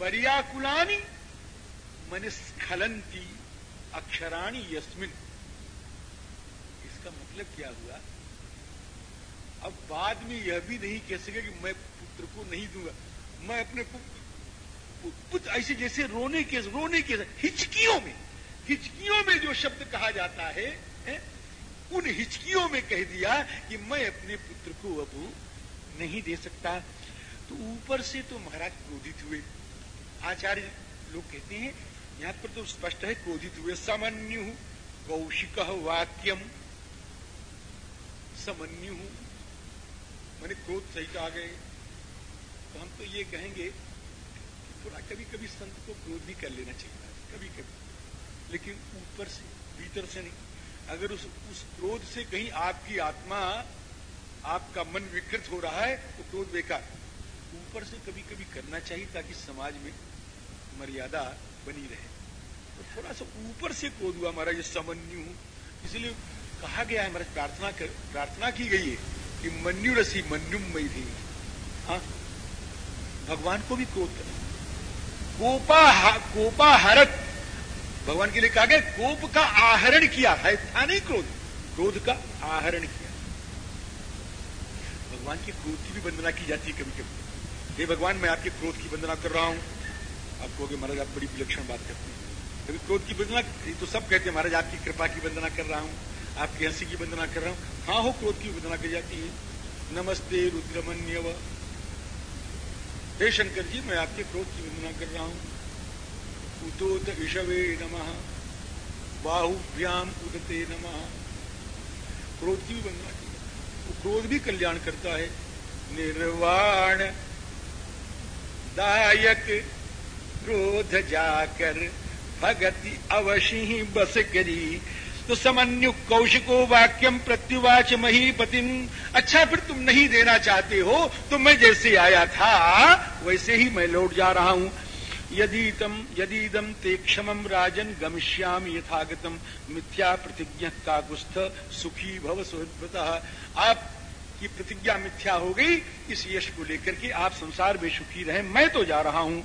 पर्याकुलानी, मन स्खलंती अक्षराणी यस्मिन। इसका मतलब क्या हुआ? अब बाद में यह भी नहीं कह सके कि मैं पुत्र को नहीं दूँगा। मैं अपने पुत्र ऐसे जैसे रोने के रोने के हिचकियों में हिचकियों में जो शब्द कहा जाता है, है उन हिचकियों में कह दिया कि मैं अपने पुत्र को अब नहीं दे सकता। तो ऊपर से तो महाराज क्रोधित हुए। आचार्य लोग कहते हैं यहाँ पर तो स्पष्ट है क्रोधित हुए समन्यु कौशिक वाक्यम समन्यु। मैंने क्रोध सहित आ गए। तो हम तो ये कहेंगे थोड़ा कभी कभी संत को क्रोध भी कर लेना चाहिए कभी कभी लेकिन ऊपर से, भीतर से नहीं। अगर उस उस क्रोध से कहीं आपकी आत्मा, आपका मन विकृत हो रहा है तो क्रोध बेकार। ऊपर से कभी कभी करना चाहिए ताकि समाज में मर्यादा बनी रहे। तो थोड़ा सा ऊपर से क्रोध हुआ हमारा, ये समन्यु। इसलिए कहा गया है हमारा प्रार्थना कर, प्रार्थना की गई है कि मन्यु रसी मन्युम मई थी हाँ? भगवान को भी क्रोध कर कोपा कोपा हरत। भगवान के लिए कहा गया, कोप का आहरण किया है, था नहीं क्रोध। क्रोध का आहरण किया। भगवान के क्रोध की भी वंदना की जाती है कभी कभी हे भगवान, मैं आपके क्रोध की वंदना कर रहा हूँ। आप कहोगे, महाराज, आप बड़ी विलक्षण बात करते हैं। कभी क्रोध की वंदना तो सब कहते हैं, महाराज, आपकी कृपा की वंदना कर रहा हूँ। आपकी हँसी की वंदना कर रहा हूँ। हाँ हो, क्रोध की वंदना की जाती है। नमस्ते रुद्रमन्यव हे शंकर जी, मैं आपके क्रोध की वंदना कर रहा हूँ। उतोत ऋषवे नम बाहुभ्याम उदते नम। क्रोध की भी वंदना की वो क्रोध भी कल्याण करता है। निर्वाण दायक क्रोध जाकर भगति अवशी बस करी। तो समन्यु कौशिको वाक्यम प्रत्युवाच मही महीपतिम अच्छा फिर तुम नहीं देना चाहते हो तो मैं जैसे आया था, वैसे ही मैं लौट जा रहा हूँ। यदि तम यदीदम ते क्षमम राजन गमिष्याम यथागतम। मिथ्या प्रतिज्ञा का काकुस्थ सुखी भव सुहृत आप की प्रतिज्ञा मिथ्या हो गई, इस यश को लेकर के आप संसार में सुखी रहे, मैं तो जा रहा हूँ।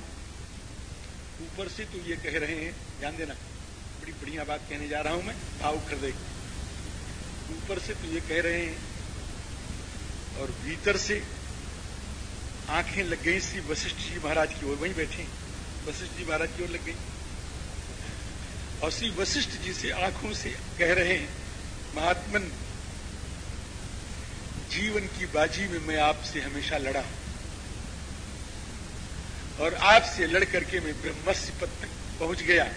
ऊपर से तो ये कह रहे हैं, ध्यान देना। बड़ी बढ़िया बात कहने जा रहा हूँ मैं। भाव हृदय ऊपर से तो ये कह रहे हैं, और भीतर से आँखें लग गई श्री वशिष्ठ जी महाराज की ओर। वहीं बैठे। वशिष्ठ जी महाराज की ओर लग गई। और श्री वशिष्ठ जी से आँखों से कह रहे हैं, महात्मन, जीवन की बाजी में मैं आपसे हमेशा लड़ा और आपसे लड़ करके मैं ब्रह्मस्य पद तक पहुँच गया।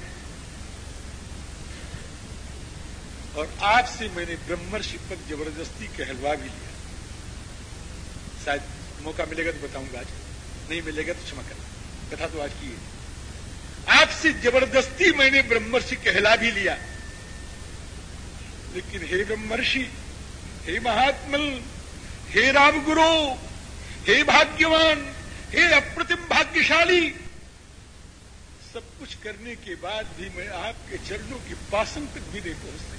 और आपसे मैंने ब्रह्मर्षि पद ज़बरदस्ती कहलवा भी लिया। शायद मौका मिलेगा तो बताऊँगा आज। नहीं मिलेगा तो क्षमा करना। कथा तो आज की है। आपसे ज़बरदस्ती मैंने ब्रह्मर्षि कहला भी लिया। लेकिन हे ब्रह्मर्षि, हे महात्मल, हे राम गुरु हे भाग्यवान, हे अप्रतिम भाग्यशाली, सब कुछ करने के बाद भी मैं आपके चरणों के पासन तक भी नहीं पहुँच सकी